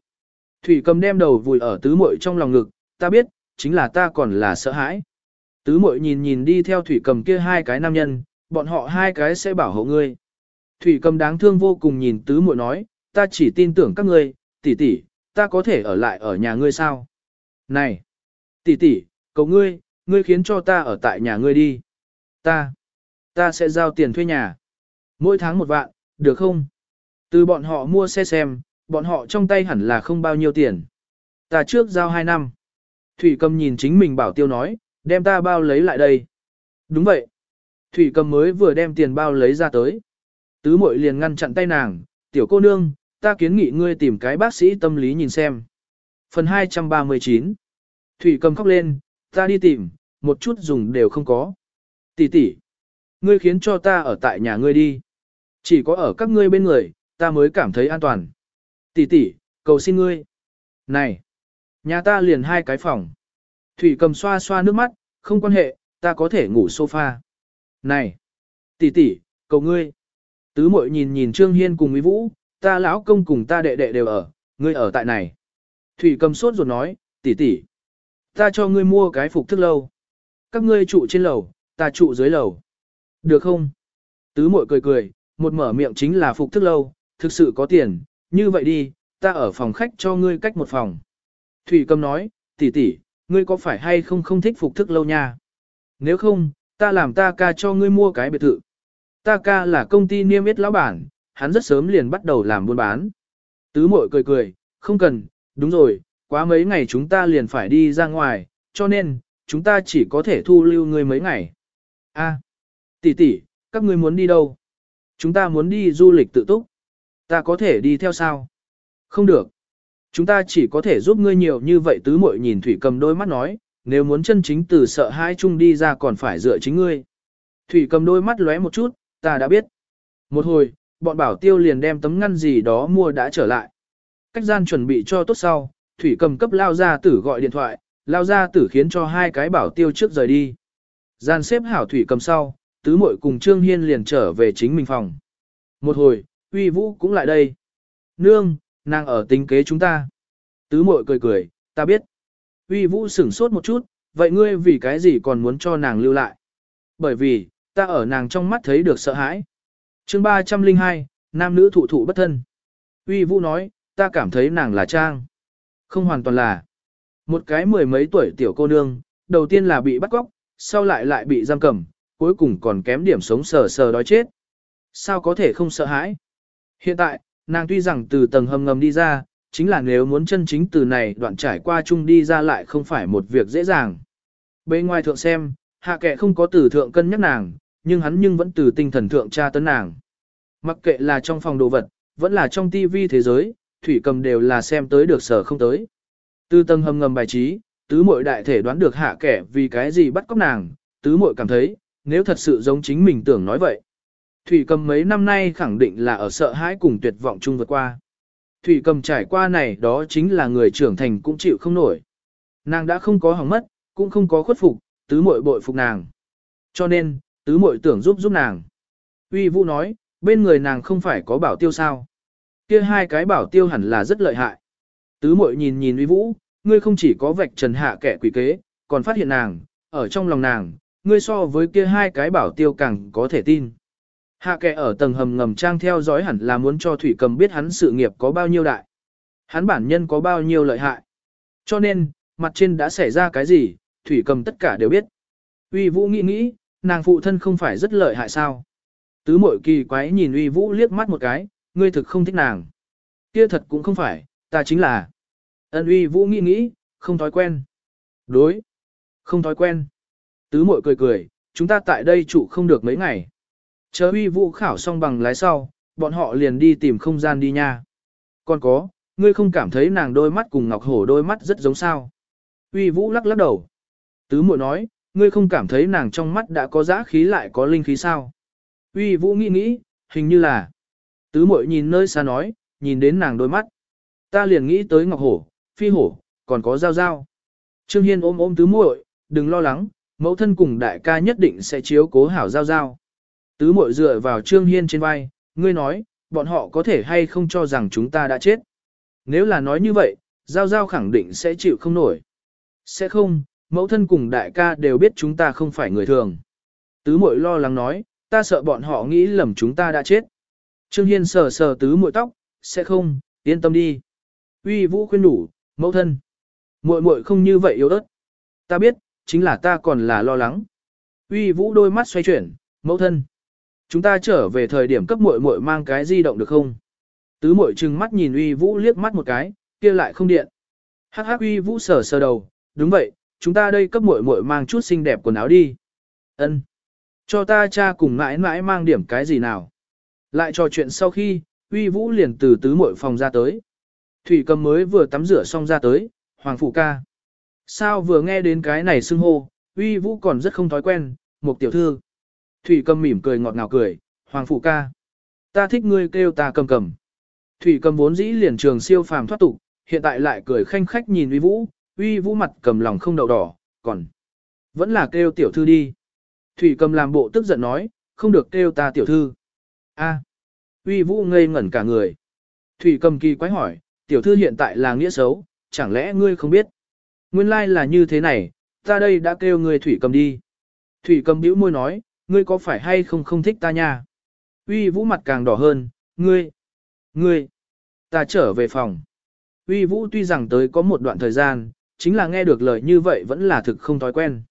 Thủy cầm đem đầu vùi ở tứ muội trong lòng ngực, ta biết, chính là ta còn là sợ hãi. Tứ muội nhìn nhìn đi theo thủy cầm kia hai cái nam nhân, bọn họ hai cái sẽ bảo hộ ngươi. Thủy cầm đáng thương vô cùng nhìn tứ muội nói, ta chỉ tin tưởng các ngươi, tỷ tỷ, ta có thể ở lại ở nhà ngươi sao? Này, tỷ tỷ, cầu ngươi, ngươi khiến cho ta ở tại nhà ngươi đi. Ta, ta sẽ giao tiền thuê nhà. Mỗi tháng một vạn, được không? Từ bọn họ mua xe xem, bọn họ trong tay hẳn là không bao nhiêu tiền. Ta trước giao hai năm. Thủy cầm nhìn chính mình bảo tiêu nói, đem ta bao lấy lại đây. Đúng vậy. Thủy cầm mới vừa đem tiền bao lấy ra tới. Tứ muội liền ngăn chặn tay nàng, tiểu cô nương, ta kiến nghị ngươi tìm cái bác sĩ tâm lý nhìn xem. Phần 239 Thủy cầm khóc lên, ta đi tìm, một chút dùng đều không có. Tỷ tỷ, ngươi khiến cho ta ở tại nhà ngươi đi. Chỉ có ở các ngươi bên người, ta mới cảm thấy an toàn. Tỷ tỷ, cầu xin ngươi. Này, nhà ta liền hai cái phòng. Thủy cầm xoa xoa nước mắt, không quan hệ, ta có thể ngủ sofa. Này, tỷ tỷ, cầu ngươi. Tứ mội nhìn nhìn Trương Hiên cùng Mỹ Vũ, ta lão công cùng ta đệ đệ đều ở, ngươi ở tại này. Thủy cầm sốt ruột nói, tỷ tỷ, ta cho ngươi mua cái phục thức lâu. Các ngươi trụ trên lầu, ta trụ dưới lầu. Được không? Tứ mội cười cười, một mở miệng chính là phục thức lâu, thực sự có tiền, như vậy đi, ta ở phòng khách cho ngươi cách một phòng. Thủy cầm nói, tỷ tỷ, ngươi có phải hay không không thích phục thức lâu nha? Nếu không, ta làm ta ca cho ngươi mua cái biệt thự. Ta ca là công ty niêm yết lão bản, hắn rất sớm liền bắt đầu làm buôn bán. Tứ mội cười cười, không cần, đúng rồi, quá mấy ngày chúng ta liền phải đi ra ngoài, cho nên, chúng ta chỉ có thể thu lưu ngươi mấy ngày. A, tỷ tỷ, các ngươi muốn đi đâu? Chúng ta muốn đi du lịch tự túc. Ta có thể đi theo sao? Không được. Chúng ta chỉ có thể giúp ngươi nhiều như vậy tứ muội nhìn Thủy cầm đôi mắt nói, nếu muốn chân chính từ sợ hai chung đi ra còn phải dựa chính ngươi. Thủy cầm đôi mắt lóe một chút, ta đã biết. Một hồi, bọn bảo tiêu liền đem tấm ngăn gì đó mua đã trở lại. Cách gian chuẩn bị cho tốt sau, Thủy cầm cấp lao ra tử gọi điện thoại, lao ra tử khiến cho hai cái bảo tiêu trước rời đi. Gian xếp hảo Thủy cầm sau, tứ muội cùng Trương Hiên liền trở về chính mình phòng. Một hồi, Uy Vũ cũng lại đây. Nương, nàng ở tính kế chúng ta. Tứ muội cười cười, ta biết. Uy Vũ sửng sốt một chút, vậy ngươi vì cái gì còn muốn cho nàng lưu lại? Bởi vì, ta ở nàng trong mắt thấy được sợ hãi. chương 302, nam nữ thụ thụ bất thân. Uy Vũ nói, ta cảm thấy nàng là Trang. Không hoàn toàn là. Một cái mười mấy tuổi tiểu cô nương, đầu tiên là bị bắt cóc, sau lại lại bị giam cầm, cuối cùng còn kém điểm sống sờ sờ đói chết. Sao có thể không sợ hãi? Hiện tại, nàng tuy rằng từ tầng hầm ngầm đi ra, chính là nếu muốn chân chính từ này đoạn trải qua chung đi ra lại không phải một việc dễ dàng. Bên ngoài thượng xem, hạ kệ không có từ thượng cân nhắc nàng, nhưng hắn nhưng vẫn từ tinh thần thượng tra tấn nàng. Mặc kệ là trong phòng đồ vật, vẫn là trong tivi thế giới, thủy cầm đều là xem tới được sở không tới. Từ tầng hầm ngầm bài trí, tứ muội đại thể đoán được hạ kẻ vì cái gì bắt cóc nàng, tứ muội cảm thấy, nếu thật sự giống chính mình tưởng nói vậy. Thủy cầm mấy năm nay khẳng định là ở sợ hãi cùng tuyệt vọng chung vượt qua. Thủy cầm trải qua này đó chính là người trưởng thành cũng chịu không nổi. Nàng đã không có hỏng mất, cũng không có khuất phục, tứ muội bội phục nàng. Cho nên, tứ muội tưởng giúp giúp nàng. Uy Vũ nói, bên người nàng không phải có bảo tiêu sao. Kia hai cái bảo tiêu hẳn là rất lợi hại. Tứ muội nhìn nhìn Uy Vũ, ngươi không chỉ có vạch trần hạ kẻ quỷ kế, còn phát hiện nàng, ở trong lòng nàng, ngươi so với kia hai cái bảo tiêu càng có thể tin. Hạ kẻ ở tầng hầm ngầm trang theo dõi hẳn là muốn cho Thủy Cầm biết hắn sự nghiệp có bao nhiêu đại. Hắn bản nhân có bao nhiêu lợi hại. Cho nên, mặt trên đã xảy ra cái gì, Thủy Cầm tất cả đều biết. Uy Vũ nghĩ nghĩ, nàng phụ thân không phải rất lợi hại sao. Tứ mội kỳ quái nhìn Uy Vũ liếc mắt một cái, ngươi thực không thích nàng. Kia thật cũng không phải, ta chính là. Ân Uy Vũ nghĩ nghĩ, không thói quen. Đối. Không thói quen. Tứ mội cười cười, chúng ta tại đây trụ không được mấy ngày. Chờ Uy Vũ khảo xong bằng lái sau, bọn họ liền đi tìm không gian đi nha. Còn có, ngươi không cảm thấy nàng đôi mắt cùng Ngọc Hổ đôi mắt rất giống sao. Uy Vũ lắc lắc đầu. Tứ muội nói, ngươi không cảm thấy nàng trong mắt đã có dã khí lại có linh khí sao? Uy Vũ nghĩ nghĩ, hình như là. Tứ muội nhìn nơi xa nói, nhìn đến nàng đôi mắt. Ta liền nghĩ tới Ngọc Hổ, Phi Hổ, còn có Giao Giao. Trương Hiên ôm ôm tứ muội, đừng lo lắng, mẫu thân cùng đại ca nhất định sẽ chiếu cố hảo Giao Giao. Tứ muội dựa vào Trương Hiên trên vai, ngươi nói, bọn họ có thể hay không cho rằng chúng ta đã chết. Nếu là nói như vậy, Giao Giao khẳng định sẽ chịu không nổi. Sẽ không, mẫu thân cùng đại ca đều biết chúng ta không phải người thường. Tứ muội lo lắng nói, ta sợ bọn họ nghĩ lầm chúng ta đã chết. Trương Hiên sờ sờ tứ muội tóc, sẽ không, yên tâm đi. Uy Vũ khuyên đủ, mẫu thân. Muội muội không như vậy yếu ớt. Ta biết, chính là ta còn là lo lắng. Uy Vũ đôi mắt xoay chuyển, mẫu thân. Chúng ta trở về thời điểm cấp muội muội mang cái di động được không? Tứ muội trừng mắt nhìn Uy Vũ liếc mắt một cái, kia lại không điện. Hắc hắc Uy Vũ sờ sờ đầu, đúng vậy, chúng ta đây cấp muội muội mang chút xinh đẹp quần áo đi. Ân, Cho ta cha cùng mãi mãi mang điểm cái gì nào. Lại trò chuyện sau khi, uy vũ liền từ tứ muội phòng ra tới. Thủy cầm mới vừa tắm rửa xong ra tới, hoàng phụ ca. Sao vừa nghe đến cái này xưng hô, uy vũ còn rất không thói quen, một tiểu thư. Thủy cầm mỉm cười ngọt ngào cười, hoàng phụ ca. Ta thích ngươi kêu ta cầm cầm. Thủy cầm vốn dĩ liền trường siêu phàm thoát tục, hiện tại lại cười khanh khách nhìn uy vũ, uy vũ mặt cầm lòng không đậu đỏ, còn vẫn là kêu tiểu thư đi. Thủy cầm làm bộ tức giận nói, không được kêu ta tiểu thư. A. Uy vũ ngây ngẩn cả người. Thủy cầm kỳ quái hỏi, tiểu thư hiện tại là nghĩa xấu, chẳng lẽ ngươi không biết? Nguyên lai là như thế này, ta đây đã kêu ngươi thủy cầm đi. Thủy cầm bĩu môi nói, ngươi có phải hay không không thích ta nha? Uy vũ mặt càng đỏ hơn, ngươi, ngươi, ta trở về phòng. Uy vũ tuy rằng tới có một đoạn thời gian, chính là nghe được lời như vậy vẫn là thực không thói quen.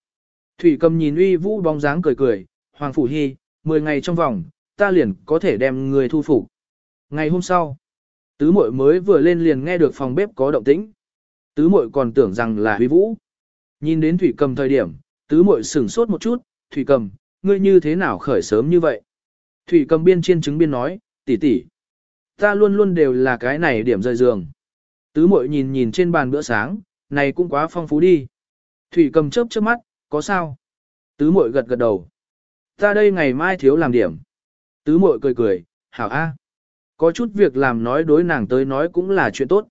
Thủy cầm nhìn uy vũ bóng dáng cười cười, Hoàng Phủ Hy, 10 ngày trong vòng, ta liền có thể đem người thu phục. Ngày hôm sau, tứ muội mới vừa lên liền nghe được phòng bếp có động tĩnh. Tứ muội còn tưởng rằng là uy vũ. Nhìn đến thủy cầm thời điểm, tứ muội sửng sốt một chút, thủy cầm, ngươi như thế nào khởi sớm như vậy? Thủy cầm biên chiên chứng biên nói, tỷ tỷ, ta luôn luôn đều là cái này điểm rời giường. Tứ muội nhìn nhìn trên bàn bữa sáng, này cũng quá phong phú đi. Thủy cầm chớp chớp mắt, có sao? Tứ muội gật gật đầu. Ta đây ngày mai thiếu làm điểm. Tứ muội cười cười, hảo a. Có chút việc làm nói đối nàng tới nói cũng là chuyện tốt.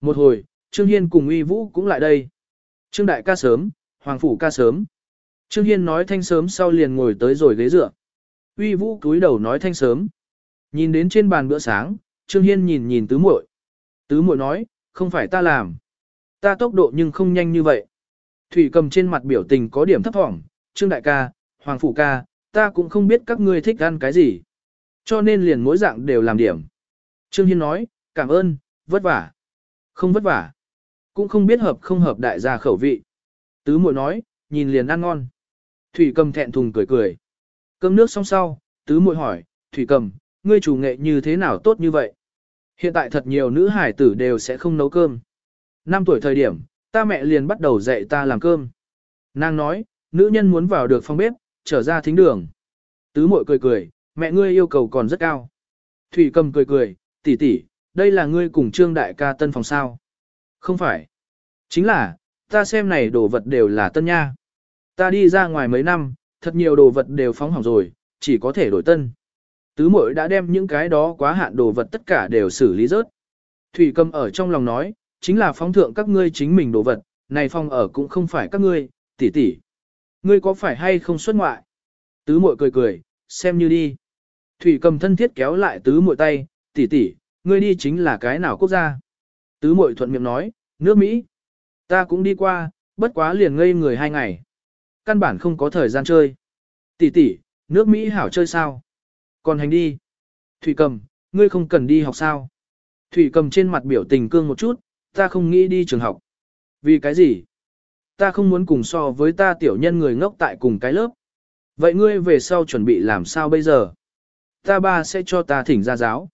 Một hồi, Trương Hiên cùng uy vũ cũng lại đây. Trương Đại ca sớm, Hoàng Phủ ca sớm. Trương Hiên nói thanh sớm sau liền ngồi tới rồi ghế dựa. Uy vũ cúi đầu nói thanh sớm. Nhìn đến trên bàn bữa sáng, Trương Hiên nhìn nhìn tứ muội. Tứ muội nói, không phải ta làm. Ta tốc độ nhưng không nhanh như vậy. Thủy cầm trên mặt biểu tình có điểm thấp thỏm, Trương Đại ca, Hoàng Phủ ca, ta cũng không biết các ngươi thích ăn cái gì. Cho nên liền mỗi dạng đều làm điểm. Trương Hiên nói, cảm ơn, vất vả. Không vất vả. Cũng không biết hợp không hợp đại gia khẩu vị. Tứ muội nói, nhìn liền ăn ngon. Thủy cầm thẹn thùng cười cười. Cơm nước xong sau, tứ muội hỏi, Thủy cầm, ngươi chủ nghệ như thế nào tốt như vậy? Hiện tại thật nhiều nữ hải tử đều sẽ không nấu cơm. Năm tuổi thời điểm, ta mẹ liền bắt đầu dạy ta làm cơm. Nàng nói, nữ nhân muốn vào được phòng bếp, trở ra thính đường. Tứ muội cười cười, mẹ ngươi yêu cầu còn rất cao. Thủy cầm cười cười, tỷ tỷ, đây là ngươi cùng trương đại ca tân phòng sao. Không phải. Chính là, ta xem này đồ vật đều là tân nha. Ta đi ra ngoài mấy năm, thật nhiều đồ vật đều phóng hỏng rồi, chỉ có thể đổi tân. Tứ muội đã đem những cái đó quá hạn đồ vật tất cả đều xử lý rớt. Thủy cầm ở trong lòng nói, chính là phóng thượng các ngươi chính mình đồ vật, này phong ở cũng không phải các ngươi, tỷ tỷ. Ngươi có phải hay không xuất ngoại? Tứ muội cười cười, xem như đi. Thủy cầm thân thiết kéo lại tứ muội tay, tỷ tỷ, ngươi đi chính là cái nào quốc gia? Tứ muội thuận miệng nói, nước Mỹ. Ta cũng đi qua, bất quá liền ngây người hai ngày. Căn bản không có thời gian chơi. Tỷ tỷ, nước Mỹ hảo chơi sao? Còn hành đi. Thủy cầm, ngươi không cần đi học sao? Thủy cầm trên mặt biểu tình cương một chút, ta không nghĩ đi trường học. Vì cái gì? Ta không muốn cùng so với ta tiểu nhân người ngốc tại cùng cái lớp. Vậy ngươi về sau chuẩn bị làm sao bây giờ? Ta ba sẽ cho ta thỉnh ra giáo.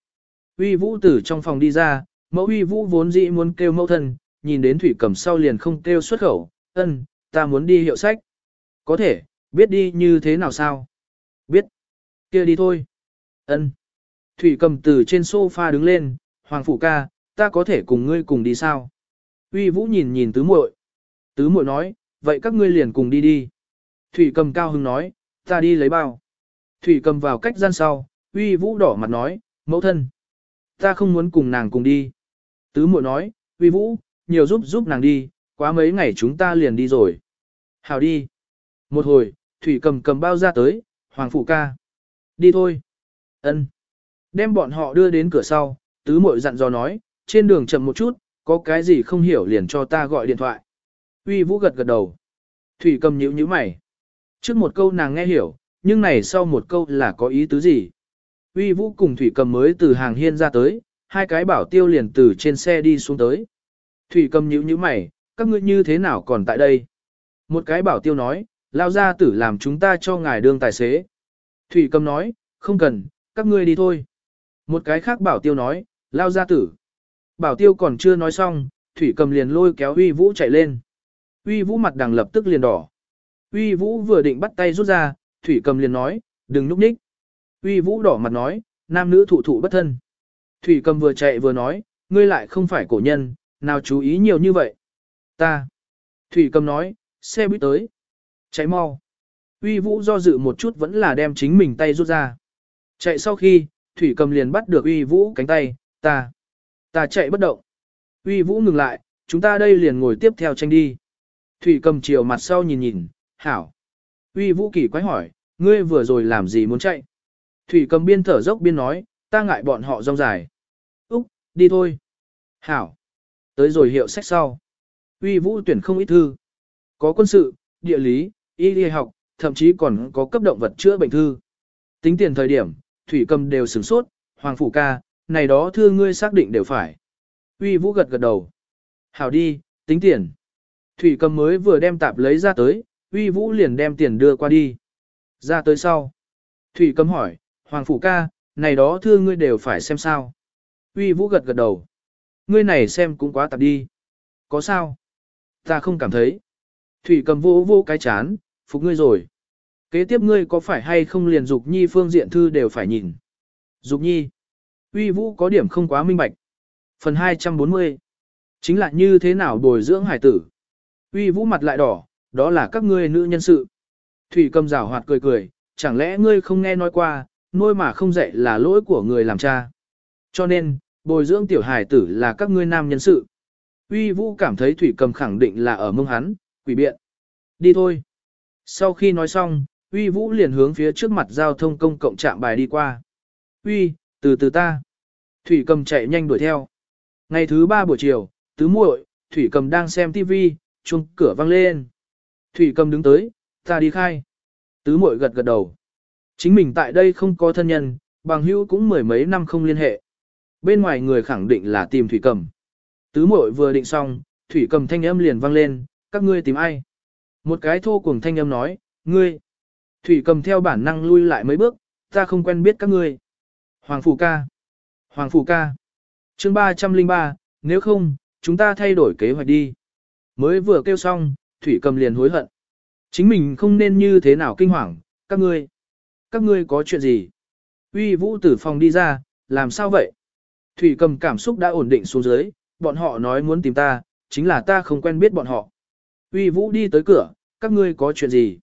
Uy vũ tử trong phòng đi ra, mẫu uy vũ vốn dĩ muốn kêu mẫu thân, nhìn đến thủy cầm sau liền không kêu xuất khẩu, ân, ta muốn đi hiệu sách. Có thể, biết đi như thế nào sao? Biết. kia đi thôi. ân. Thủy cầm từ trên sofa đứng lên, Hoàng Phủ ca, ta có thể cùng ngươi cùng đi sao? Uy Vũ nhìn nhìn tứ muội. Tứ muội nói, vậy các ngươi liền cùng đi đi. Thủy cầm cao hứng nói, ta đi lấy bao. Thủy cầm vào cách gian sau, Uy Vũ đỏ mặt nói, mẫu thân. Ta không muốn cùng nàng cùng đi. Tứ muội nói, Uy Vũ, nhiều giúp giúp nàng đi, quá mấy ngày chúng ta liền đi rồi. Hào đi. Một hồi, Thủy cầm cầm bao ra tới, Hoàng Phụ ca. Đi thôi. ân Đem bọn họ đưa đến cửa sau, tứ muội dặn dò nói, trên đường chậm một chút, có cái gì không hiểu liền cho ta gọi điện thoại. Uy Vũ gật gật đầu. Thủy cầm nhíu nhíu mày. Trước một câu nàng nghe hiểu, nhưng này sau một câu là có ý tứ gì? Uy Vũ cùng Thủy cầm mới từ hàng hiên ra tới, hai cái bảo tiêu liền từ trên xe đi xuống tới. Thủy cầm nhíu nhíu mày, các ngươi như thế nào còn tại đây? Một cái bảo tiêu nói, lao ra tử làm chúng ta cho ngài đương tài xế. Thủy cầm nói, không cần, các ngươi đi thôi. Một cái khác bảo tiêu nói, lao ra tử. Bảo tiêu còn chưa nói xong, Thủy cầm liền lôi kéo Uy Vũ chạy lên. Uy Vũ mặt đằng lập tức liền đỏ. Uy Vũ vừa định bắt tay rút ra, Thủy cầm liền nói, đừng núp ních. Uy Vũ đỏ mặt nói, nam nữ thụ thụ bất thân. Thủy cầm vừa chạy vừa nói, ngươi lại không phải cổ nhân, nào chú ý nhiều như vậy. Ta. Thủy cầm nói, xe buýt tới. Chạy mau. Uy Vũ do dự một chút vẫn là đem chính mình tay rút ra. Chạy sau khi, Thủy cầm liền bắt được Uy Vũ cánh tay, ta. Ta chạy bất động. Uy Vũ ngừng lại, chúng ta đây liền ngồi tiếp theo tranh đi. Thủy cầm chiều mặt sau nhìn nhìn, hảo. Uy Vũ kỳ quái hỏi, ngươi vừa rồi làm gì muốn chạy? Thủy cầm biên thở dốc biên nói, ta ngại bọn họ rong dài. Úc, đi thôi. Hảo. Tới rồi hiệu sách sau. Uy Vũ tuyển không ít thư. Có quân sự, địa lý, y y học, thậm chí còn có cấp động vật chữa bệnh thư. Tính tiền thời điểm, Thủy cầm đều sửng sốt, Hoàng Phủ ca, này đó thưa ngươi xác định đều phải. Uy Vũ gật gật đầu. Hảo đi, tính tiền. Thủy cầm mới vừa đem tạp lấy ra tới, Uy Vũ liền đem tiền đưa qua đi. Ra tới sau. Thủy cầm hỏi, Hoàng Phủ ca, này đó thưa ngươi đều phải xem sao. Uy Vũ gật gật đầu. Ngươi này xem cũng quá tạp đi. Có sao? Ta không cảm thấy. Thủy cầm vô vô cái chán, phục ngươi rồi. Kế tiếp ngươi có phải hay không liền dục nhi phương diện thư đều phải nhìn. Dục nhi. Uy vũ có điểm không quá minh bạch. Phần 240. Chính là như thế nào bồi dưỡng hải tử. Uy vũ mặt lại đỏ, đó là các ngươi nữ nhân sự. Thủy cầm rào hoạt cười cười, chẳng lẽ ngươi không nghe nói qua, nuôi mà không dạy là lỗi của người làm cha. Cho nên, bồi dưỡng tiểu hải tử là các ngươi nam nhân sự. Uy vũ cảm thấy thủy cầm khẳng định là ở mông hắn, quỷ biện. Đi thôi. Sau khi nói xong, Uy vũ liền hướng phía trước mặt giao thông công cộng trạm bài đi qua. Uy, từ từ ta. Thủy cầm chạy nhanh đuổi theo. Ngày thứ ba buổi chiều, tứ muội, Thủy cầm đang xem TV, chuông cửa vang lên. Thủy cầm đứng tới, ta đi khai. Tứ muội gật gật đầu. Chính mình tại đây không có thân nhân, bằng hữu cũng mười mấy năm không liên hệ. Bên ngoài người khẳng định là tìm Thủy cầm. Tứ muội vừa định xong, Thủy cầm thanh âm liền vang lên, các ngươi tìm ai? Một cái thô cuồng thanh âm nói, ngươi. Thủy cầm theo bản năng lui lại mấy bước, ta không quen biết các ngươi. Hoàng Phủ ca. Hoàng Phủ ca. chương 303, nếu không, chúng ta thay đổi kế hoạch đi. Mới vừa kêu xong, Thủy cầm liền hối hận. Chính mình không nên như thế nào kinh hoàng, các ngươi. Các ngươi có chuyện gì? Uy vũ tử phòng đi ra, làm sao vậy? Thủy cầm cảm xúc đã ổn định xuống dưới, bọn họ nói muốn tìm ta, chính là ta không quen biết bọn họ. Uy vũ đi tới cửa, các ngươi có chuyện gì?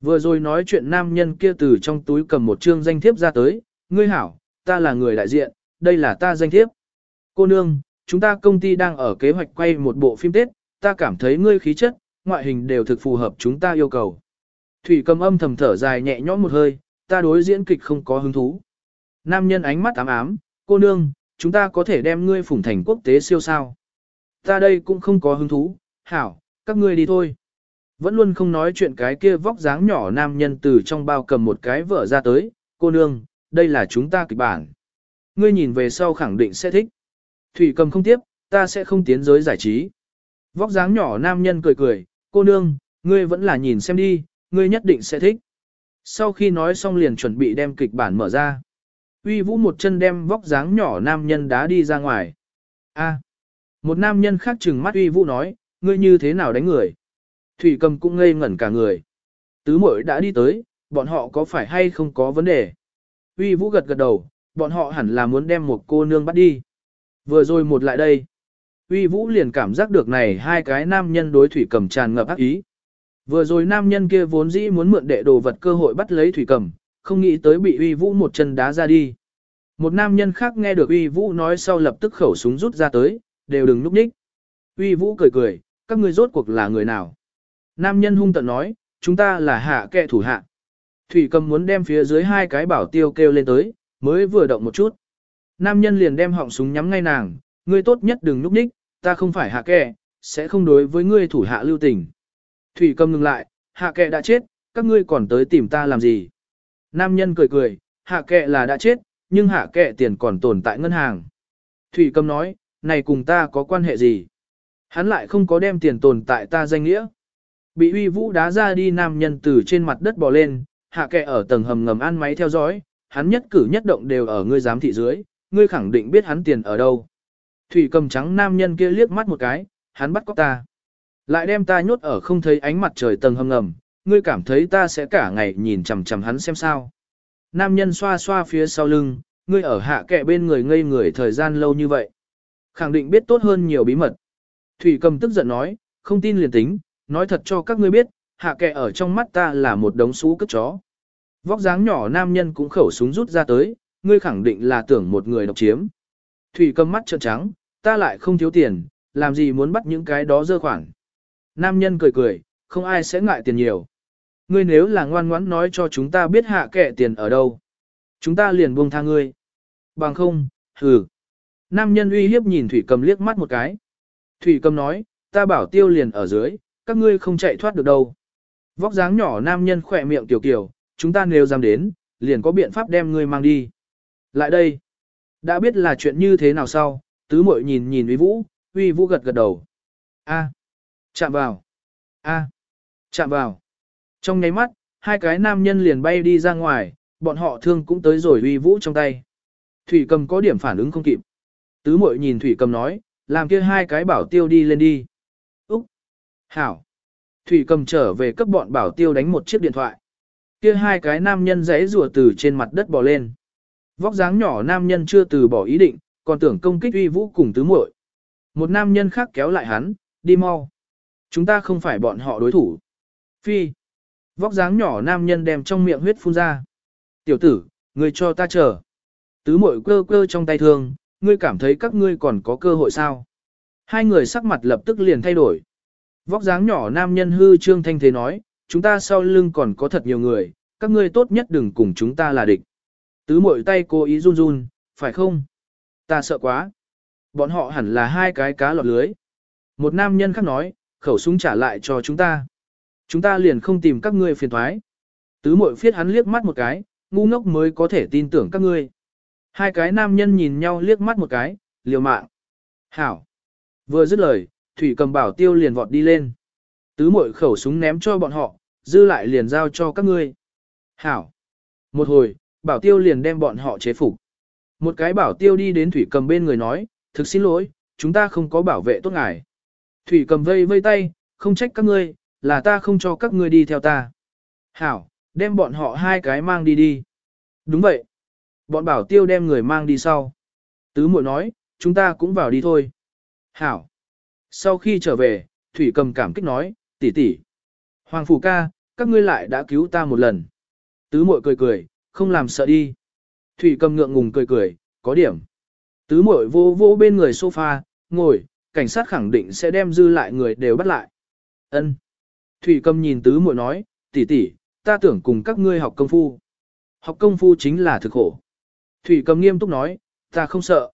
Vừa rồi nói chuyện nam nhân kia từ trong túi cầm một chương danh thiếp ra tới, ngươi hảo, ta là người đại diện, đây là ta danh thiếp. Cô nương, chúng ta công ty đang ở kế hoạch quay một bộ phim Tết, ta cảm thấy ngươi khí chất, ngoại hình đều thực phù hợp chúng ta yêu cầu. Thủy cầm âm thầm thở dài nhẹ nhõm một hơi, ta đối diễn kịch không có hứng thú. Nam nhân ánh mắt ám ám, cô nương, chúng ta có thể đem ngươi phủng thành quốc tế siêu sao. Ta đây cũng không có hứng thú, hảo, các ngươi đi thôi. Vẫn luôn không nói chuyện cái kia vóc dáng nhỏ nam nhân từ trong bao cầm một cái vở ra tới, cô nương, đây là chúng ta kịch bản. Ngươi nhìn về sau khẳng định sẽ thích. Thủy cầm không tiếp, ta sẽ không tiến giới giải trí. Vóc dáng nhỏ nam nhân cười cười, cô nương, ngươi vẫn là nhìn xem đi, ngươi nhất định sẽ thích. Sau khi nói xong liền chuẩn bị đem kịch bản mở ra. Uy vũ một chân đem vóc dáng nhỏ nam nhân đá đi ra ngoài. A. một nam nhân khác chừng mắt uy vũ nói, ngươi như thế nào đánh người. Thủy cầm cũng ngây ngẩn cả người. Tứ mội đã đi tới, bọn họ có phải hay không có vấn đề. Uy vũ gật gật đầu, bọn họ hẳn là muốn đem một cô nương bắt đi. Vừa rồi một lại đây. Uy vũ liền cảm giác được này hai cái nam nhân đối thủy cầm tràn ngập ác ý. Vừa rồi nam nhân kia vốn dĩ muốn mượn đệ đồ vật cơ hội bắt lấy thủy cầm, không nghĩ tới bị uy vũ một chân đá ra đi. Một nam nhân khác nghe được uy vũ nói sau lập tức khẩu súng rút ra tới, đều đừng núp ních. Uy vũ cười cười, các ngươi rốt cuộc là người nào? Nam nhân hung tận nói, chúng ta là hạ kệ thủ hạ. Thủy cầm muốn đem phía dưới hai cái bảo tiêu kêu lên tới, mới vừa động một chút. Nam nhân liền đem họng súng nhắm ngay nàng, ngươi tốt nhất đừng núp ních, ta không phải hạ kệ, sẽ không đối với ngươi thủ hạ lưu tình. Thủy cầm ngừng lại, hạ kệ đã chết, các ngươi còn tới tìm ta làm gì? Nam nhân cười cười, hạ kệ là đã chết, nhưng hạ kệ tiền còn tồn tại ngân hàng. Thủy cầm nói, này cùng ta có quan hệ gì? Hắn lại không có đem tiền tồn tại ta danh nghĩa. Bị uy vũ đá ra đi nam nhân từ trên mặt đất bò lên, hạ kệ ở tầng hầm ngầm ăn máy theo dõi, hắn nhất cử nhất động đều ở ngươi giám thị dưới, ngươi khẳng định biết hắn tiền ở đâu. Thủy cầm trắng nam nhân kia liếc mắt một cái, hắn bắt cóc ta. Lại đem ta nhốt ở không thấy ánh mặt trời tầng hầm ngầm, ngươi cảm thấy ta sẽ cả ngày nhìn chằm chằm hắn xem sao. Nam nhân xoa xoa phía sau lưng, ngươi ở hạ kệ bên người ngây người thời gian lâu như vậy. Khẳng định biết tốt hơn nhiều bí mật. Thủy cầm tức giận nói, không tin liền tính, nói thật cho các ngươi biết, hạ kệ ở trong mắt ta là một đống xú cất chó. Vóc dáng nhỏ nam nhân cũng khẩu súng rút ra tới, ngươi khẳng định là tưởng một người độc chiếm. Thủy cầm mắt trợn trắng, ta lại không thiếu tiền, làm gì muốn bắt những cái đó dơ khoản. Nam nhân cười cười, không ai sẽ ngại tiền nhiều. Ngươi nếu là ngoan ngoãn nói cho chúng ta biết hạ kệ tiền ở đâu. Chúng ta liền buông tha ngươi. Bằng không, hừ. Nam nhân uy hiếp nhìn Thủy cầm liếc mắt một cái. Thủy cầm nói, ta bảo tiêu liền ở dưới, các ngươi không chạy thoát được đâu. Vóc dáng nhỏ nam nhân khỏe miệng tiểu kiểu, chúng ta nếu dám đến, liền có biện pháp đem ngươi mang đi. Lại đây, đã biết là chuyện như thế nào sau, tứ mội nhìn nhìn uy vũ, uy vũ gật gật đầu. A, chạm vào, A, chạm vào. Trong nháy mắt, hai cái nam nhân liền bay đi ra ngoài, bọn họ thương cũng tới rồi uy vũ trong tay. Thủy cầm có điểm phản ứng không kịp. Tứ mội nhìn Thủy cầm nói, làm kia hai cái bảo tiêu đi lên đi. Úc! Hảo! Thủy cầm trở về cấp bọn bảo tiêu đánh một chiếc điện thoại. Kia hai cái nam nhân rẽ rùa từ trên mặt đất bò lên. Vóc dáng nhỏ nam nhân chưa từ bỏ ý định, còn tưởng công kích uy vũ cùng tứ muội. Một nam nhân khác kéo lại hắn, đi mau. Chúng ta không phải bọn họ đối thủ. Phi. Vóc dáng nhỏ nam nhân đem trong miệng huyết phun ra. Tiểu tử, ngươi cho ta chờ. Tứ muội cơ cơ trong tay thương, ngươi cảm thấy các ngươi còn có cơ hội sao? Hai người sắc mặt lập tức liền thay đổi. Vóc dáng nhỏ nam nhân hư trương thanh thế nói, chúng ta sau lưng còn có thật nhiều người, các ngươi tốt nhất đừng cùng chúng ta là địch. Tứ mội tay cố ý run run, phải không? Ta sợ quá. Bọn họ hẳn là hai cái cá lọt lưới. Một nam nhân khác nói, khẩu súng trả lại cho chúng ta. Chúng ta liền không tìm các ngươi phiền thoái. Tứ mội phiết hắn liếc mắt một cái, ngu ngốc mới có thể tin tưởng các ngươi. Hai cái nam nhân nhìn nhau liếc mắt một cái, liều mạng. Hảo. Vừa dứt lời, Thủy cầm bảo tiêu liền vọt đi lên. Tứ mội khẩu súng ném cho bọn họ, dư lại liền giao cho các ngươi. Hảo. Một hồi, bảo tiêu liền đem bọn họ chế phục. Một cái bảo tiêu đi đến Thủy cầm bên người nói, thực xin lỗi, chúng ta không có bảo vệ tốt ngài. Thủy cầm vây vây tay, không trách các ngươi, là ta không cho các ngươi đi theo ta. Hảo, đem bọn họ hai cái mang đi đi. Đúng vậy. Bọn bảo tiêu đem người mang đi sau. Tứ muội nói, chúng ta cũng vào đi thôi. Hảo. Sau khi trở về, Thủy cầm cảm kích nói, tỷ tỷ, Hoàng Phủ ca, các ngươi lại đã cứu ta một lần. Tứ muội cười cười, không làm sợ đi. Thủy cầm ngượng ngùng cười cười, có điểm. Tứ muội vô vô bên người sofa, ngồi, cảnh sát khẳng định sẽ đem dư lại người đều bắt lại. Ân. Thủy cầm nhìn tứ muội nói, tỷ tỷ, ta tưởng cùng các ngươi học công phu. Học công phu chính là thực khổ. Thủy cầm nghiêm túc nói, ta không sợ.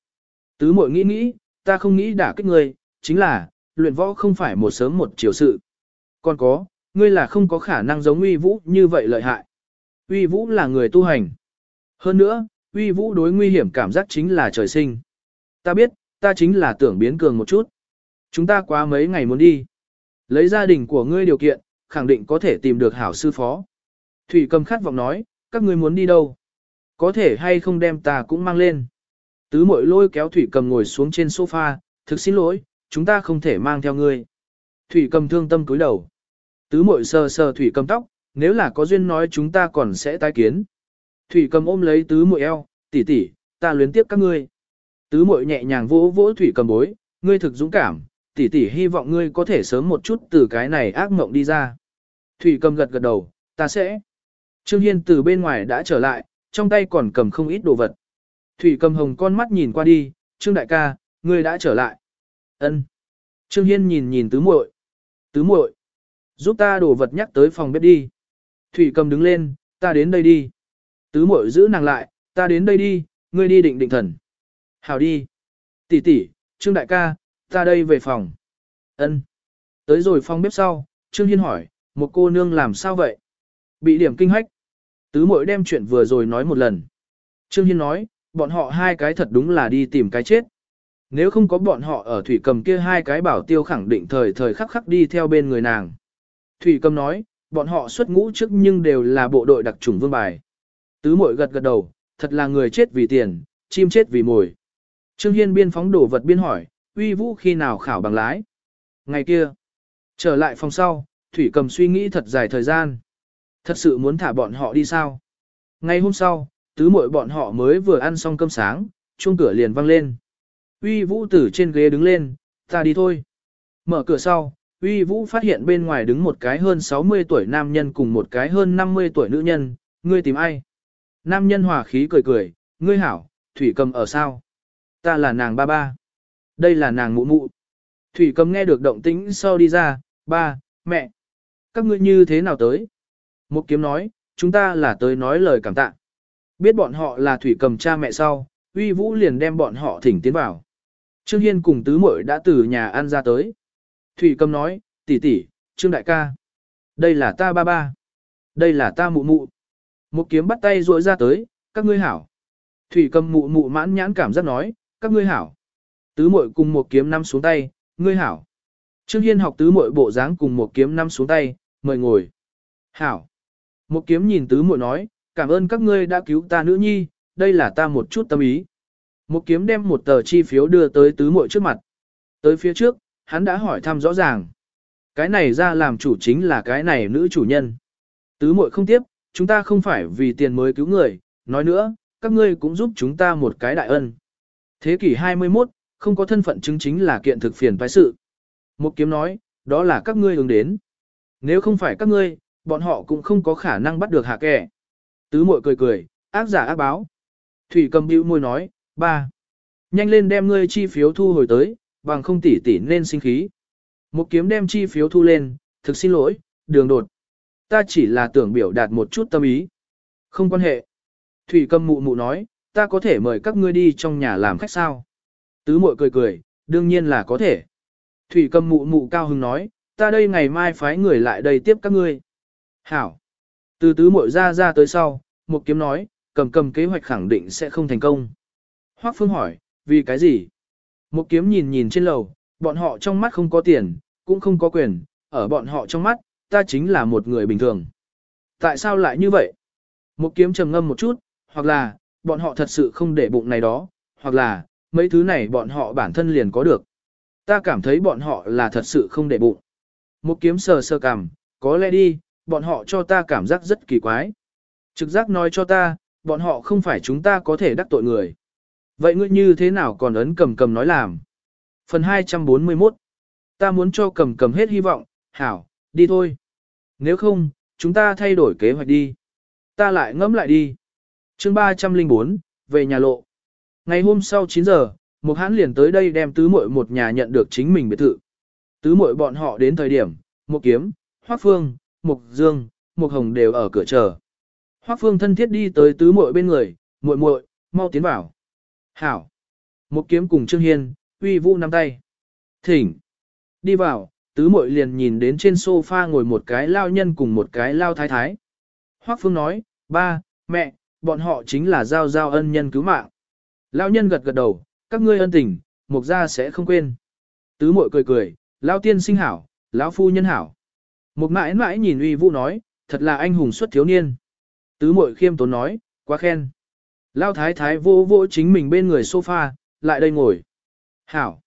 Tứ muội nghĩ nghĩ, ta không nghĩ đả kích ngươi, chính là, luyện võ không phải một sớm một chiều sự. Còn có, ngươi là không có khả năng giống uy vũ như vậy lợi hại. Uy vũ là người tu hành. Hơn nữa, uy vũ đối nguy hiểm cảm giác chính là trời sinh. Ta biết, ta chính là tưởng biến cường một chút. Chúng ta quá mấy ngày muốn đi. Lấy gia đình của ngươi điều kiện, khẳng định có thể tìm được hảo sư phó. Thủy cầm khát vọng nói, các ngươi muốn đi đâu? Có thể hay không đem ta cũng mang lên. Tứ mội lôi kéo Thủy cầm ngồi xuống trên sofa, thực xin lỗi, chúng ta không thể mang theo ngươi. Thủy cầm thương tâm cúi đầu. Tứ mội sờ sờ Thủy cầm tóc, nếu là có duyên nói chúng ta còn sẽ tái kiến. Thủy cầm ôm lấy tứ muội eo, tỷ tỷ, ta luyến tiếp các ngươi. Tứ muội nhẹ nhàng vỗ vỗ thủy cầm bối, ngươi thực dũng cảm, tỷ tỷ hy vọng ngươi có thể sớm một chút từ cái này ác mộng đi ra. Thủy cầm gật gật đầu, ta sẽ. Trương Hiên từ bên ngoài đã trở lại, trong tay còn cầm không ít đồ vật. Thủy cầm hồng con mắt nhìn qua đi, Trương đại ca, ngươi đã trở lại. Ân. Trương Hiên nhìn nhìn tứ muội. Tứ muội, giúp ta đổ vật nhắc tới phòng bếp đi. Thủy cầm đứng lên, ta đến đây đi. Tứ muội giữ nàng lại, ta đến đây đi, ngươi đi định định thần. Hảo đi. Tỷ tỷ, Trương đại ca, ta đây về phòng. Ân. Tới rồi phòng bếp sau, Trương Hiên hỏi, một cô nương làm sao vậy? Bị điểm kinh hách. Tứ muội đem chuyện vừa rồi nói một lần. Trương Hiên nói, bọn họ hai cái thật đúng là đi tìm cái chết. Nếu không có bọn họ ở thủy cầm kia hai cái bảo tiêu khẳng định thời thời khắc khắc đi theo bên người nàng. Thủy cầm nói, bọn họ xuất ngũ trước nhưng đều là bộ đội đặc trùng vương bài. Tứ mội gật gật đầu, thật là người chết vì tiền, chim chết vì mồi. Trương Hiên biên phóng đổ vật biên hỏi, uy vũ khi nào khảo bằng lái. Ngày kia, trở lại phòng sau, Thủy cầm suy nghĩ thật dài thời gian. Thật sự muốn thả bọn họ đi sao? Ngày hôm sau, tứ muội bọn họ mới vừa ăn xong cơm sáng, chuông cửa liền vang lên. Uy vũ từ trên ghế đứng lên, ta đi thôi. Mở cửa sau, Uy vũ phát hiện bên ngoài đứng một cái hơn 60 tuổi nam nhân cùng một cái hơn 50 tuổi nữ nhân, ngươi tìm ai? Nam nhân hòa khí cười cười, ngươi hảo, Thủy cầm ở sao? Ta là nàng ba ba. Đây là nàng mụ mụ. Thủy cầm nghe được động tĩnh sau đi ra, ba, mẹ. Các ngươi như thế nào tới? Một kiếm nói, chúng ta là tới nói lời cảm tạ. Biết bọn họ là thủy cầm cha mẹ sau, uy vũ liền đem bọn họ thỉnh tiến vào. Trương Hiên cùng tứ muội đã từ nhà ăn ra tới. Thủy cầm nói, tỷ tỷ, Trương đại ca. Đây là ta ba ba. Đây là ta mụ mụ. Một kiếm bắt tay duỗi ra tới, các ngươi hảo. Thủy cầm mụ mụ mãn nhãn cảm giác nói, các ngươi hảo. Tứ muội cùng một kiếm năm xuống tay, ngươi hảo. Trương Hiên học tứ muội bộ dáng cùng một kiếm năm xuống tay, mời ngồi. Hảo. Một kiếm nhìn tứ muội nói, cảm ơn các ngươi đã cứu ta nữ nhi, đây là ta một chút tâm ý. Một kiếm đem một tờ chi phiếu đưa tới tứ muội trước mặt. Tới phía trước, hắn đã hỏi thăm rõ ràng. Cái này ra làm chủ chính là cái này nữ chủ nhân. Tứ muội không tiếp, chúng ta không phải vì tiền mới cứu người, nói nữa, các ngươi cũng giúp chúng ta một cái đại ân. Thế kỷ 21, không có thân phận chứng chính là kiện thực phiền phái sự. Một kiếm nói, đó là các ngươi hướng đến. Nếu không phải các ngươi, bọn họ cũng không có khả năng bắt được hạ kẻ. Tứ muội cười cười, ác giả ác báo. Thủy cầm bĩu môi nói, ba. Nhanh lên đem ngươi chi phiếu thu hồi tới, bằng không tỷ tỷ nên sinh khí. Một kiếm đem chi phiếu thu lên, thực xin lỗi, đường đột. Ta chỉ là tưởng biểu đạt một chút tâm ý. Không quan hệ. Thủy cầm mụ mụ nói, ta có thể mời các ngươi đi trong nhà làm khách sao. Tứ muội cười cười, đương nhiên là có thể. Thủy cầm mụ mụ cao hứng nói, ta đây ngày mai phái người lại đây tiếp các ngươi. Hảo. Từ tứ muội ra ra tới sau, một kiếm nói, cầm cầm kế hoạch khẳng định sẽ không thành công. Hoác phương hỏi, vì cái gì? Một kiếm nhìn nhìn trên lầu, bọn họ trong mắt không có tiền, cũng không có quyền, ở bọn họ trong mắt, ta chính là một người bình thường. Tại sao lại như vậy? Một kiếm trầm ngâm một chút, hoặc là, bọn họ thật sự không để bụng này đó, hoặc là, mấy thứ này bọn họ bản thân liền có được. Ta cảm thấy bọn họ là thật sự không để bụng. Một kiếm sờ sơ cằm, có lẽ đi, bọn họ cho ta cảm giác rất kỳ quái. Trực giác nói cho ta, bọn họ không phải chúng ta có thể đắc tội người. Vậy ngươi như thế nào còn ấn cầm cầm nói làm? Phần 241 Ta muốn cho cầm cầm hết hy vọng, hảo, đi thôi. Nếu không, chúng ta thay đổi kế hoạch đi. Ta lại ngẫm lại đi. chương 304, về nhà lộ. Ngày hôm sau 9 giờ, một hãn liền tới đây đem tứ muội một nhà nhận được chính mình biệt thự. Tứ muội bọn họ đến thời điểm, một kiếm, hoác phương, một dương, một hồng đều ở cửa chờ. Hoác phương thân thiết đi tới tứ muội bên người, muội muội, mau tiến vào. Hảo. Một kiếm cùng Trương Hiên, uy vũ nắm tay. Thỉnh. Đi vào, tứ muội liền nhìn đến trên sofa ngồi một cái lao nhân cùng một cái lao thái thái. Hoác phương nói, ba, mẹ, bọn họ chính là giao giao ân nhân cứu mạng. Lao nhân gật gật đầu, các ngươi ân tình, mục gia sẽ không quên. Tứ muội cười cười, lao tiên sinh hảo, lão phu nhân hảo. Mục mãi mãi nhìn uy vũ nói, thật là anh hùng xuất thiếu niên. Tứ muội khiêm tốn nói, quá khen. Lao thái thái vô vô chính mình bên người sofa, lại đây ngồi. Hảo.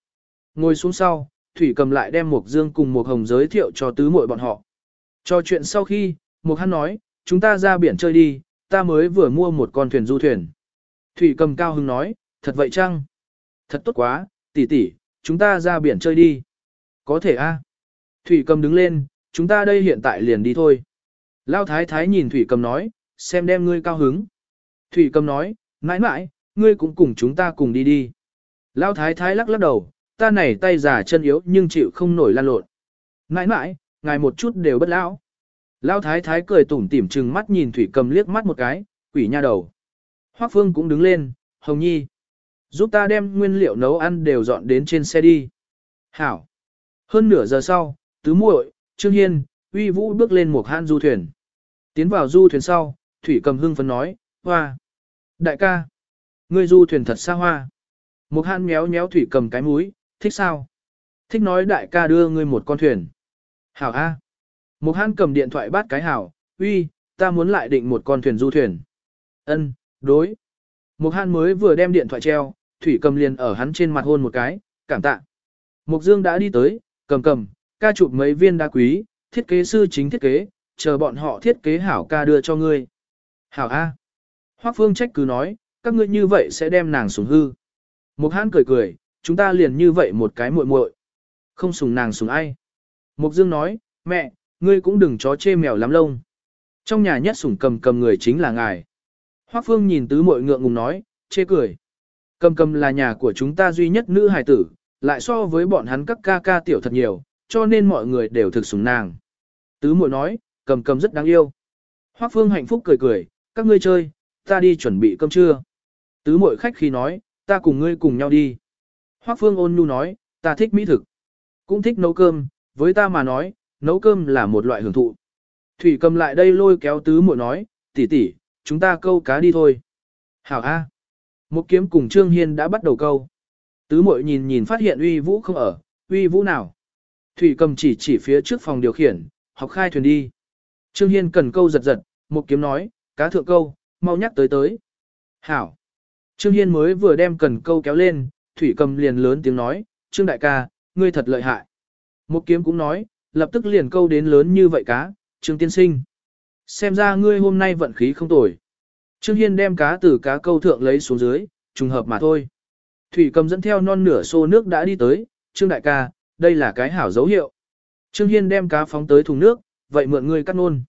Ngồi xuống sau, Thủy cầm lại đem Mục Dương cùng Mục Hồng giới thiệu cho tứ muội bọn họ. Cho chuyện sau khi, Mục Hân nói, chúng ta ra biển chơi đi, ta mới vừa mua một con thuyền du thuyền. Thủy cầm cao hứng nói, thật vậy chăng? Thật tốt quá, tỷ tỷ, chúng ta ra biển chơi đi. Có thể a. Thủy cầm đứng lên, chúng ta đây hiện tại liền đi thôi. Lao thái thái nhìn Thủy cầm nói, xem đem ngươi cao hứng. Thủy cầm nói, mãi mãi, ngươi cũng cùng chúng ta cùng đi đi. Lao thái thái lắc lắc đầu, ta này tay già chân yếu nhưng chịu không nổi lan lộn. Mãi mãi, ngài một chút đều bất lão. Lao thái thái cười tủm tỉm chừng mắt nhìn Thủy cầm liếc mắt một cái, quỷ nha đầu. Hoác Phương cũng đứng lên, Hồng Nhi. Giúp ta đem nguyên liệu nấu ăn đều dọn đến trên xe đi. Hảo. Hơn nửa giờ sau, tứ muội, Trương Hiên, uy vũ bước lên một han du thuyền. Tiến vào du thuyền sau, Thủy cầm hưng phấn nói, hoa. Đại ca, ngươi du thuyền thật xa hoa. Một hãn méo méo Thủy cầm cái mũi, thích sao? Thích nói đại ca đưa ngươi một con thuyền. Hảo A. Một hãn cầm điện thoại bắt cái hảo, uy, ta muốn lại định một con thuyền du thuyền. Ân, đối. Một hãn mới vừa đem điện thoại treo, Thủy cầm liền ở hắn trên mặt hôn một cái, cảm tạ. Mục Dương đã đi tới, cầm cầm, ca chụp mấy viên đá quý, thiết kế sư chính thiết kế, chờ bọn họ thiết kế hảo ca đưa cho ngươi. Hảo A. Hoác Phương trách cứ nói, các ngươi như vậy sẽ đem nàng sủng hư. Mục hãn cười cười, chúng ta liền như vậy một cái muội muội, Không sủng nàng sủng ai. Mục Dương nói, mẹ, ngươi cũng đừng chó chê mèo lắm lông. Trong nhà nhất sủng cầm cầm người chính là ngài. Hoác Phương nhìn tứ muội ngượng ngùng nói, chê cười. Cầm cầm là nhà của chúng ta duy nhất nữ hài tử, lại so với bọn hắn các ca ca tiểu thật nhiều, cho nên mọi người đều thực sủng nàng. Tứ muội nói, cầm cầm rất đáng yêu. Hoác Phương hạnh phúc cười cười, các ngươi chơi, ta đi chuẩn bị cơm trưa. Tứ muội khách khi nói, ta cùng ngươi cùng nhau đi. Hoác Phương ôn nhu nói, ta thích mỹ thực, cũng thích nấu cơm, với ta mà nói, nấu cơm là một loại hưởng thụ. Thủy cầm lại đây lôi kéo tứ muội nói, tỷ tỷ, chúng ta câu cá đi thôi. Hảo A. Một kiếm cùng Trương Hiên đã bắt đầu câu. Tứ muội nhìn nhìn phát hiện uy vũ không ở, uy vũ nào. Thủy cầm chỉ chỉ phía trước phòng điều khiển, học khai thuyền đi. Trương Hiên cần câu giật giật, một kiếm nói, cá thượng câu, mau nhắc tới tới. Hảo. Trương Hiên mới vừa đem cần câu kéo lên, Thủy cầm liền lớn tiếng nói, Trương đại ca, ngươi thật lợi hại. Một kiếm cũng nói, lập tức liền câu đến lớn như vậy cá, Trương tiên sinh. Xem ra ngươi hôm nay vận khí không tồi. Trương Hiên đem cá từ cá câu thượng lấy xuống dưới, trùng hợp mà thôi. Thủy cầm dẫn theo non nửa xô nước đã đi tới, Trương đại ca, đây là cái hảo dấu hiệu. Trương Hiên đem cá phóng tới thùng nước, vậy mượn ngươi cắt nôn.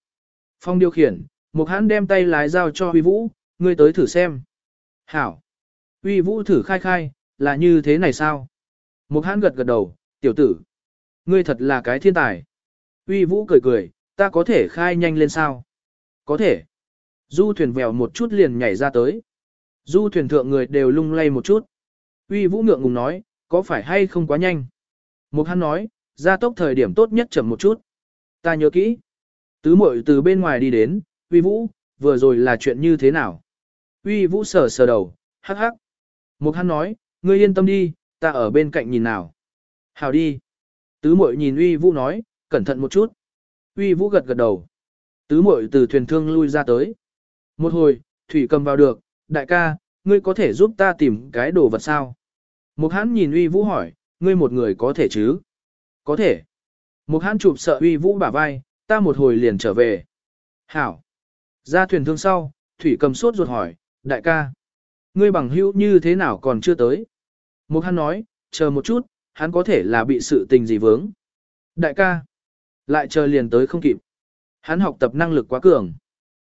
Phong điều khiển, Mục hãn đem tay lái giao cho Huy Vũ, ngươi tới thử xem. Hảo. Huy Vũ thử khai khai, là như thế này sao? Mục hãn gật gật đầu, tiểu tử. Ngươi thật là cái thiên tài. Huy Vũ cười cười, ta có thể khai nhanh lên sao? Có thể. Du thuyền vèo một chút liền nhảy ra tới. Du thuyền thượng người đều lung lay một chút. Huy Vũ ngượng ngùng nói, có phải hay không quá nhanh? Mục hắn nói, gia tốc thời điểm tốt nhất chậm một chút. Ta nhớ kỹ. Tứ muội từ bên ngoài đi đến, Uy Vũ, vừa rồi là chuyện như thế nào? Uy Vũ sờ sờ đầu, hắc hắc. Một hắn nói, ngươi yên tâm đi, ta ở bên cạnh nhìn nào. Hào đi. Tứ muội nhìn Uy Vũ nói, cẩn thận một chút. Uy Vũ gật gật đầu. Tứ muội từ thuyền thương lui ra tới. Một hồi, Thủy cầm vào được, đại ca, ngươi có thể giúp ta tìm cái đồ vật sao? Một hắn nhìn Uy Vũ hỏi, ngươi một người có thể chứ? Có thể. Một hắn chụp sợ uy vũ bả vai, ta một hồi liền trở về. Hảo. Ra thuyền thương sau, Thủy cầm sốt ruột hỏi, đại ca. Ngươi bằng hữu như thế nào còn chưa tới? Một hắn nói, chờ một chút, hắn có thể là bị sự tình gì vướng. Đại ca. Lại chờ liền tới không kịp. Hắn học tập năng lực quá cường.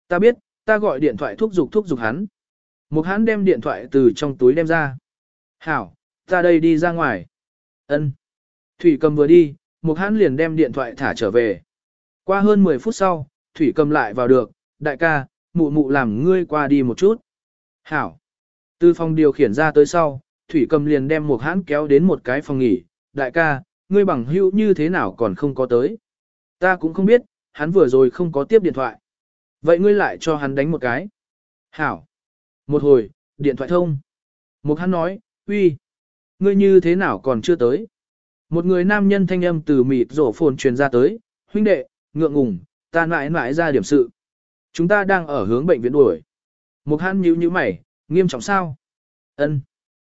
Ta biết, ta gọi điện thoại thúc giục thúc giục hắn. Một hắn đem điện thoại từ trong túi đem ra. Hảo, ta đây đi ra ngoài. Ân. Thủy cầm vừa đi, một hắn liền đem điện thoại thả trở về. Qua hơn 10 phút sau, Thủy cầm lại vào được, đại ca, mụ mụ làm ngươi qua đi một chút. Hảo. Từ phòng điều khiển ra tới sau, Thủy cầm liền đem một hãn kéo đến một cái phòng nghỉ. Đại ca, ngươi bằng hữu như thế nào còn không có tới. Ta cũng không biết, hắn vừa rồi không có tiếp điện thoại. Vậy ngươi lại cho hắn đánh một cái. Hảo. Một hồi, điện thoại thông. Một hắn nói, uy, ngươi như thế nào còn chưa tới. Một người nam nhân thanh âm từ mịt rổ phồn truyền ra tới, huynh đệ, ngượng ngùng, ta mãi mãi ra điểm sự. Chúng ta đang ở hướng bệnh viện đuổi. Một hãn nhíu nhíu mày, nghiêm trọng sao? Ân.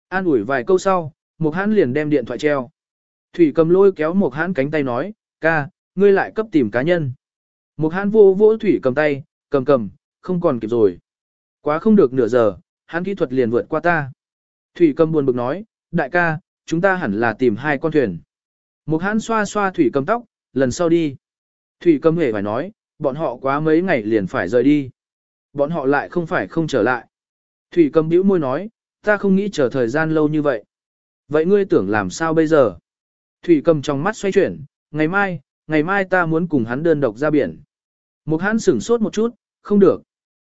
An ủi vài câu sau, một hãn liền đem điện thoại treo. Thủy cầm lôi kéo một hãn cánh tay nói, ca, ngươi lại cấp tìm cá nhân. Một hãn vô vỗ thủy cầm tay, cầm cầm, không còn kịp rồi. Quá không được nửa giờ, hắn kỹ thuật liền vượt qua ta. Thủy cầm buồn bực nói, đại ca, chúng ta hẳn là tìm hai con thuyền. Một hãn xoa xoa thủy cầm tóc, lần sau đi. Thủy cầm hề phải nói, bọn họ quá mấy ngày liền phải rời đi. Bọn họ lại không phải không trở lại. Thủy cầm bĩu môi nói, ta không nghĩ chờ thời gian lâu như vậy. Vậy ngươi tưởng làm sao bây giờ? Thủy cầm trong mắt xoay chuyển, ngày mai, ngày mai ta muốn cùng hắn đơn độc ra biển. Một hắn sửng sốt một chút, không được.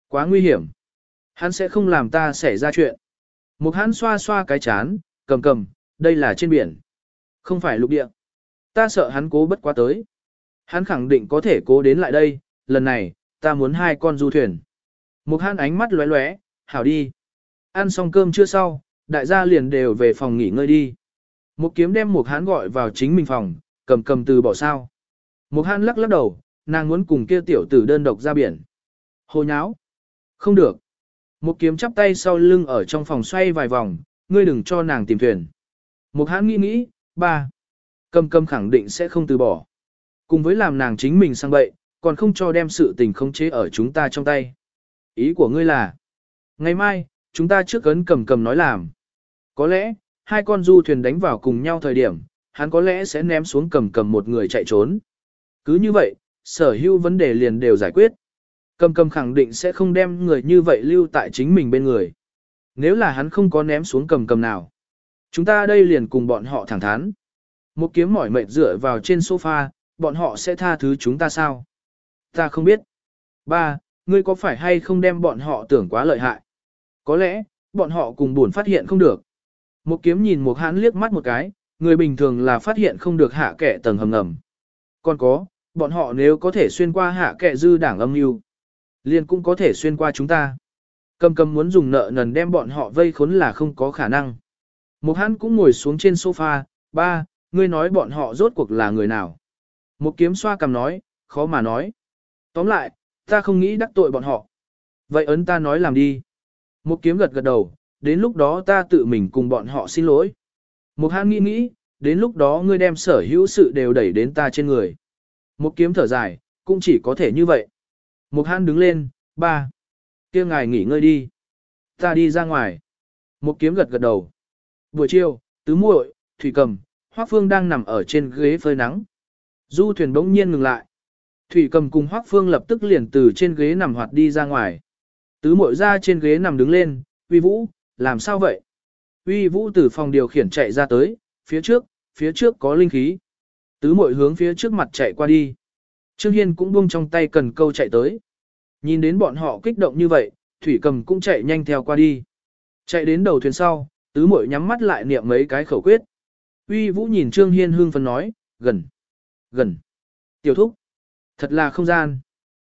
Quá nguy hiểm. Hắn sẽ không làm ta xảy ra chuyện. Một hắn xoa xoa cái chán, cầm cầm, đây là trên biển. Không phải lục địa. Ta sợ hắn cố bất quá tới. Hắn khẳng định có thể cố đến lại đây, lần này, ta muốn hai con du thuyền. Mục hắn ánh mắt lóe lóe, hảo đi. Ăn xong cơm chưa sau, đại gia liền đều về phòng nghỉ ngơi đi. Mục kiếm đem Mục hắn gọi vào chính mình phòng, cầm cầm từ bỏ sao. Mục hắn lắc lắc đầu, nàng muốn cùng kia tiểu tử đơn độc ra biển. Hồ nháo. Không được. Mục kiếm chắp tay sau lưng ở trong phòng xoay vài vòng, ngươi đừng cho nàng tìm thuyền. Mục hãn nghĩ nghĩ, ba. Cầm cầm khẳng định sẽ không từ bỏ. Cùng với làm nàng chính mình sang bậy, còn không cho đem sự tình khống chế ở chúng ta trong tay. Ý của ngươi là, ngày mai, chúng ta trước ấn cầm cầm nói làm. Có lẽ, hai con du thuyền đánh vào cùng nhau thời điểm, hắn có lẽ sẽ ném xuống cầm cầm một người chạy trốn. Cứ như vậy, sở hữu vấn đề liền đều giải quyết. Cầm cầm khẳng định sẽ không đem người như vậy lưu tại chính mình bên người. Nếu là hắn không có ném xuống cầm cầm nào. Chúng ta đây liền cùng bọn họ thẳng thắn. Một kiếm mỏi mệt dựa vào trên sofa, bọn họ sẽ tha thứ chúng ta sao? Ta không biết. Ba, ngươi có phải hay không đem bọn họ tưởng quá lợi hại? Có lẽ, bọn họ cùng buồn phát hiện không được. Một kiếm nhìn một hãn liếc mắt một cái, người bình thường là phát hiện không được hạ kẻ tầng hầm ngầm. Còn có, bọn họ nếu có thể xuyên qua hạ kẻ dư đảng âm mưu liền cũng có thể xuyên qua chúng ta. Cầm cầm muốn dùng nợ nần đem bọn họ vây khốn là không có khả năng. Một hắn cũng ngồi xuống trên sofa, ba, ngươi nói bọn họ rốt cuộc là người nào. Một kiếm xoa cầm nói, khó mà nói. Tóm lại, ta không nghĩ đắc tội bọn họ. Vậy ấn ta nói làm đi. Một kiếm gật gật đầu, đến lúc đó ta tự mình cùng bọn họ xin lỗi. Một hãn nghĩ nghĩ, đến lúc đó ngươi đem sở hữu sự đều đẩy đến ta trên người. Một kiếm thở dài, cũng chỉ có thể như vậy. Một hãn đứng lên, ba. kia ngài nghỉ ngơi đi. Ta đi ra ngoài. Một kiếm gật gật đầu. Buổi chiều, tứ muội, thủy cầm, hoác phương đang nằm ở trên ghế phơi nắng. Du thuyền bỗng nhiên ngừng lại. Thủy cầm cùng hoác phương lập tức liền từ trên ghế nằm hoạt đi ra ngoài. Tứ muội ra trên ghế nằm đứng lên, uy vũ, làm sao vậy? Uy vũ từ phòng điều khiển chạy ra tới, phía trước, phía trước có linh khí. Tứ muội hướng phía trước mặt chạy qua đi. Trương Hiên cũng buông trong tay cần câu chạy tới. Nhìn đến bọn họ kích động như vậy, Thủy Cầm cũng chạy nhanh theo qua đi. Chạy đến đầu thuyền sau, tứ muội nhắm mắt lại niệm mấy cái khẩu quyết. Uy Vũ nhìn Trương Hiên hương phấn nói, gần, gần. Tiểu thúc, thật là không gian.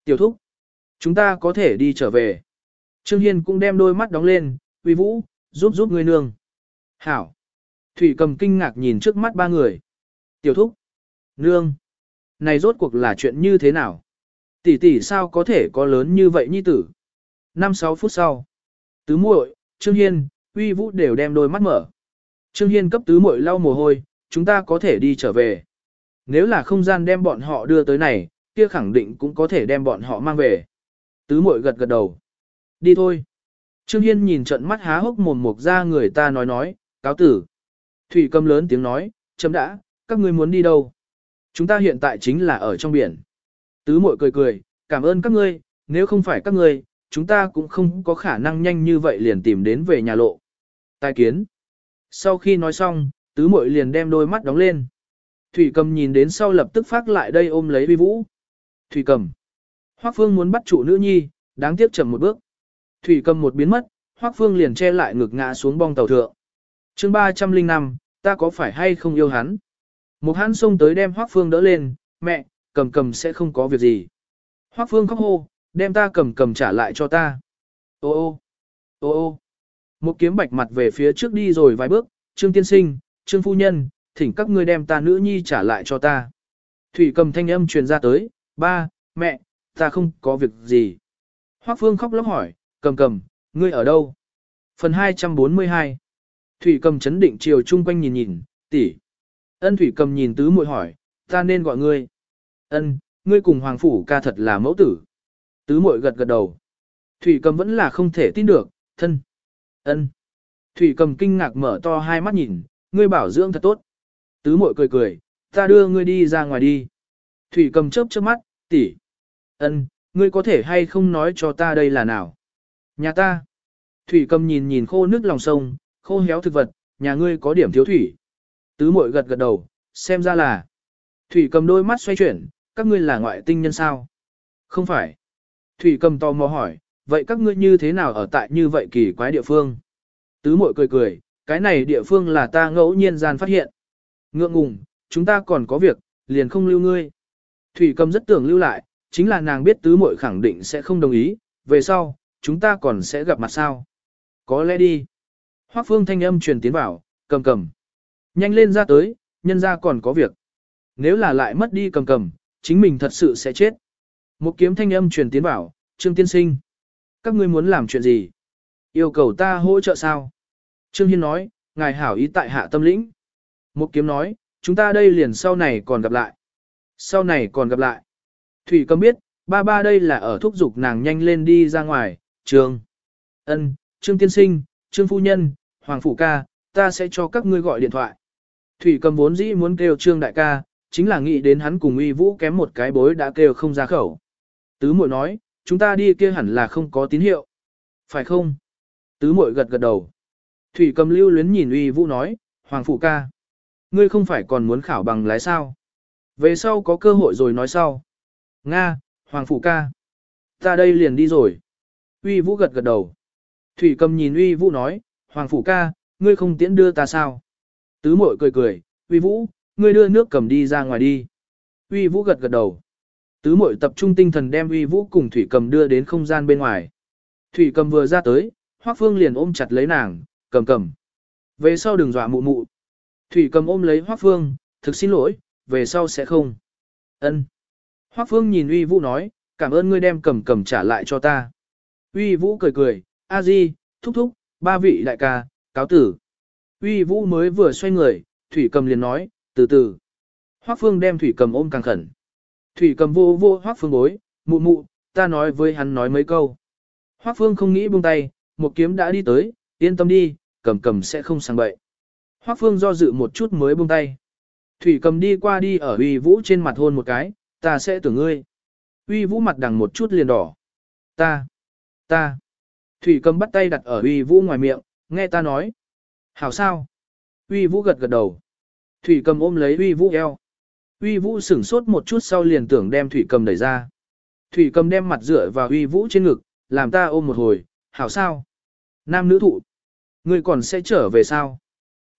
Tiểu thúc, chúng ta có thể đi trở về. Trương Hiên cũng đem đôi mắt đóng lên, Uy Vũ, giúp giúp người nương. Hảo. Thủy Cầm kinh ngạc nhìn trước mắt ba người. Tiểu thúc, nương. Này rốt cuộc là chuyện như thế nào? Tỷ tỷ sao có thể có lớn như vậy nhi tử? 5-6 phút sau. Tứ muội, Trương Hiên, Uy Vũ đều đem đôi mắt mở. Trương Hiên cấp tứ muội lau mồ hôi, chúng ta có thể đi trở về. Nếu là không gian đem bọn họ đưa tới này, kia khẳng định cũng có thể đem bọn họ mang về. Tứ muội gật gật đầu. Đi thôi. Trương Hiên nhìn trận mắt há hốc mồm mục ra người ta nói nói, cáo tử. Thủy cầm lớn tiếng nói, chấm đã, các ngươi muốn đi đâu? Chúng ta hiện tại chính là ở trong biển. Tứ muội cười cười, cảm ơn các ngươi, nếu không phải các ngươi, chúng ta cũng không có khả năng nhanh như vậy liền tìm đến về nhà lộ. Tài kiến. Sau khi nói xong, tứ muội liền đem đôi mắt đóng lên. Thủy cầm nhìn đến sau lập tức phát lại đây ôm lấy vi vũ. Thủy cầm. Hoác phương muốn bắt chủ nữ nhi, đáng tiếc chậm một bước. Thủy cầm một biến mất, Hoác phương liền che lại ngực ngã xuống bong tàu thượng. chương 305, ta có phải hay không yêu hắn? Một hắn xông tới đem Hoác phương đỡ lên, mẹ, cầm cầm sẽ không có việc gì. Hoác phương khóc hô, đem ta cầm cầm trả lại cho ta. Ô ô, ô ô. Một kiếm bạch mặt về phía trước đi rồi vài bước, trương tiên sinh, trương phu nhân, thỉnh các ngươi đem ta nữ nhi trả lại cho ta. Thủy cầm thanh âm truyền ra tới, ba, mẹ, ta không có việc gì. Hoác phương khóc lóc hỏi, cầm cầm, ngươi ở đâu? Phần 242 Thủy cầm chấn định chiều chung quanh nhìn nhìn, tỷ. Ân thủy cầm nhìn tứ muội hỏi, ta nên gọi ngươi. Ân, ngươi cùng hoàng phủ ca thật là mẫu tử. Tứ muội gật gật đầu. Thủy cầm vẫn là không thể tin được, thân. Ân. Thủy cầm kinh ngạc mở to hai mắt nhìn, ngươi bảo dưỡng thật tốt. Tứ muội cười cười, ta đưa ngươi đi ra ngoài đi. Thủy cầm chớp chớp mắt, tỷ. Ân, ngươi có thể hay không nói cho ta đây là nào? Nhà ta. Thủy cầm nhìn nhìn khô nước lòng sông, khô héo thực vật, nhà ngươi có điểm thiếu thủy. Tứ muội gật gật đầu, xem ra là. Thủy cầm đôi mắt xoay chuyển, các ngươi là ngoại tinh nhân sao? Không phải. Thủy cầm tò mò hỏi, vậy các ngươi như thế nào ở tại như vậy kỳ quái địa phương? Tứ muội cười cười, cái này địa phương là ta ngẫu nhiên gian phát hiện. Ngượng ngùng, chúng ta còn có việc, liền không lưu ngươi. Thủy cầm rất tưởng lưu lại, chính là nàng biết tứ muội khẳng định sẽ không đồng ý, về sau, chúng ta còn sẽ gặp mặt sao. Có lẽ đi. Hoác phương thanh âm truyền tiến vào, cầm cầm. Nhanh lên ra tới, nhân ra còn có việc. Nếu là lại mất đi cầm cầm, chính mình thật sự sẽ chết. Một kiếm thanh âm truyền tiến vào, Trương Tiên Sinh. Các ngươi muốn làm chuyện gì? Yêu cầu ta hỗ trợ sao? Trương Hiên nói, ngài hảo ý tại hạ tâm lĩnh. Một kiếm nói, chúng ta đây liền sau này còn gặp lại. Sau này còn gặp lại. Thủy cầm biết, ba ba đây là ở thúc giục nàng nhanh lên đi ra ngoài, Trường, ân, Trương Tiên Sinh, Trương Phu Nhân, Hoàng Phủ Ca, ta sẽ cho các ngươi gọi điện thoại. Thủy cầm vốn dĩ muốn kêu Trương Đại Ca, chính là nghĩ đến hắn cùng uy vũ kém một cái bối đã kêu không ra khẩu. Tứ muội nói, chúng ta đi kia hẳn là không có tín hiệu. Phải không? Tứ muội gật gật đầu. Thủy cầm lưu luyến nhìn uy vũ nói, Hoàng Phủ Ca. Ngươi không phải còn muốn khảo bằng lái sao? Về sau có cơ hội rồi nói sau. Nga, Hoàng Phủ Ca. Ta đây liền đi rồi. Uy Vũ gật gật đầu. Thủy cầm nhìn Uy Vũ nói, Hoàng Phủ Ca, ngươi không tiễn đưa ta sao? Tứ mội cười cười, Uy Vũ, ngươi đưa nước cầm đi ra ngoài đi. Uy Vũ gật gật đầu. Tứ mội tập trung tinh thần đem Uy Vũ cùng Thủy cầm đưa đến không gian bên ngoài. Thủy cầm vừa ra tới, Hoác Phương liền ôm chặt lấy nàng, cầm cầm. Về sau đừng dọa mụ mụ. Thủy cầm ôm lấy Hoác Phương, thực xin lỗi, về sau sẽ không. Ân. Hoác Phương nhìn Uy Vũ nói, cảm ơn ngươi đem cầm cầm trả lại cho ta. Uy Vũ cười cười, a di, thúc thúc, ba vị đại ca, cáo tử. Uy Vũ mới vừa xoay người, Thủy cầm liền nói, từ từ. Hoác Phương đem Thủy cầm ôm càng khẩn. Thủy cầm vô vô Hoác Phương bối, mụ mụ, ta nói với hắn nói mấy câu. Hoác Phương không nghĩ buông tay, một kiếm đã đi tới, yên tâm đi, cầm cầm sẽ không sang bậy. Hoác Phương do dự một chút mới buông tay. Thủy cầm đi qua đi ở uy vũ trên mặt hôn một cái, ta sẽ tưởng ngươi. Uy vũ mặt đằng một chút liền đỏ. Ta, ta. Thủy cầm bắt tay đặt ở uy vũ ngoài miệng, nghe ta nói. Hảo sao? Uy vũ gật gật đầu. Thủy cầm ôm lấy uy vũ eo. Uy vũ sửng sốt một chút sau liền tưởng đem thủy cầm đẩy ra. Thủy cầm đem mặt dựa vào uy vũ trên ngực, làm ta ôm một hồi, hảo sao? Nam nữ thụ. Ngươi còn sẽ trở về sao?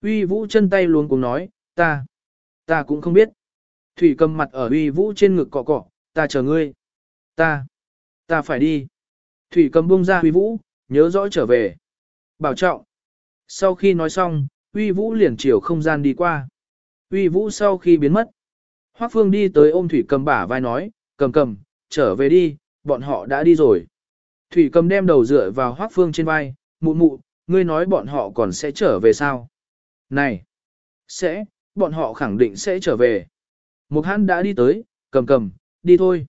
Uy vũ chân tay luôn cùng nói, ta, ta cũng không biết. Thủy cầm mặt ở uy vũ trên ngực cọ cọ, ta chờ ngươi. Ta, ta phải đi. Thủy cầm buông ra uy vũ, nhớ rõ trở về. Bảo trọng. Sau khi nói xong, uy vũ liền chiều không gian đi qua. Uy vũ sau khi biến mất. Hoác phương đi tới ôm thủy cầm bả vai nói, cầm cầm, trở về đi, bọn họ đã đi rồi. Thủy cầm đem đầu dựa vào hoác phương trên vai, mụ mụ, ngươi nói bọn họ còn sẽ trở về sao? Này! Sẽ, bọn họ khẳng định sẽ trở về. Một hãn đã đi tới, cầm cầm, đi thôi.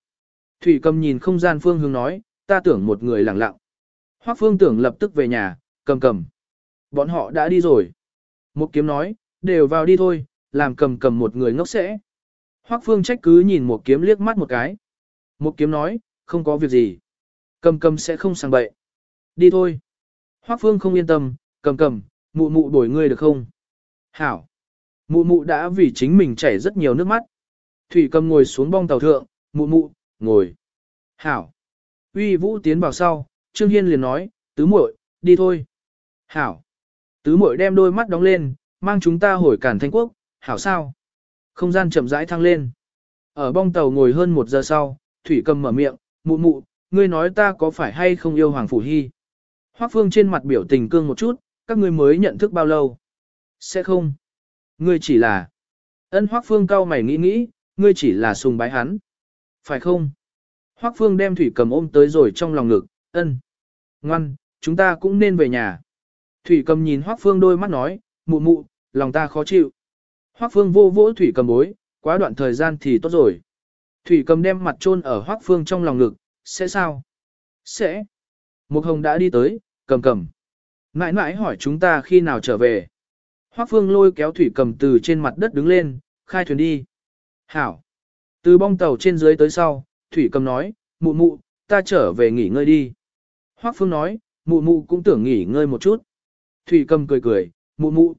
Thủy cầm nhìn không gian phương hướng nói, ta tưởng một người lặng lặng. Hoác phương tưởng lập tức về nhà, cầm cầm. Bọn họ đã đi rồi. Một kiếm nói, đều vào đi thôi, làm cầm cầm một người ngốc sẽ. Hoác phương trách cứ nhìn một kiếm liếc mắt một cái. Một kiếm nói, không có việc gì. Cầm cầm sẽ không sang bậy. Đi thôi. Hoác phương không yên tâm, cầm cầm, mụ mụ đổi ngươi được không? Hảo. Mụ mụ đã vì chính mình chảy rất nhiều nước mắt. Thủy cầm ngồi xuống bong tàu thượng, mụ mụ, ngồi. Hảo. Uy vũ tiến vào sau, Trương Hiên liền nói, tứ muội, đi thôi. Hảo. Tứ muội đem đôi mắt đóng lên, mang chúng ta hồi cản thanh quốc, hảo sao? Không gian chậm rãi thăng lên. Ở bong tàu ngồi hơn một giờ sau, Thủy cầm mở miệng, mụ mụ, ngươi nói ta có phải hay không yêu Hoàng Phủ Hy? Hoác Phương trên mặt biểu tình cương một chút, các ngươi mới nhận thức bao lâu? Sẽ không. Ngươi chỉ là... Ân Hoác Phương cao mày nghĩ nghĩ, ngươi chỉ là sùng bái hắn. Phải không? Hoác Phương đem Thủy cầm ôm tới rồi trong lòng ngực, ân. Ngoan, chúng ta cũng nên về nhà. Thủy cầm nhìn Hoác Phương đôi mắt nói, mụ mụ, lòng ta khó chịu. Hoác Phương vô vỗ Thủy cầm bối, quá đoạn thời gian thì tốt rồi. Thủy cầm đem mặt chôn ở Hoác Phương trong lòng ngực, sẽ sao? Sẽ. Một hồng đã đi tới, cầm cầm. Mãi mãi hỏi chúng ta khi nào trở về. Hoác Phương lôi kéo Thủy cầm từ trên mặt đất đứng lên, khai thuyền đi. Hảo. Từ bong tàu trên dưới tới sau, Thủy cầm nói, mụ mụ, ta trở về nghỉ ngơi đi. Hoác Phương nói, mụ mụ cũng tưởng nghỉ ngơi một chút. Thủy cầm cười cười, mụ mụ.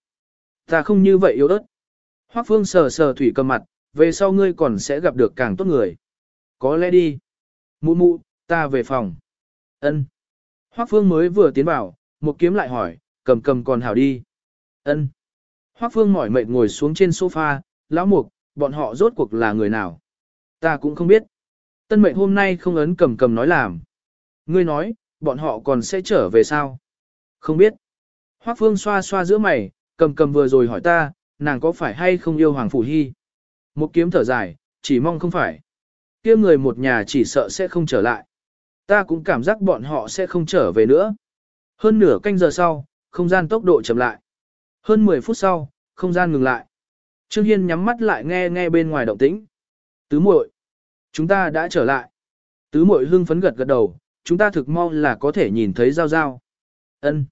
Ta không như vậy yếu ớt. Hoác Phương sờ sờ Thủy cầm mặt, về sau ngươi còn sẽ gặp được càng tốt người. Có lẽ đi. Mụ mụ, ta về phòng. Ân. Hoác Phương mới vừa tiến vào, một kiếm lại hỏi, cầm cầm còn hảo đi. Ân. Hoác Phương mỏi mệt ngồi xuống trên sofa, lão mục, bọn họ rốt cuộc là người nào? Ta cũng không biết. Tân mệnh hôm nay không ấn cầm cầm nói làm. Ngươi nói, bọn họ còn sẽ trở về sao? Không biết. Hoác Phương xoa xoa giữa mày, cầm cầm vừa rồi hỏi ta, nàng có phải hay không yêu Hoàng Phủ Hy? Một kiếm thở dài, chỉ mong không phải. kia người một nhà chỉ sợ sẽ không trở lại. Ta cũng cảm giác bọn họ sẽ không trở về nữa. Hơn nửa canh giờ sau, không gian tốc độ chậm lại. Hơn 10 phút sau, không gian ngừng lại. Trương Hiên nhắm mắt lại nghe nghe bên ngoài động tĩnh. Tứ muội, chúng ta đã trở lại. Tứ muội hưng phấn gật gật đầu, chúng ta thực mau là có thể nhìn thấy giao giao. Ân.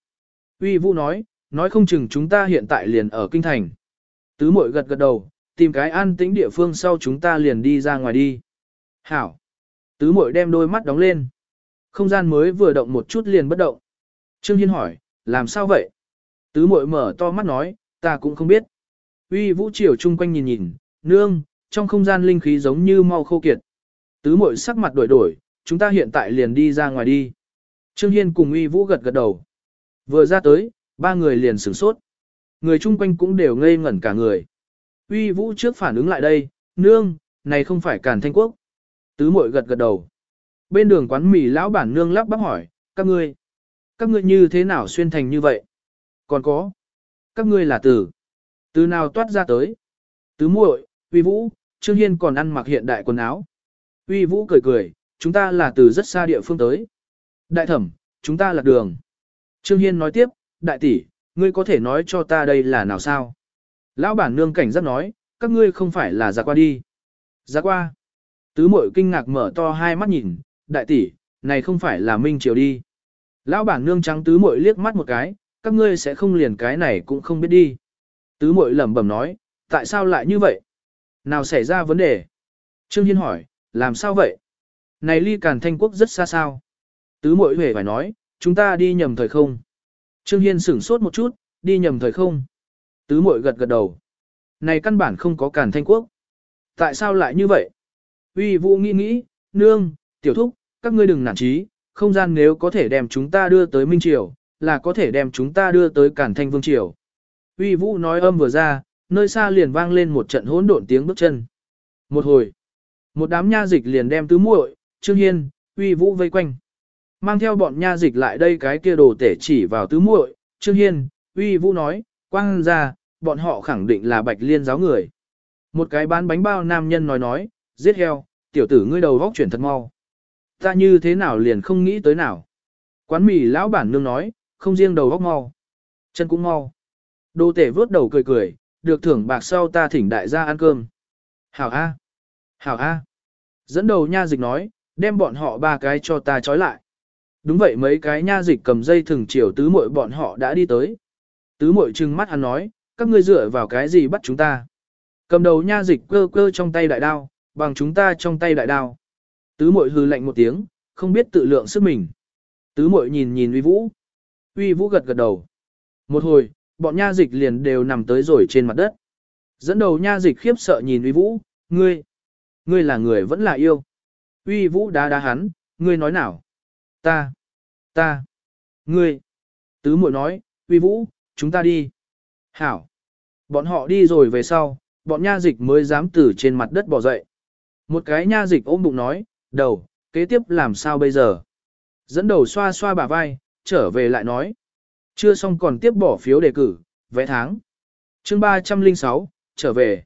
Uy Vũ nói, nói không chừng chúng ta hiện tại liền ở kinh thành. Tứ muội gật gật đầu, tìm cái an tĩnh địa phương sau chúng ta liền đi ra ngoài đi. Hảo. Tứ muội đem đôi mắt đóng lên. Không gian mới vừa động một chút liền bất động. Trương Hiên hỏi, làm sao vậy? Tứ muội mở to mắt nói, ta cũng không biết. Uy vũ triều chung quanh nhìn nhìn, nương, trong không gian linh khí giống như mau khô kiệt. Tứ muội sắc mặt đổi đổi, chúng ta hiện tại liền đi ra ngoài đi. Trương Hiên cùng uy vũ gật gật đầu. Vừa ra tới, ba người liền sửng sốt. Người chung quanh cũng đều ngây ngẩn cả người. Uy vũ trước phản ứng lại đây, nương, này không phải cản thanh quốc. Tứ muội gật gật đầu. Bên đường quán mì lão bản nương lắp bắp hỏi, các ngươi, các ngươi như thế nào xuyên thành như vậy? Còn có, các ngươi là từ, từ nào toát ra tới? Tứ muội, uy vũ, Trương Hiên còn ăn mặc hiện đại quần áo. Uy vũ cười cười, chúng ta là từ rất xa địa phương tới. Đại thẩm, chúng ta là đường. Trương Hiên nói tiếp, đại tỷ, ngươi có thể nói cho ta đây là nào sao? Lão bản nương cảnh giác nói, các ngươi không phải là giả qua đi. Giả qua. Tứ muội kinh ngạc mở to hai mắt nhìn, đại tỷ, này không phải là Minh Triều đi. Lão bản nương trắng tứ muội liếc mắt một cái, các ngươi sẽ không liền cái này cũng không biết đi. Tứ mội lẩm bẩm nói, tại sao lại như vậy? Nào xảy ra vấn đề? Trương Hiên hỏi, làm sao vậy? Này ly càn thanh quốc rất xa sao? Tứ mội hề phải nói, chúng ta đi nhầm thời không? Trương Hiên sửng sốt một chút, đi nhầm thời không? Tứ mội gật gật đầu. Này căn bản không có càn thanh quốc. Tại sao lại như vậy? Uy vũ nghĩ nghĩ, nương, tiểu thúc, các ngươi đừng nản trí, không gian nếu có thể đem chúng ta đưa tới Minh Triều, là có thể đem chúng ta đưa tới Cản Thanh Vương Triều. Uy Vũ nói âm vừa ra, nơi xa liền vang lên một trận hỗn độn tiếng bước chân. Một hồi, một đám nha dịch liền đem tứ muội, Trương Hiên, Uy Vũ vây quanh. Mang theo bọn nha dịch lại đây cái kia đồ tể chỉ vào tứ muội, Trương Hiên, Uy Vũ nói, quang ra, bọn họ khẳng định là bạch liên giáo người. Một cái bán bánh bao nam nhân nói nói, giết heo, tiểu tử ngươi đầu vóc chuyển thật mau. Ta như thế nào liền không nghĩ tới nào. Quán mì lão bản nương nói, không riêng đầu góc mau. Chân cũng mau. Đô tể vớt đầu cười cười, được thưởng bạc sau ta thỉnh đại gia ăn cơm. Hảo A. Hảo A. Dẫn đầu nha dịch nói, đem bọn họ ba cái cho ta trói lại. Đúng vậy mấy cái nha dịch cầm dây thừng chiều tứ muội bọn họ đã đi tới. Tứ muội trừng mắt hắn nói, các ngươi dựa vào cái gì bắt chúng ta. Cầm đầu nha dịch cơ cơ trong tay đại đao, bằng chúng ta trong tay đại đao. Tứ muội hừ lạnh một tiếng, không biết tự lượng sức mình. Tứ muội nhìn nhìn uy vũ. Uy vũ gật gật đầu. Một hồi, bọn nha dịch liền đều nằm tới rồi trên mặt đất. Dẫn đầu nha dịch khiếp sợ nhìn uy vũ, ngươi, ngươi là người vẫn là yêu. Uy vũ đá đá hắn, ngươi nói nào? Ta, ta, ngươi. Tứ muội nói, uy vũ, chúng ta đi. Hảo. Bọn họ đi rồi về sau, bọn nha dịch mới dám từ trên mặt đất bỏ dậy. Một cái nha dịch ôm bụng nói, đầu, kế tiếp làm sao bây giờ? Dẫn đầu xoa xoa bả vai, trở về lại nói. Chưa xong còn tiếp bỏ phiếu đề cử, vẽ tháng. chương 306, trở về.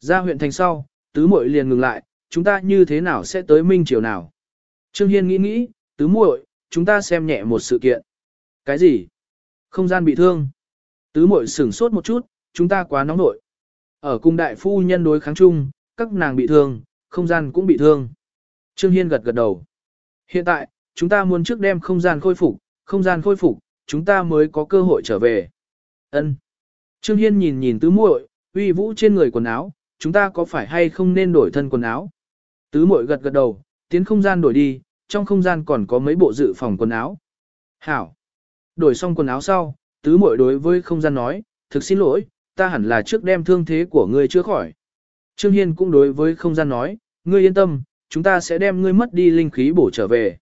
Ra huyện thành sau, tứ muội liền ngừng lại, chúng ta như thế nào sẽ tới minh chiều nào? Trương Hiên nghĩ nghĩ, tứ muội, chúng ta xem nhẹ một sự kiện. Cái gì? Không gian bị thương. Tứ muội sửng sốt một chút, chúng ta quá nóng nội. Ở cung đại phu nhân đối kháng chung, các nàng bị thương, không gian cũng bị thương. Trương Hiên gật gật đầu. Hiện tại, chúng ta muốn trước đem không gian khôi phục, không gian khôi phục, chúng ta mới có cơ hội trở về. Ân. Trương Hiên nhìn nhìn tứ muội, uy vũ trên người quần áo, chúng ta có phải hay không nên đổi thân quần áo? Tứ muội gật gật đầu, tiến không gian đổi đi, trong không gian còn có mấy bộ dự phòng quần áo. Hảo. Đổi xong quần áo sau, tứ muội đối với không gian nói, thực xin lỗi, ta hẳn là trước đem thương thế của ngươi chữa khỏi. Trương Hiên cũng đối với không gian nói, ngươi yên tâm, chúng ta sẽ đem ngươi mất đi linh khí bổ trở về.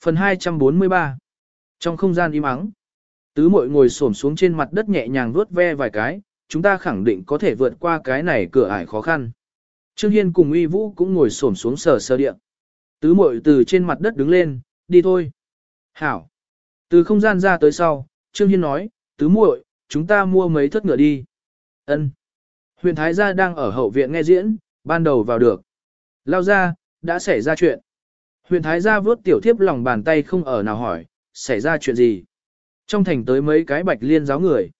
Phần 243 trong không gian im ắng, tứ muội ngồi xổm xuống trên mặt đất nhẹ nhàng vuốt ve vài cái, chúng ta khẳng định có thể vượt qua cái này cửa ải khó khăn. Trương Hiên cùng uy vũ cũng ngồi xổm xuống sờ sơ điện. Tứ muội từ trên mặt đất đứng lên, đi thôi. Hảo. Từ không gian ra tới sau, Trương Hiên nói, tứ muội, chúng ta mua mấy thất ngựa đi. Ân. Huyền Thái gia đang ở hậu viện nghe diễn, ban đầu vào được. Lao ra, đã xảy ra chuyện. Huyền Thái gia vớt tiểu thiếp lòng bàn tay không ở nào hỏi, xảy ra chuyện gì? Trong thành tới mấy cái bạch liên giáo người.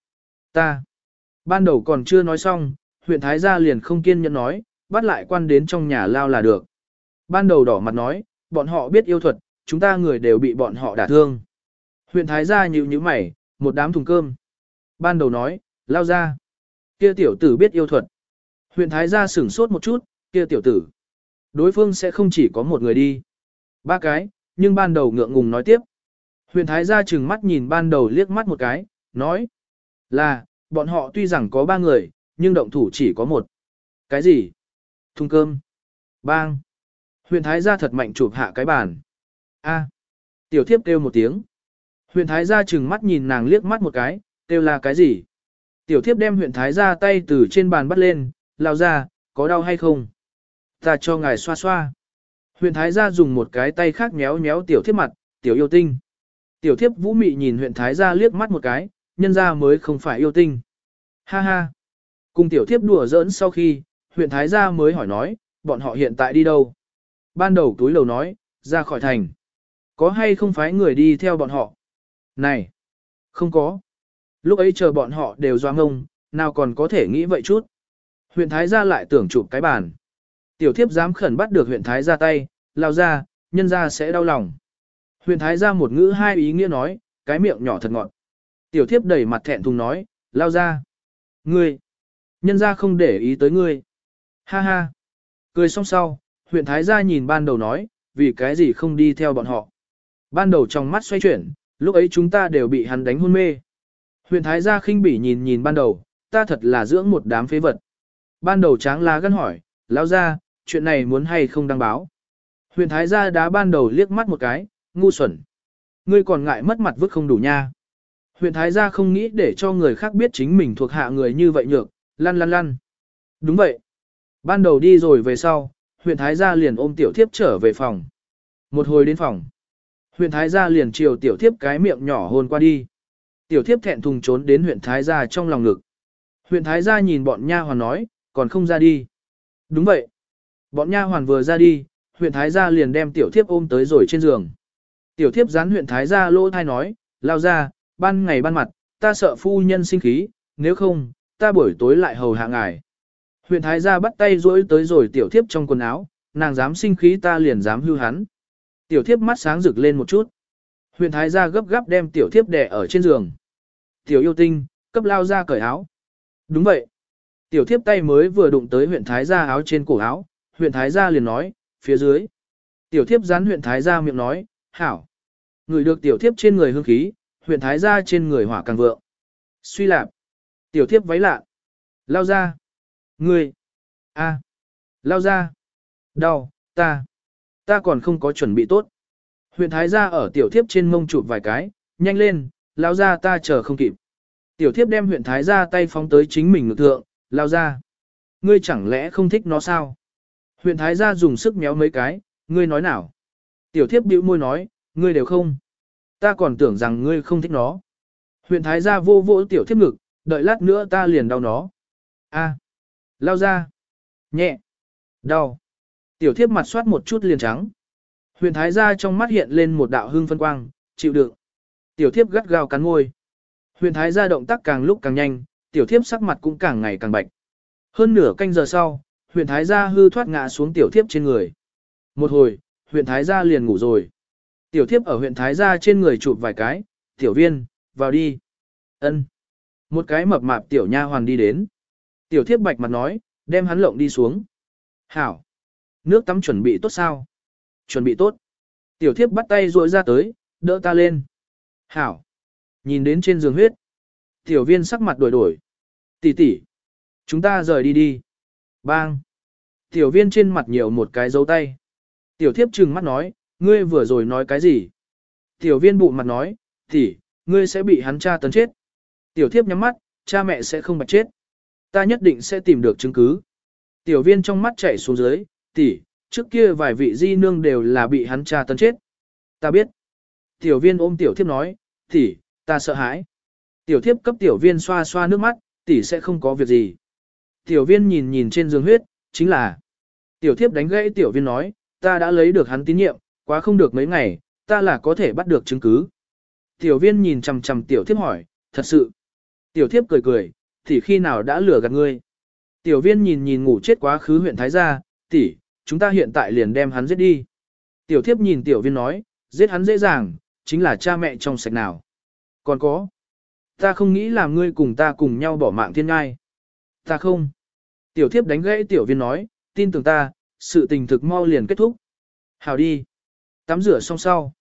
Ta. Ban đầu còn chưa nói xong, huyện Thái gia liền không kiên nhẫn nói, bắt lại quan đến trong nhà lao là được. Ban đầu đỏ mặt nói, bọn họ biết yêu thuật, chúng ta người đều bị bọn họ đả thương. Huyện Thái gia nhíu nhíu mày, một đám thùng cơm. Ban đầu nói, lao ra. Kia tiểu tử biết yêu thuật. Huyện Thái gia sửng sốt một chút, kia tiểu tử. Đối phương sẽ không chỉ có một người đi. Ba cái, nhưng ban đầu ngượng ngùng nói tiếp. Huyện Thái gia chừng mắt nhìn ban đầu liếc mắt một cái, nói. Là, bọn họ tuy rằng có ba người, nhưng động thủ chỉ có một. Cái gì? Thùng cơm. Bang. Huyện Thái gia thật mạnh chụp hạ cái bàn. A. Tiểu thiếp kêu một tiếng. Huyện Thái gia chừng mắt nhìn nàng liếc mắt một cái, kêu là cái gì? Tiểu thiếp đem huyện Thái gia tay từ trên bàn bắt lên, lao ra, có đau hay không? Ta cho ngài xoa xoa. Huyện Thái gia dùng một cái tay khác méo méo tiểu thiếp mặt, tiểu yêu tinh. Tiểu thiếp vũ mị nhìn huyện Thái gia liếc mắt một cái, nhân gia mới không phải yêu tinh. Ha ha. Cùng tiểu thiếp đùa giỡn sau khi, huyện Thái gia mới hỏi nói, bọn họ hiện tại đi đâu? Ban đầu túi lầu nói, ra khỏi thành. Có hay không phải người đi theo bọn họ? Này! Không có. Lúc ấy chờ bọn họ đều doa ngông, nào còn có thể nghĩ vậy chút. Huyện Thái gia lại tưởng chụp cái bàn. Tiểu thiếp dám khẩn bắt được huyện Thái gia tay, lao ra, nhân ra sẽ đau lòng. Huyền Thái gia một ngữ hai ý nghĩa nói, cái miệng nhỏ thật ngọt. Tiểu thiếp đẩy mặt thẹn thùng nói, lao ra. Ngươi! Nhân ra không để ý tới ngươi. Ha ha! Cười xong sau, huyện Thái gia nhìn ban đầu nói, vì cái gì không đi theo bọn họ. Ban đầu trong mắt xoay chuyển, lúc ấy chúng ta đều bị hắn đánh hôn mê. Huyện Thái gia khinh bỉ nhìn nhìn ban đầu, ta thật là dưỡng một đám phế vật. Ban đầu tráng lá gân hỏi, lão ra, chuyện này muốn hay không đăng báo. Huyện Thái gia đá ban đầu liếc mắt một cái, ngu xuẩn. Ngươi còn ngại mất mặt vứt không đủ nha. Huyện Thái gia không nghĩ để cho người khác biết chính mình thuộc hạ người như vậy nhược, lăn lăn lăn. Đúng vậy. Ban đầu đi rồi về sau, huyện Thái gia liền ôm tiểu thiếp trở về phòng. Một hồi đến phòng. Huyện Thái gia liền chiều tiểu thiếp cái miệng nhỏ hôn qua đi. Tiểu thiếp thẹn thùng trốn đến huyện Thái gia trong lòng ngực. Huyện Thái gia nhìn bọn nha hoàn nói, còn không ra đi. Đúng vậy. Bọn nha hoàn vừa ra đi, huyện Thái gia liền đem tiểu thiếp ôm tới rồi trên giường. Tiểu thiếp gián huyện Thái gia lỗ thai nói, lao ra, ban ngày ban mặt, ta sợ phu nhân sinh khí, nếu không, ta buổi tối lại hầu hạ ngài. Huyện Thái gia bắt tay rỗi tới rồi tiểu thiếp trong quần áo, nàng dám sinh khí ta liền dám hưu hắn. Tiểu thiếp mắt sáng rực lên một chút. Huyện Thái gia gấp gáp đem tiểu thiếp đè ở trên giường. Tiểu yêu tinh, cấp lao ra cởi áo. Đúng vậy. Tiểu thiếp tay mới vừa đụng tới huyện Thái gia áo trên cổ áo, huyện Thái gia liền nói, phía dưới. Tiểu thiếp gián huyện Thái gia miệng nói, hảo. Người được tiểu thiếp trên người hương khí, huyện Thái gia trên người hỏa càng vượng. Suy lạp. Tiểu thiếp váy lạ. Lao ra. Người. a Lao ra. Đau, ta. Ta còn không có chuẩn bị tốt. Huyện Thái gia ở tiểu thiếp trên mông chụp vài cái, nhanh lên, lao ra ta chờ không kịp. Tiểu thiếp đem huyện Thái gia tay phóng tới chính mình ngực thượng, lao ra. Ngươi chẳng lẽ không thích nó sao? Huyện Thái gia dùng sức méo mấy cái, ngươi nói nào? Tiểu thiếp bĩu môi nói, ngươi đều không. Ta còn tưởng rằng ngươi không thích nó. Huyện Thái gia vô vô tiểu thiếp ngực, đợi lát nữa ta liền đau nó. A, lao ra. Nhẹ. Đau. Tiểu thiếp mặt soát một chút liền trắng. Huyện Thái gia trong mắt hiện lên một đạo hương phân quang, chịu đựng. Tiểu thiếp gắt gao cắn môi. Huyện Thái gia động tác càng lúc càng nhanh, tiểu thiếp sắc mặt cũng càng ngày càng bạch. Hơn nửa canh giờ sau, huyện Thái gia hư thoát ngã xuống tiểu thiếp trên người. Một hồi, huyện Thái gia liền ngủ rồi. Tiểu thiếp ở huyện Thái gia trên người chụp vài cái, tiểu viên, vào đi. ân Một cái mập mạp tiểu nha hoàn đi đến. Tiểu thiếp bạch mặt nói, đem hắn lộng đi xuống. Hảo. Nước tắm chuẩn bị tốt sao? Chuẩn bị tốt. Tiểu thiếp bắt tay ruội ra tới, đỡ ta lên. Hảo. Nhìn đến trên giường huyết. Tiểu viên sắc mặt đổi đổi. Tỷ tỷ, Chúng ta rời đi đi. Bang. Tiểu viên trên mặt nhiều một cái dấu tay. Tiểu thiếp trừng mắt nói, ngươi vừa rồi nói cái gì? Tiểu viên bụ mặt nói, tỷ, ngươi sẽ bị hắn cha tấn chết. Tiểu thiếp nhắm mắt, cha mẹ sẽ không bạch chết. Ta nhất định sẽ tìm được chứng cứ. Tiểu viên trong mắt chảy xuống dưới, tỷ, trước kia vài vị di nương đều là bị hắn cha tấn chết. Ta biết. Tiểu viên ôm tiểu thiếp nói, tỷ, ta sợ hãi. Tiểu thiếp cấp tiểu viên xoa xoa nước mắt, tỷ sẽ không có việc gì. Tiểu viên nhìn nhìn trên giường huyết, chính là. Tiểu thiếp đánh gãy tiểu viên nói, ta đã lấy được hắn tín nhiệm, quá không được mấy ngày, ta là có thể bắt được chứng cứ. Tiểu viên nhìn chằm chằm tiểu thiếp hỏi, thật sự. Tiểu thiếp cười cười, thì khi nào đã lừa gạt ngươi. Tiểu viên nhìn nhìn ngủ chết quá khứ huyện Thái Gia, tỷ, chúng ta hiện tại liền đem hắn giết đi. Tiểu thiếp nhìn tiểu viên nói, giết hắn dễ dàng, chính là cha mẹ trong sạch nào. Còn có, ta không nghĩ làm ngươi cùng ta cùng nhau bỏ mạng thiên ngai. Ta không. Tiểu thiếp đánh gãy tiểu viên nói, tin tưởng ta, sự tình thực mau liền kết thúc. Hào đi. Tắm rửa xong sau.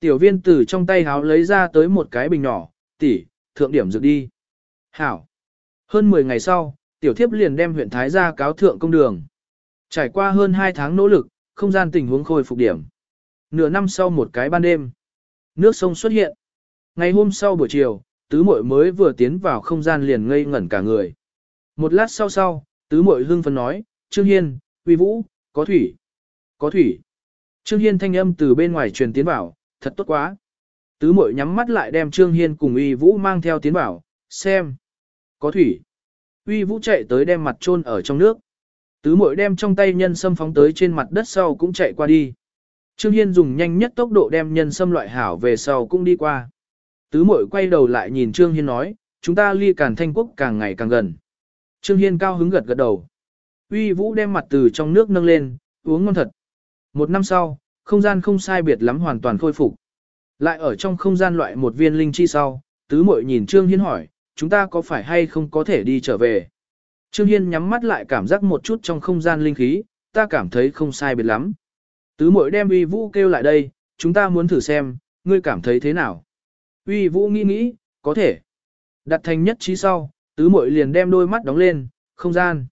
Tiểu viên từ trong tay háo lấy ra tới một cái bình nhỏ, tỷ, thượng điểm dược đi. Hảo. Hơn 10 ngày sau, tiểu thiếp liền đem huyện Thái ra cáo thượng công đường. Trải qua hơn 2 tháng nỗ lực, không gian tình huống khôi phục điểm. Nửa năm sau một cái ban đêm, nước sông xuất hiện. Ngày hôm sau buổi chiều, tứ muội mới vừa tiến vào không gian liền ngây ngẩn cả người. Một lát sau sau, tứ muội hưng phấn nói, Trương Hiên, Uy Vũ, có thủy, có thủy. Trương Hiên thanh âm từ bên ngoài truyền tiến vào, thật tốt quá. Tứ Mội nhắm mắt lại đem Trương Hiên cùng Uy Vũ mang theo tiến vào, xem. Có thủy. Uy Vũ chạy tới đem mặt chôn ở trong nước. Tứ Mội đem trong tay nhân sâm phóng tới trên mặt đất sau cũng chạy qua đi. Trương Hiên dùng nhanh nhất tốc độ đem nhân sâm loại hảo về sau cũng đi qua. Tứ Mội quay đầu lại nhìn Trương Hiên nói, chúng ta ly càn thanh quốc càng ngày càng gần. Trương Hiên cao hứng gật gật đầu. Uy Vũ đem mặt từ trong nước nâng lên, uống ngon thật. Một năm sau, không gian không sai biệt lắm hoàn toàn khôi phục. Lại ở trong không gian loại một viên linh chi sau, tứ muội nhìn Trương Hiên hỏi, chúng ta có phải hay không có thể đi trở về? Trương Hiên nhắm mắt lại cảm giác một chút trong không gian linh khí, ta cảm thấy không sai biệt lắm. Tứ muội đem uy vũ kêu lại đây, chúng ta muốn thử xem, ngươi cảm thấy thế nào? Uy vũ nghĩ nghĩ, có thể. Đặt thành nhất trí sau, tứ muội liền đem đôi mắt đóng lên, không gian.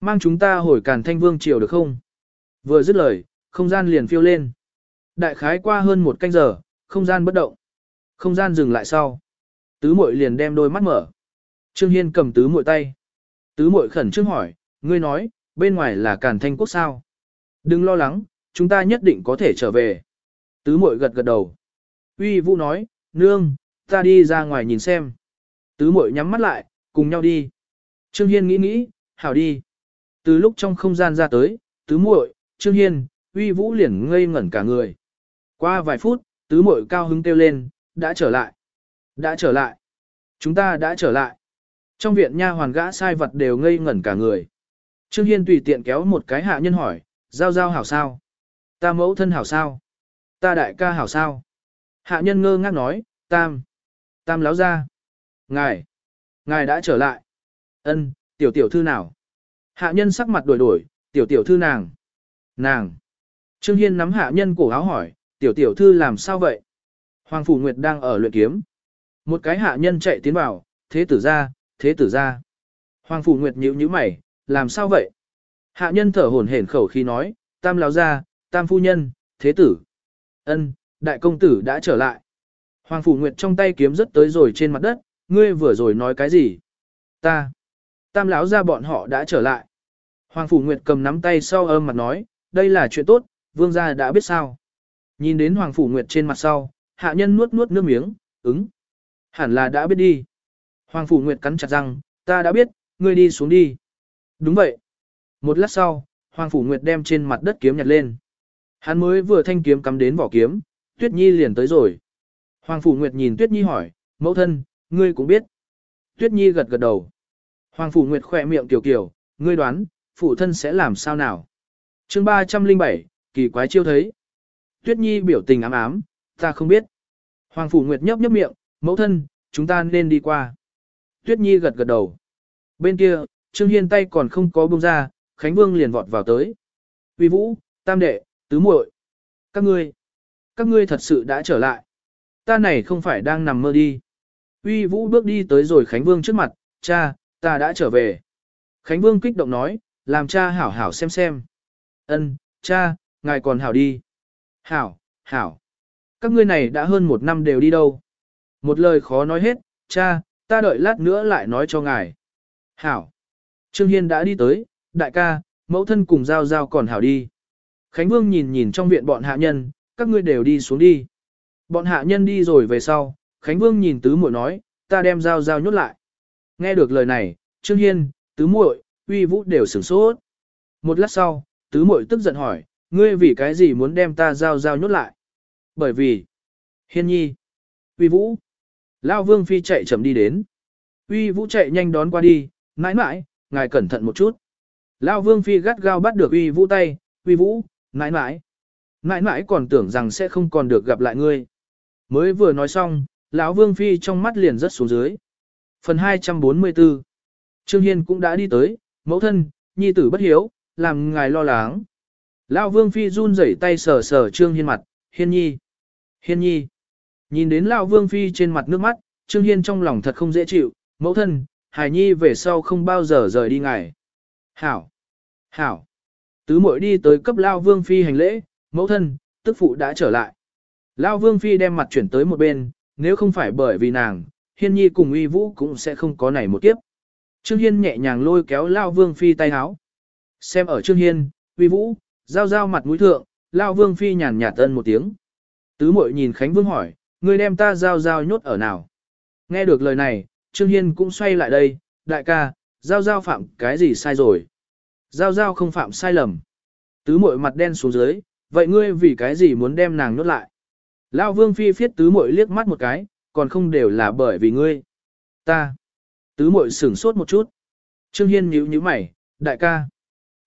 Mang chúng ta hồi càn thanh vương triều được không? Vừa dứt lời, không gian liền phiêu lên. Đại khái qua hơn một canh giờ, không gian bất động. Không gian dừng lại sau. Tứ muội liền đem đôi mắt mở. Trương Hiên cầm tứ muội tay. Tứ muội khẩn trương hỏi, ngươi nói, bên ngoài là càn thanh quốc sao? Đừng lo lắng, chúng ta nhất định có thể trở về. Tứ muội gật gật đầu. Uy Vũ nói, nương, ta đi ra ngoài nhìn xem. Tứ muội nhắm mắt lại, cùng nhau đi. Trương Hiên nghĩ nghĩ, hảo đi. Từ lúc trong không gian ra tới, tứ muội, Trương Hiên, uy vũ liền ngây ngẩn cả người. Qua vài phút, tứ muội cao hứng kêu lên, đã trở lại. Đã trở lại. Chúng ta đã trở lại. Trong viện nha hoàn gã sai vật đều ngây ngẩn cả người. Trương Hiên tùy tiện kéo một cái hạ nhân hỏi, giao giao hảo sao? Ta mẫu thân hảo sao? Ta đại ca hảo sao? Hạ nhân ngơ ngác nói, tam. Tam láo ra. Ngài. Ngài đã trở lại. Ân, tiểu tiểu thư nào? Hạ nhân sắc mặt đổi đổi, tiểu tiểu thư nàng. Nàng. Trương Hiên nắm hạ nhân cổ áo hỏi, tiểu tiểu thư làm sao vậy? Hoàng Phủ Nguyệt đang ở luyện kiếm. Một cái hạ nhân chạy tiến vào, thế tử ra, thế tử ra. Hoàng Phủ Nguyệt nhíu nhíu mày, làm sao vậy? Hạ nhân thở hổn hển khẩu khi nói, tam lão ra, tam phu nhân, thế tử. ân, đại công tử đã trở lại. Hoàng Phủ Nguyệt trong tay kiếm rất tới rồi trên mặt đất, ngươi vừa rồi nói cái gì? Ta. Tam lão ra bọn họ đã trở lại. Hoàng Phủ Nguyệt cầm nắm tay sau âm mặt nói, đây là chuyện tốt, vương gia đã biết sao. Nhìn đến Hoàng Phủ Nguyệt trên mặt sau, hạ nhân nuốt nuốt nước miếng, ứng. Hẳn là đã biết đi. Hoàng Phủ Nguyệt cắn chặt răng, ta đã biết, ngươi đi xuống đi. Đúng vậy. Một lát sau, Hoàng Phủ Nguyệt đem trên mặt đất kiếm nhặt lên. Hắn mới vừa thanh kiếm cắm đến vỏ kiếm, Tuyết Nhi liền tới rồi. Hoàng Phủ Nguyệt nhìn Tuyết Nhi hỏi, mẫu thân, ngươi cũng biết. Tuyết Nhi gật gật đầu. Hoàng Phủ Nguyệt khỏe miệng tiểu kiểu, ngươi đoán, phụ thân sẽ làm sao nào? chương 307, kỳ quái chiêu thấy. Tuyết Nhi biểu tình ám ám, ta không biết. Hoàng Phủ Nguyệt nhấp nhấp miệng, mẫu thân, chúng ta nên đi qua. Tuyết Nhi gật gật đầu. Bên kia, Trương Hiên tay còn không có buông ra, Khánh Vương liền vọt vào tới. Uy Vũ, Tam Đệ, Tứ muội, Các ngươi, các ngươi thật sự đã trở lại. Ta này không phải đang nằm mơ đi. Uy Vũ bước đi tới rồi Khánh Vương trước mặt, cha, ta đã trở về. Khánh Vương kích động nói, làm cha hảo hảo xem xem. Ân, cha, ngài còn hảo đi. Hảo, hảo. Các ngươi này đã hơn một năm đều đi đâu. Một lời khó nói hết, cha, ta đợi lát nữa lại nói cho ngài. Hảo. Trương Hiên đã đi tới, đại ca, mẫu thân cùng giao giao còn hảo đi. Khánh Vương nhìn nhìn trong viện bọn hạ nhân, các ngươi đều đi xuống đi. Bọn hạ nhân đi rồi về sau, Khánh Vương nhìn tứ muội nói, ta đem giao giao nhốt lại. Nghe được lời này, Trương Hiên, tứ muội, uy vũ đều sửng sốt. Một lát sau, tứ muội tức giận hỏi, ngươi vì cái gì muốn đem ta giao giao nhốt lại? Bởi vì, Hiên nhi, uy vũ, Lao Vương Phi chạy chậm đi đến. Uy vũ chạy nhanh đón qua đi, Nãi nãi, ngài cẩn thận một chút. Lao Vương Phi gắt gao bắt được uy vũ tay, uy vũ, nãi nãi, nãi nãi còn tưởng rằng sẽ không còn được gặp lại ngươi. Mới vừa nói xong, lão Vương Phi trong mắt liền rất xuống dưới. Phần 244 Trương Hiên cũng đã đi tới, mẫu thân, nhi tử bất hiếu, làm ngài lo lắng. Lão Vương Phi run rẩy tay sờ sờ Trương Hiên mặt, Hiên nhi, Hiên nhi. Nhìn đến Lão Vương Phi trên mặt nước mắt, Trương Hiên trong lòng thật không dễ chịu, mẫu thân, Hải Nhi về sau không bao giờ rời đi ngài. Hảo! Hảo! Tứ mội đi tới cấp Lão Vương Phi hành lễ, mẫu thân, tức phụ đã trở lại. Lão Vương Phi đem mặt chuyển tới một bên, nếu không phải bởi vì nàng, Hiên Nhi cùng uy vũ cũng sẽ không có này một kiếp. Trương Hiên nhẹ nhàng lôi kéo Lão Vương Phi tay háo. Xem ở Trương Hiên, uy vũ, giao giao mặt mũi thượng, Lao Vương Phi nhàn nhạt ân một tiếng. Tứ mội nhìn Khánh Vương hỏi, người đem ta giao giao nhốt ở nào? Nghe được lời này, Trương Hiên cũng xoay lại đây, đại ca, giao giao phạm cái gì sai rồi? Giao giao không phạm sai lầm. Tứ mội mặt đen xuống dưới, vậy ngươi vì cái gì muốn đem nàng nhốt lại? Lao vương phi phiết tứ mội liếc mắt một cái, còn không đều là bởi vì ngươi. Ta. Tứ mội sửng sốt một chút. Trương Hiên nhíu nhíu mày, đại ca.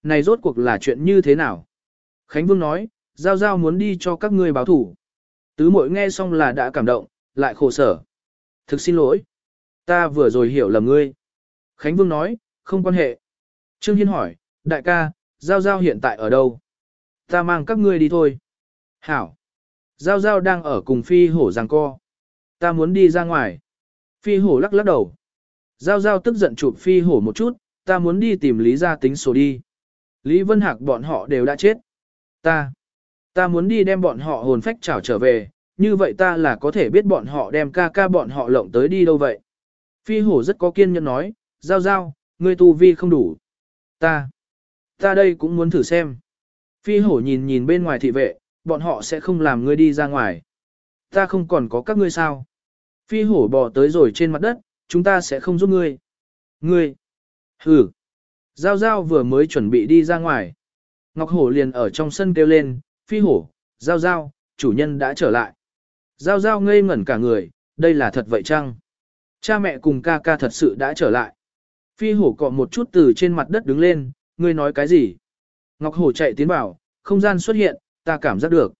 Này rốt cuộc là chuyện như thế nào? Khánh Vương nói, Giao Giao muốn đi cho các ngươi báo thủ. Tứ mội nghe xong là đã cảm động, lại khổ sở. Thực xin lỗi. Ta vừa rồi hiểu lầm ngươi. Khánh Vương nói, không quan hệ. Trương Hiên hỏi, đại ca, Giao Giao hiện tại ở đâu? Ta mang các ngươi đi thôi. Hảo. Giao Giao đang ở cùng Phi Hổ giằng co. Ta muốn đi ra ngoài. Phi Hổ lắc lắc đầu. Giao Giao tức giận chụp Phi Hổ một chút, ta muốn đi tìm Lý gia tính sổ đi. Lý Vân Hạc bọn họ đều đã chết. Ta. Ta muốn đi đem bọn họ hồn phách trảo trở về, như vậy ta là có thể biết bọn họ đem ca ca bọn họ lộng tới đi đâu vậy. Phi hổ rất có kiên nhẫn nói, giao giao, ngươi tu vi không đủ. Ta, ta đây cũng muốn thử xem. Phi hổ nhìn nhìn bên ngoài thị vệ, bọn họ sẽ không làm ngươi đi ra ngoài. Ta không còn có các ngươi sao. Phi hổ bò tới rồi trên mặt đất, chúng ta sẽ không giúp ngươi. Ngươi, hử. Giao giao vừa mới chuẩn bị đi ra ngoài. Ngọc hổ liền ở trong sân kêu lên, phi hổ, giao giao, chủ nhân đã trở lại. Giao giao ngây ngẩn cả người, đây là thật vậy chăng? Cha mẹ cùng ca ca thật sự đã trở lại. Phi hổ cọ một chút từ trên mặt đất đứng lên, ngươi nói cái gì? Ngọc hổ chạy tiến vào, không gian xuất hiện, ta cảm giác được.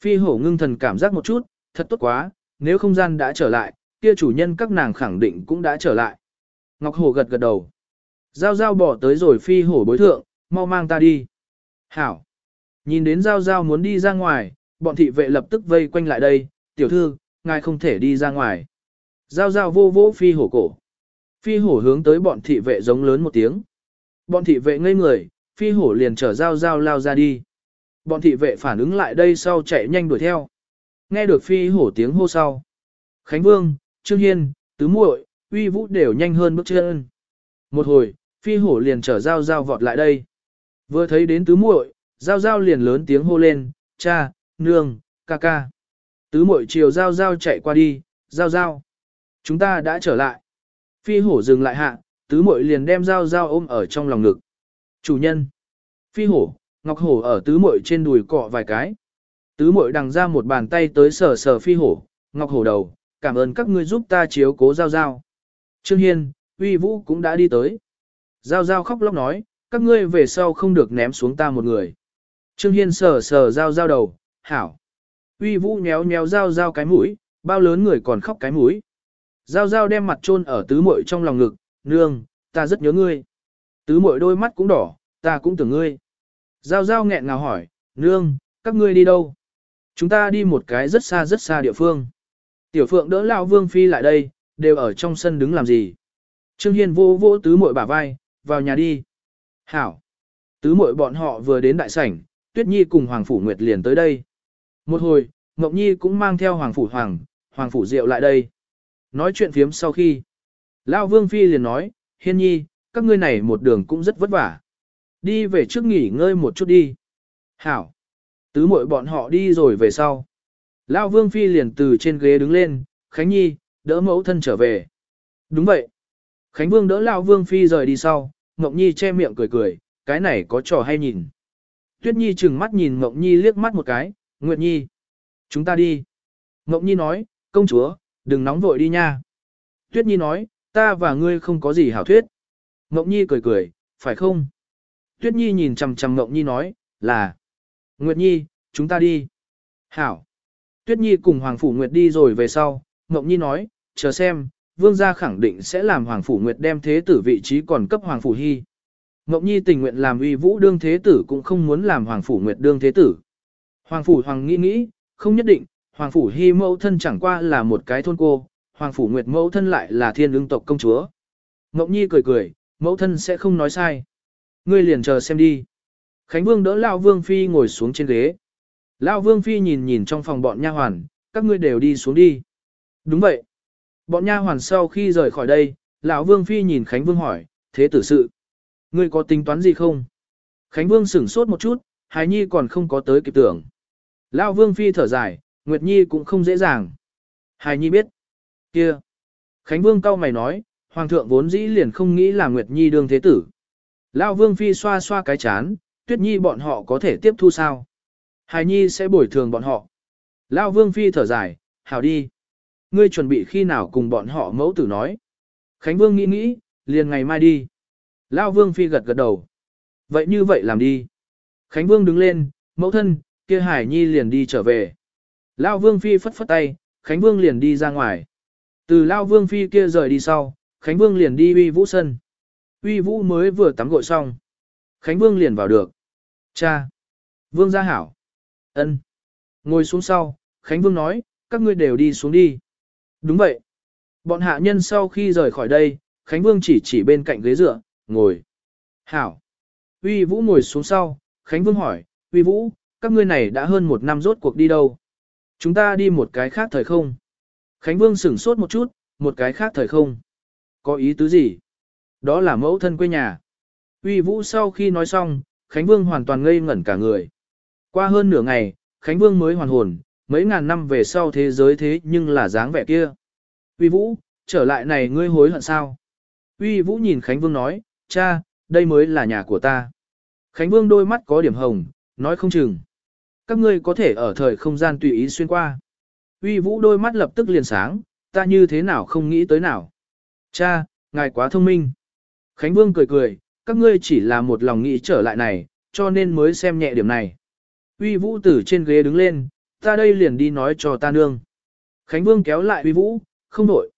Phi hổ ngưng thần cảm giác một chút, thật tốt quá, nếu không gian đã trở lại, kia chủ nhân các nàng khẳng định cũng đã trở lại. Ngọc hổ gật gật đầu. Giao giao bỏ tới rồi phi hổ bối thượng, mau mang ta đi. Hảo. Nhìn đến Giao Giao muốn đi ra ngoài, bọn thị vệ lập tức vây quanh lại đây, tiểu thư, ngài không thể đi ra ngoài. Giao Giao vô vỗ phi hổ cổ. Phi hổ hướng tới bọn thị vệ giống lớn một tiếng. Bọn thị vệ ngây người, phi hổ liền chở Giao Giao lao ra đi. Bọn thị vệ phản ứng lại đây sau chạy nhanh đuổi theo. Nghe được phi hổ tiếng hô sau. Khánh Vương, Trương Hiên, Tứ muội, uy vũ đều nhanh hơn bước chân. Một hồi, phi hổ liền chở Giao Giao vọt lại đây. Vừa thấy đến tứ muội, Giao Giao liền lớn tiếng hô lên, cha, nương, ca ca. Tứ muội chiều Giao Giao chạy qua đi, Giao Giao. Chúng ta đã trở lại. Phi hổ dừng lại hạ, tứ muội liền đem Giao Giao ôm ở trong lòng ngực. Chủ nhân. Phi hổ, Ngọc hổ ở tứ muội trên đùi cọ vài cái. Tứ muội đằng ra một bàn tay tới sờ sờ phi hổ, Ngọc hổ đầu, cảm ơn các ngươi giúp ta chiếu cố Giao Giao. Trương Hiên, uy vũ cũng đã đi tới. Giao Giao khóc lóc nói, các ngươi về sau không được ném xuống ta một người. Trương Hiên sờ sờ Giao Giao đầu, hảo. Uy vũ nhéo nhéo Giao Giao cái mũi, bao lớn người còn khóc cái mũi. Giao Giao đem mặt chôn ở tứ muội trong lòng ngực, nương, ta rất nhớ ngươi. Tứ muội đôi mắt cũng đỏ, ta cũng tưởng ngươi. Giao Giao nghẹn ngào hỏi, nương, các ngươi đi đâu? Chúng ta đi một cái rất xa rất xa địa phương. Tiểu Phượng đỡ Lão Vương Phi lại đây, đều ở trong sân đứng làm gì. Trương Hiên vô vô tứ muội bả vai, vào nhà đi. Hảo. Tứ muội bọn họ vừa đến đại sảnh, Tuyết Nhi cùng Hoàng Phủ Nguyệt liền tới đây. Một hồi, Ngọc Nhi cũng mang theo Hoàng Phủ Hoàng, Hoàng Phủ Diệu lại đây. Nói chuyện phiếm sau khi. Lão Vương Phi liền nói, Hiên Nhi, các ngươi này một đường cũng rất vất vả. Đi về trước nghỉ ngơi một chút đi. Hảo. Tứ muội bọn họ đi rồi về sau. Lão Vương Phi liền từ trên ghế đứng lên, Khánh Nhi, đỡ mẫu thân trở về. Đúng vậy. Khánh Vương đỡ Lão Vương Phi rời đi sau, Ngọc Nhi che miệng cười cười, cái này có trò hay nhìn. Tuyết Nhi chừng mắt nhìn Ngọc Nhi liếc mắt một cái, Nguyệt Nhi. Chúng ta đi. Ngọc Nhi nói, công chúa, đừng nóng vội đi nha. Tuyết Nhi nói, ta và ngươi không có gì hảo thuyết. Ngọc Nhi cười cười, phải không? Tuyết Nhi nhìn chằm chằm Ngọc Nhi nói, là. Nguyệt Nhi, chúng ta đi. Hảo. Tuyết Nhi cùng Hoàng Phủ Nguyệt đi rồi về sau, Ngọc Nhi nói, chờ xem, vương gia khẳng định sẽ làm Hoàng Phủ Nguyệt đem thế tử vị trí còn cấp Hoàng Phủ Hy. Ngọc Nhi tình nguyện làm uy vũ đương thế tử cũng không muốn làm Hoàng Phủ Nguyệt đương thế tử. Hoàng Phủ Hoàng nghĩ nghĩ, không nhất định, Hoàng Phủ Hy mẫu thân chẳng qua là một cái thôn cô, Hoàng Phủ Nguyệt mẫu thân lại là thiên lương tộc công chúa. Ngọc Nhi cười cười, mẫu thân sẽ không nói sai. Ngươi liền chờ xem đi. Khánh Vương đỡ Lão Vương Phi ngồi xuống trên ghế. Lão Vương Phi nhìn nhìn trong phòng bọn nha hoàn, các ngươi đều đi xuống đi. Đúng vậy. Bọn nha hoàn sau khi rời khỏi đây, lão Vương Phi nhìn Khánh Vương hỏi, thế tử sự. Ngươi có tính toán gì không? Khánh Vương sửng sốt một chút, Hải Nhi còn không có tới kịp tưởng. Lão Vương Phi thở dài, Nguyệt Nhi cũng không dễ dàng. Hải Nhi biết. kia. Khánh Vương cau mày nói, Hoàng thượng vốn dĩ liền không nghĩ là Nguyệt Nhi đương thế tử. Lão Vương Phi xoa xoa cái chán, Tuyết Nhi bọn họ có thể tiếp thu sao? Hải Nhi sẽ bồi thường bọn họ. Lão Vương Phi thở dài, hảo đi. Ngươi chuẩn bị khi nào cùng bọn họ mẫu tử nói. Khánh Vương nghĩ nghĩ, liền ngày mai đi. Lão Vương Phi gật gật đầu. Vậy như vậy làm đi. Khánh Vương đứng lên, mẫu thân, kia Hải Nhi liền đi trở về. Lão Vương Phi phất phất tay, Khánh Vương liền đi ra ngoài. Từ Lão Vương Phi kia rời đi sau, Khánh Vương liền đi uy vũ sân. Uy vũ mới vừa tắm gội xong. Khánh Vương liền vào được. Cha! Vương gia hảo! ân Ngồi xuống sau, Khánh Vương nói, các ngươi đều đi xuống đi. Đúng vậy. Bọn hạ nhân sau khi rời khỏi đây, Khánh Vương chỉ chỉ bên cạnh ghế dựa, ngồi. Hảo. Uy Vũ ngồi xuống sau, Khánh Vương hỏi, Uy Vũ, các ngươi này đã hơn một năm rốt cuộc đi đâu? Chúng ta đi một cái khác thời không? Khánh Vương sửng sốt một chút, một cái khác thời không? Có ý tứ gì? Đó là mẫu thân quê nhà. Uy Vũ sau khi nói xong, Khánh Vương hoàn toàn ngây ngẩn cả người. Qua hơn nửa ngày, Khánh Vương mới hoàn hồn, mấy ngàn năm về sau thế giới thế nhưng là dáng vẻ kia. Uy Vũ, trở lại này ngươi hối hận sao? Uy Vũ nhìn Khánh Vương nói, cha, đây mới là nhà của ta. Khánh Vương đôi mắt có điểm hồng, nói không chừng. Các ngươi có thể ở thời không gian tùy ý xuyên qua. Uy Vũ đôi mắt lập tức liền sáng, ta như thế nào không nghĩ tới nào. Cha, ngài quá thông minh. Khánh Vương cười cười, các ngươi chỉ là một lòng nghĩ trở lại này, cho nên mới xem nhẹ điểm này. Uy Vũ từ trên ghế đứng lên, ta đây liền đi nói cho ta nương. Khánh Vương kéo lại Uy Vũ, không đổi.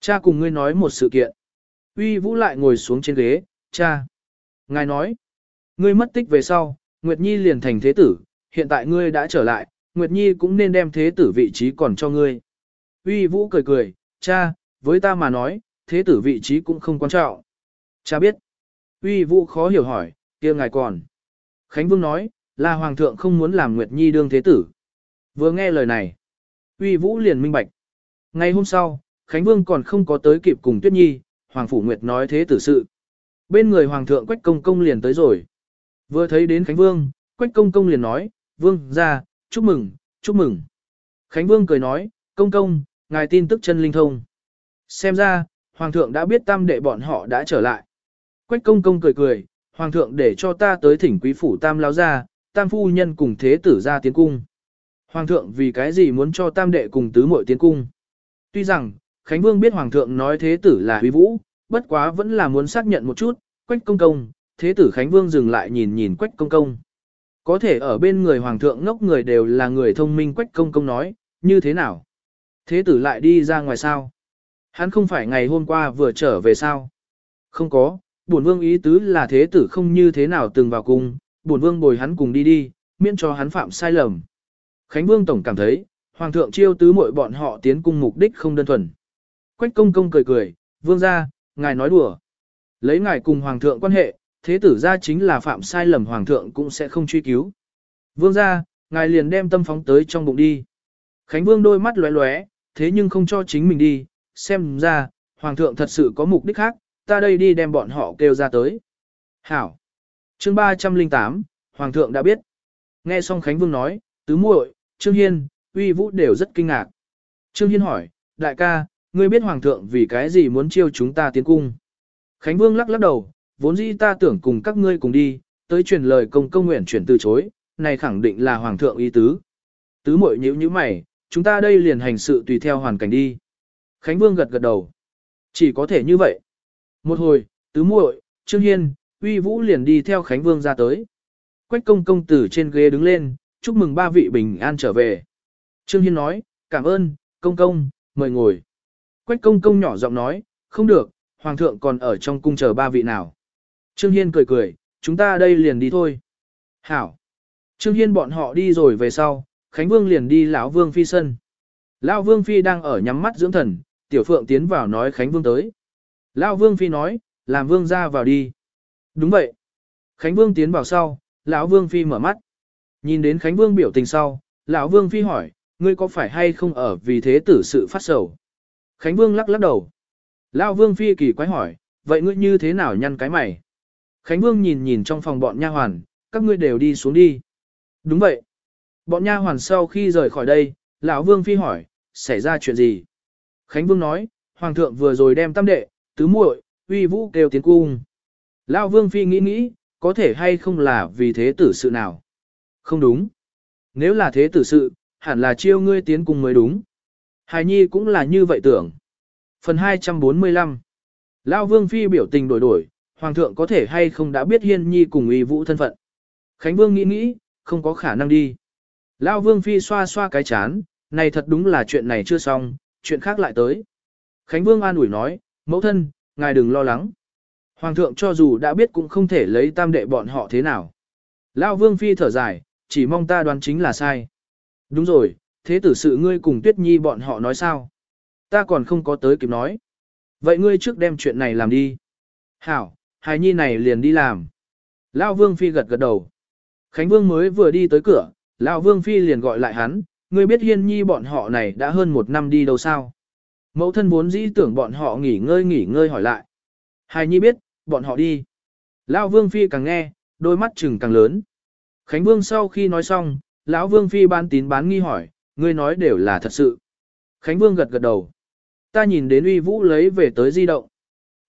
Cha cùng ngươi nói một sự kiện. Uy Vũ lại ngồi xuống trên ghế, cha. Ngài nói, ngươi mất tích về sau, Nguyệt Nhi liền thành thế tử, hiện tại ngươi đã trở lại, Nguyệt Nhi cũng nên đem thế tử vị trí còn cho ngươi. Uy Vũ cười cười, cha, với ta mà nói, thế tử vị trí cũng không quan trọng. Cha biết. Uy Vũ khó hiểu hỏi, kia ngài còn. Khánh Vương nói, là Hoàng thượng không muốn làm Nguyệt Nhi đương thế tử. Vừa nghe lời này, Uy Vũ liền minh bạch. Ngày hôm sau, Khánh Vương còn không có tới kịp cùng Tuyết Nhi, Hoàng Phủ Nguyệt nói thế tử sự. Bên người Hoàng thượng Quách Công Công liền tới rồi. Vừa thấy đến Khánh Vương, Quách Công Công liền nói, Vương, ra, chúc mừng, chúc mừng. Khánh Vương cười nói, Công Công, ngài tin tức chân linh thông. Xem ra, Hoàng thượng đã biết tam đệ bọn họ đã trở lại. Quách Công Công cười cười, Hoàng thượng để cho ta tới thỉnh quý phủ tam lao ra, tam phu nhân cùng thế tử ra tiến cung. Hoàng thượng vì cái gì muốn cho tam đệ cùng tứ muội tiến cung. Tuy rằng, Khánh Vương biết Hoàng thượng nói thế tử là huy vũ, bất quá vẫn là muốn xác nhận một chút, quách công công, thế tử Khánh Vương dừng lại nhìn nhìn quách công công. Có thể ở bên người Hoàng thượng ngốc người đều là người thông minh quách công công nói, như thế nào? Thế tử lại đi ra ngoài sao? Hắn không phải ngày hôm qua vừa trở về sao? Không có, bổn vương ý tứ là thế tử không như thế nào từng vào cung, bổn vương bồi hắn cùng đi đi, miễn cho hắn phạm sai lầm. Khánh Vương Tổng cảm thấy, Hoàng thượng chiêu tứ muội bọn họ tiến cung mục đích không đơn thuần. Quách công công cười cười, vương ra, ngài nói đùa. Lấy ngài cùng Hoàng thượng quan hệ, thế tử ra chính là phạm sai lầm Hoàng thượng cũng sẽ không truy cứu. Vương ra, ngài liền đem tâm phóng tới trong bụng đi. Khánh Vương đôi mắt lóe lóe, thế nhưng không cho chính mình đi, xem ra, Hoàng thượng thật sự có mục đích khác, ta đây đi đem bọn họ kêu ra tới. Hảo. chương 308, Hoàng thượng đã biết. Nghe xong Khánh Vương nói, tứ muội, Trương Hiên, uy vũ đều rất kinh ngạc. Trương Hiên hỏi, đại ca, ngươi biết Hoàng thượng vì cái gì muốn chiêu chúng ta tiến cung? Khánh Vương lắc lắc đầu, vốn dĩ ta tưởng cùng các ngươi cùng đi, tới truyền lời công công nguyện chuyển từ chối, này khẳng định là Hoàng thượng ý tứ. Tứ Mội nhíu nhíu mày, chúng ta đây liền hành sự tùy theo hoàn cảnh đi. Khánh Vương gật gật đầu. Chỉ có thể như vậy. Một hồi, tứ muội, Trương Hiên, uy vũ liền đi theo Khánh Vương ra tới. Quách công công tử trên ghế đứng lên, chúc mừng ba vị bình an trở về. Trương Hiên nói, cảm ơn, công công, mời ngồi. Quách công công nhỏ giọng nói, không được, hoàng thượng còn ở trong cung chờ ba vị nào. Trương Hiên cười cười, chúng ta đây liền đi thôi. Hảo. Trương Hiên bọn họ đi rồi về sau, Khánh Vương liền đi lão Vương Phi sân. Lão Vương Phi đang ở nhắm mắt dưỡng thần, Tiểu Phượng tiến vào nói Khánh Vương tới. Lão Vương Phi nói, làm Vương ra vào đi. Đúng vậy. Khánh Vương tiến vào sau, lão Vương Phi mở mắt. Nhìn đến Khánh Vương biểu tình sau, lão Vương Phi hỏi, ngươi có phải hay không ở vì thế tử sự phát sầu? Khánh Vương lắc lắc đầu. Lão Vương Phi kỳ quái hỏi, vậy ngươi như thế nào nhăn cái mày? Khánh Vương nhìn nhìn trong phòng bọn nha hoàn, các ngươi đều đi xuống đi. Đúng vậy. Bọn nha hoàn sau khi rời khỏi đây, lão Vương Phi hỏi, xảy ra chuyện gì? Khánh Vương nói, Hoàng thượng vừa rồi đem tam đệ, tứ muội, uy vũ kêu tiến cung. Lão Vương Phi nghĩ nghĩ, có thể hay không là vì thế tử sự nào? Không đúng. Nếu là thế tử sự, hẳn là chiêu ngươi tiến cùng mới đúng. Hài Nhi cũng là như vậy tưởng. Phần 245 Lao Vương Phi biểu tình đổi đổi, Hoàng thượng có thể hay không đã biết Hiên Nhi cùng y vũ thân phận. Khánh Vương nghĩ nghĩ, không có khả năng đi. Lao Vương Phi xoa xoa cái chán, này thật đúng là chuyện này chưa xong, chuyện khác lại tới. Khánh Vương an ủi nói, mẫu thân, ngài đừng lo lắng. Hoàng thượng cho dù đã biết cũng không thể lấy tam đệ bọn họ thế nào. Lao Vương Phi thở dài, chỉ mong ta đoán chính là sai. Đúng rồi, thế tử sự ngươi cùng Tuyết Nhi bọn họ nói sao? Ta còn không có tới kịp nói. Vậy ngươi trước đem chuyện này làm đi. Hảo, hài nhi này liền đi làm. Lão Vương Phi gật gật đầu. Khánh Vương mới vừa đi tới cửa, Lão Vương Phi liền gọi lại hắn, ngươi biết hiên nhi bọn họ này đã hơn một năm đi đâu sao? Mẫu thân vốn dĩ tưởng bọn họ nghỉ ngơi nghỉ ngơi hỏi lại. Hài nhi biết, bọn họ đi. Lão Vương Phi càng nghe, đôi mắt trừng càng lớn. Khánh Vương sau khi nói xong, lão Vương Phi bán tín bán nghi hỏi, ngươi nói đều là thật sự. Khánh Vương gật gật đầu. Ta nhìn đến uy vũ lấy về tới di động.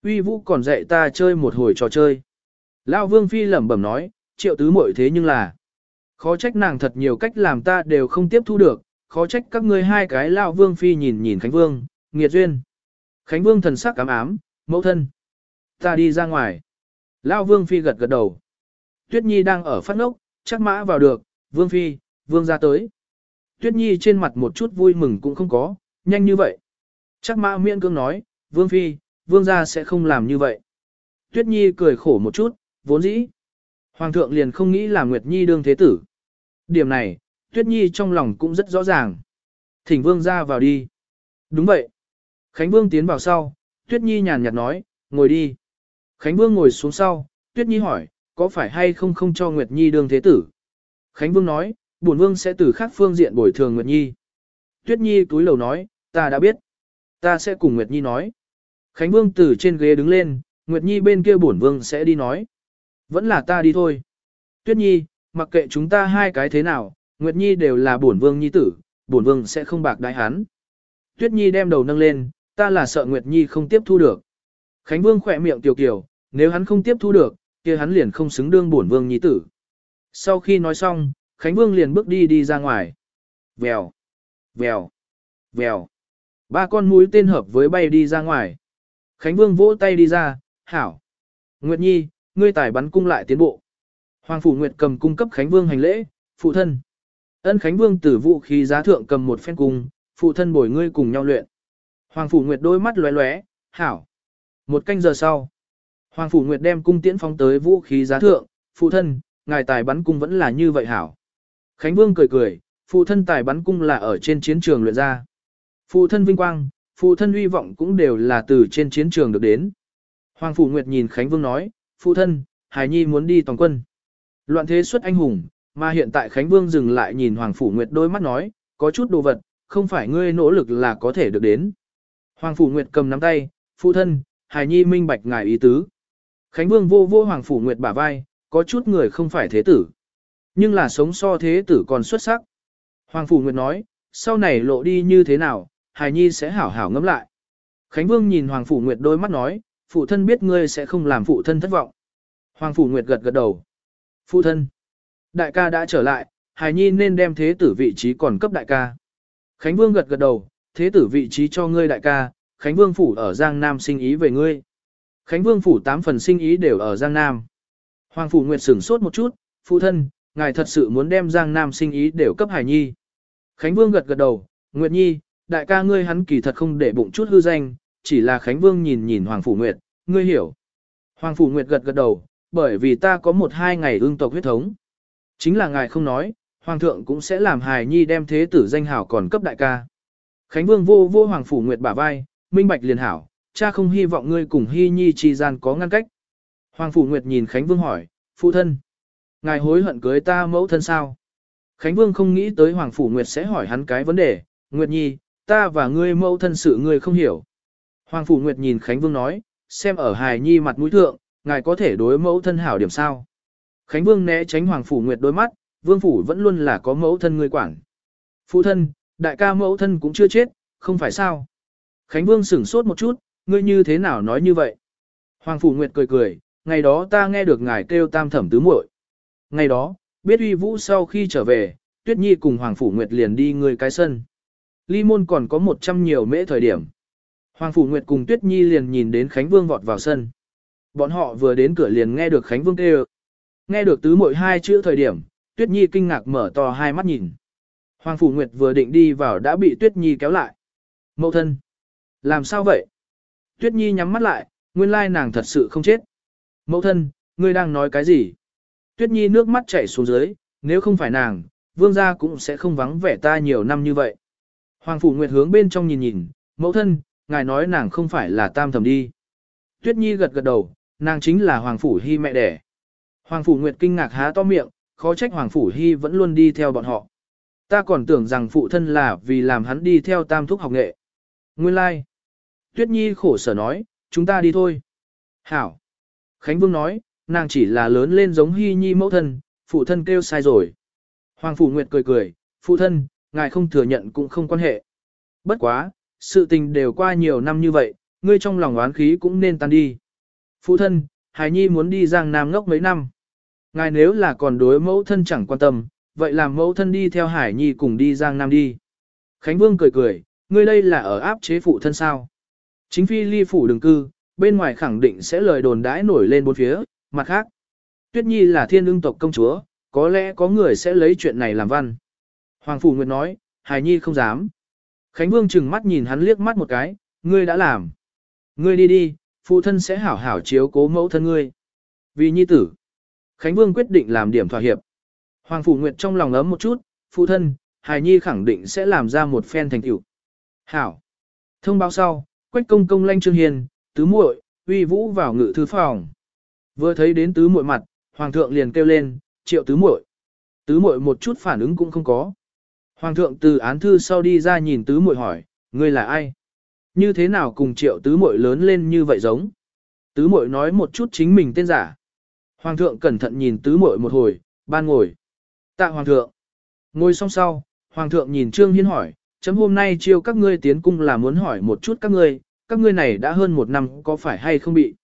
Uy vũ còn dạy ta chơi một hồi trò chơi. Lão Vương Phi lẩm bẩm nói, triệu tứ muội thế nhưng là. Khó trách nàng thật nhiều cách làm ta đều không tiếp thu được, khó trách các ngươi hai cái Lão Vương Phi nhìn nhìn Khánh Vương, nghiệt duyên. Khánh Vương thần sắc ám ám, mẫu thân. Ta đi ra ngoài. Lão Vương Phi gật gật đầu. Tuyết Nhi đang ở phát ngốc, chắc mã vào được, Vương Phi, Vương ra tới. Tuyết Nhi trên mặt một chút vui mừng cũng không có, nhanh như vậy. Chắc mã miễn cương nói, Vương Phi, Vương gia sẽ không làm như vậy. Tuyết Nhi cười khổ một chút, vốn dĩ. Hoàng thượng liền không nghĩ là Nguyệt Nhi đương thế tử. Điểm này, Tuyết Nhi trong lòng cũng rất rõ ràng. Thỉnh Vương ra vào đi. Đúng vậy. Khánh Vương tiến vào sau, Tuyết Nhi nhàn nhạt nói, ngồi đi. Khánh Vương ngồi xuống sau, Tuyết Nhi hỏi, có phải hay không không cho Nguyệt Nhi đương thế tử? Khánh Vương nói, bổn Vương sẽ từ khác phương diện bồi thường Nguyệt Nhi. Tuyết Nhi túi lầu nói, ta đã biết. Ta sẽ cùng Nguyệt Nhi nói. Khánh Vương từ trên ghế đứng lên, Nguyệt Nhi bên kia bổn Vương sẽ đi nói. Vẫn là ta đi thôi. Tuyết Nhi, mặc kệ chúng ta hai cái thế nào, Nguyệt Nhi đều là bổn Vương Nhi tử, bổn Vương sẽ không bạc đại hắn. Tuyết Nhi đem đầu nâng lên, ta là sợ Nguyệt Nhi không tiếp thu được. Khánh Vương khỏe miệng tiểu kiểu, nếu hắn không tiếp thu được, kia hắn liền không xứng đương bổn Vương Nhi tử. Sau khi nói xong, Khánh Vương liền bước đi đi ra ngoài. Vèo, vèo, vèo. Ba con mũi tên hợp với bay đi ra ngoài. Khánh Vương vỗ tay đi ra, hảo. Nguyệt Nhi, ngươi tài bắn cung lại tiến bộ. Hoàng Phủ Nguyệt cầm cung cấp Khánh Vương hành lễ, phụ thân. Ân Khánh Vương tử vũ khí giá thượng cầm một phen cung, phụ thân bồi ngươi cùng nhau luyện. Hoàng Phủ Nguyệt đôi mắt lóe lóe, hảo. Một canh giờ sau, Hoàng Phủ Nguyệt đem cung tiễn phóng tới vũ khí giá thượng, phụ thân, ngài tài bắn cung vẫn là như vậy hảo. Khánh Vương cười cười, phụ thân tài bắn cung là ở trên chiến trường luyện ra. Phụ thân vinh quang, phụ thân uy vọng cũng đều là từ trên chiến trường được đến. Hoàng Phủ Nguyệt nhìn Khánh Vương nói, phụ thân, Hải Nhi muốn đi toàn quân. Loạn thế xuất anh hùng, mà hiện tại Khánh Vương dừng lại nhìn Hoàng Phủ Nguyệt đôi mắt nói, có chút đồ vật, không phải ngươi nỗ lực là có thể được đến. Hoàng Phủ Nguyệt cầm nắm tay, phụ thân, Hải Nhi minh bạch ngài ý tứ. Khánh Vương vô vô Hoàng Phủ Nguyệt bả vai, có chút người không phải thế tử. Nhưng là sống so thế tử còn xuất sắc. Hoàng Phủ Nguyệt nói, sau này lộ đi như thế nào, Hải Nhi sẽ hảo hảo ngẫm lại. Khánh Vương nhìn Hoàng Phủ Nguyệt đôi mắt nói, phụ thân biết ngươi sẽ không làm phụ thân thất vọng. Hoàng Phủ Nguyệt gật gật đầu. Phụ thân. Đại ca đã trở lại, Hải Nhi nên đem thế tử vị trí còn cấp đại ca. Khánh Vương gật gật đầu, thế tử vị trí cho ngươi đại ca, Khánh Vương phủ ở Giang Nam sinh ý về ngươi. Khánh Vương phủ tám phần sinh ý đều ở Giang Nam. Hoàng Phủ Nguyệt sửng sốt một chút, phụ thân, ngài thật sự muốn đem Giang Nam sinh ý đều cấp Hải Nhi. Khánh Vương gật gật đầu, Nguyệt Nhi, đại ca ngươi hắn kỳ thật không để bụng chút hư danh, chỉ là Khánh Vương nhìn nhìn Hoàng Phủ Nguyệt, ngươi hiểu. Hoàng Phủ Nguyệt gật gật đầu, bởi vì ta có một hai ngày ương tộc huyết thống. Chính là ngài không nói, Hoàng thượng cũng sẽ làm Hải nhi đem thế tử danh hảo còn cấp đại ca. Khánh Vương vô vô Hoàng Phủ Nguyệt bả vai, minh bạch liền hảo, cha không hy vọng ngươi cùng Hy Nhi chi gian có ngăn cách. Hoàng Phủ Nguyệt nhìn Khánh Vương hỏi, phụ thân, ngài hối hận cưới ta mẫu thân sao? Khánh Vương không nghĩ tới Hoàng Phủ Nguyệt sẽ hỏi hắn cái vấn đề, Nguyệt Nhi, ta và ngươi mẫu thân sự ngươi không hiểu. Hoàng Phủ Nguyệt nhìn Khánh Vương nói, xem ở hài nhi mặt mũi thượng, ngài có thể đối mẫu thân hảo điểm sao. Khánh Vương né tránh Hoàng Phủ Nguyệt đôi mắt, Vương Phủ vẫn luôn là có mẫu thân ngươi quản. Phụ thân, đại ca mẫu thân cũng chưa chết, không phải sao. Khánh Vương sửng sốt một chút, ngươi như thế nào nói như vậy. Hoàng Phủ Nguyệt cười cười, ngày đó ta nghe được ngài kêu tam thẩm tứ muội. Ngày đó, biết uy vũ sau khi trở về, Tuyết Nhi cùng Hoàng Phủ Nguyệt liền đi người cái sân. Ly môn còn có một trăm nhiều mễ thời điểm. Hoàng Phủ Nguyệt cùng Tuyết Nhi liền nhìn đến Khánh Vương vọt vào sân. Bọn họ vừa đến cửa liền nghe được Khánh Vương kêu. Nghe được tứ muội hai chữ thời điểm, Tuyết Nhi kinh ngạc mở to hai mắt nhìn. Hoàng Phủ Nguyệt vừa định đi vào đã bị Tuyết Nhi kéo lại. Mậu thân. Làm sao vậy? Tuyết Nhi nhắm mắt lại, nguyên lai nàng thật sự không chết. Mẫu thân, ngươi đang nói cái gì? Tuyết Nhi nước mắt chảy xuống dưới, nếu không phải nàng, vương gia cũng sẽ không vắng vẻ ta nhiều năm như vậy. Hoàng Phủ Nguyệt hướng bên trong nhìn nhìn, mẫu thân, ngài nói nàng không phải là tam thẩm đi. Tuyết Nhi gật gật đầu, nàng chính là Hoàng Phủ Hy mẹ đẻ. Hoàng Phủ Nguyệt kinh ngạc há to miệng, khó trách Hoàng Phủ Hy vẫn luôn đi theo bọn họ. Ta còn tưởng rằng phụ thân là vì làm hắn đi theo tam thúc học nghệ. Nguyên lai. Like. Tuyết Nhi khổ sở nói, chúng ta đi thôi. Hảo. Khánh Vương nói, nàng chỉ là lớn lên giống Hy Nhi mẫu thân, phụ thân kêu sai rồi. Hoàng Phủ Nguyệt cười cười, phụ thân, ngài không thừa nhận cũng không quan hệ. Bất quá, sự tình đều qua nhiều năm như vậy, ngươi trong lòng oán khí cũng nên tan đi. Phụ thân, Hải Nhi muốn đi Giang Nam ngốc mấy năm. Ngài nếu là còn đối mẫu thân chẳng quan tâm, vậy làm mẫu thân đi theo Hải Nhi cùng đi Giang Nam đi. Khánh Vương cười cười, ngươi đây là ở áp chế phụ thân sao. Chính phi ly phủ đường cư, bên ngoài khẳng định sẽ lời đồn đãi nổi lên bốn phía, mặt khác. Tuyết Nhi là thiên ưng tộc công chúa, có lẽ có người sẽ lấy chuyện này làm văn. Hoàng Phủ Nguyệt nói, Hải Nhi không dám. Khánh Vương chừng mắt nhìn hắn liếc mắt một cái, ngươi đã làm. Ngươi đi đi, phụ thân sẽ hảo hảo chiếu cố mẫu thân ngươi. Vì nhi tử. Khánh Vương quyết định làm điểm thỏa hiệp. Hoàng Phủ Nguyệt trong lòng ấm một chút, phụ thân, hải Nhi khẳng định sẽ làm ra một phen thành tựu. Hảo. Thông báo sau, Quách công công lanh trương hiền, tứ muội, uy vũ vào ngự thư phòng. Vừa thấy đến tứ muội mặt, Hoàng thượng liền kêu lên, triệu tứ muội. Tứ muội một chút phản ứng cũng không có. Hoàng thượng từ án thư sau đi ra nhìn tứ muội hỏi, ngươi là ai? Như thế nào cùng triệu tứ muội lớn lên như vậy giống? Tứ muội nói một chút chính mình tên giả. Hoàng thượng cẩn thận nhìn tứ muội một hồi, ban ngồi. Tạ hoàng thượng. Ngồi xong sau, hoàng thượng nhìn Trương Hiên hỏi, chấm hôm nay chiêu các ngươi tiến cung là muốn hỏi một chút các ngươi, các ngươi này đã hơn một năm có phải hay không bị.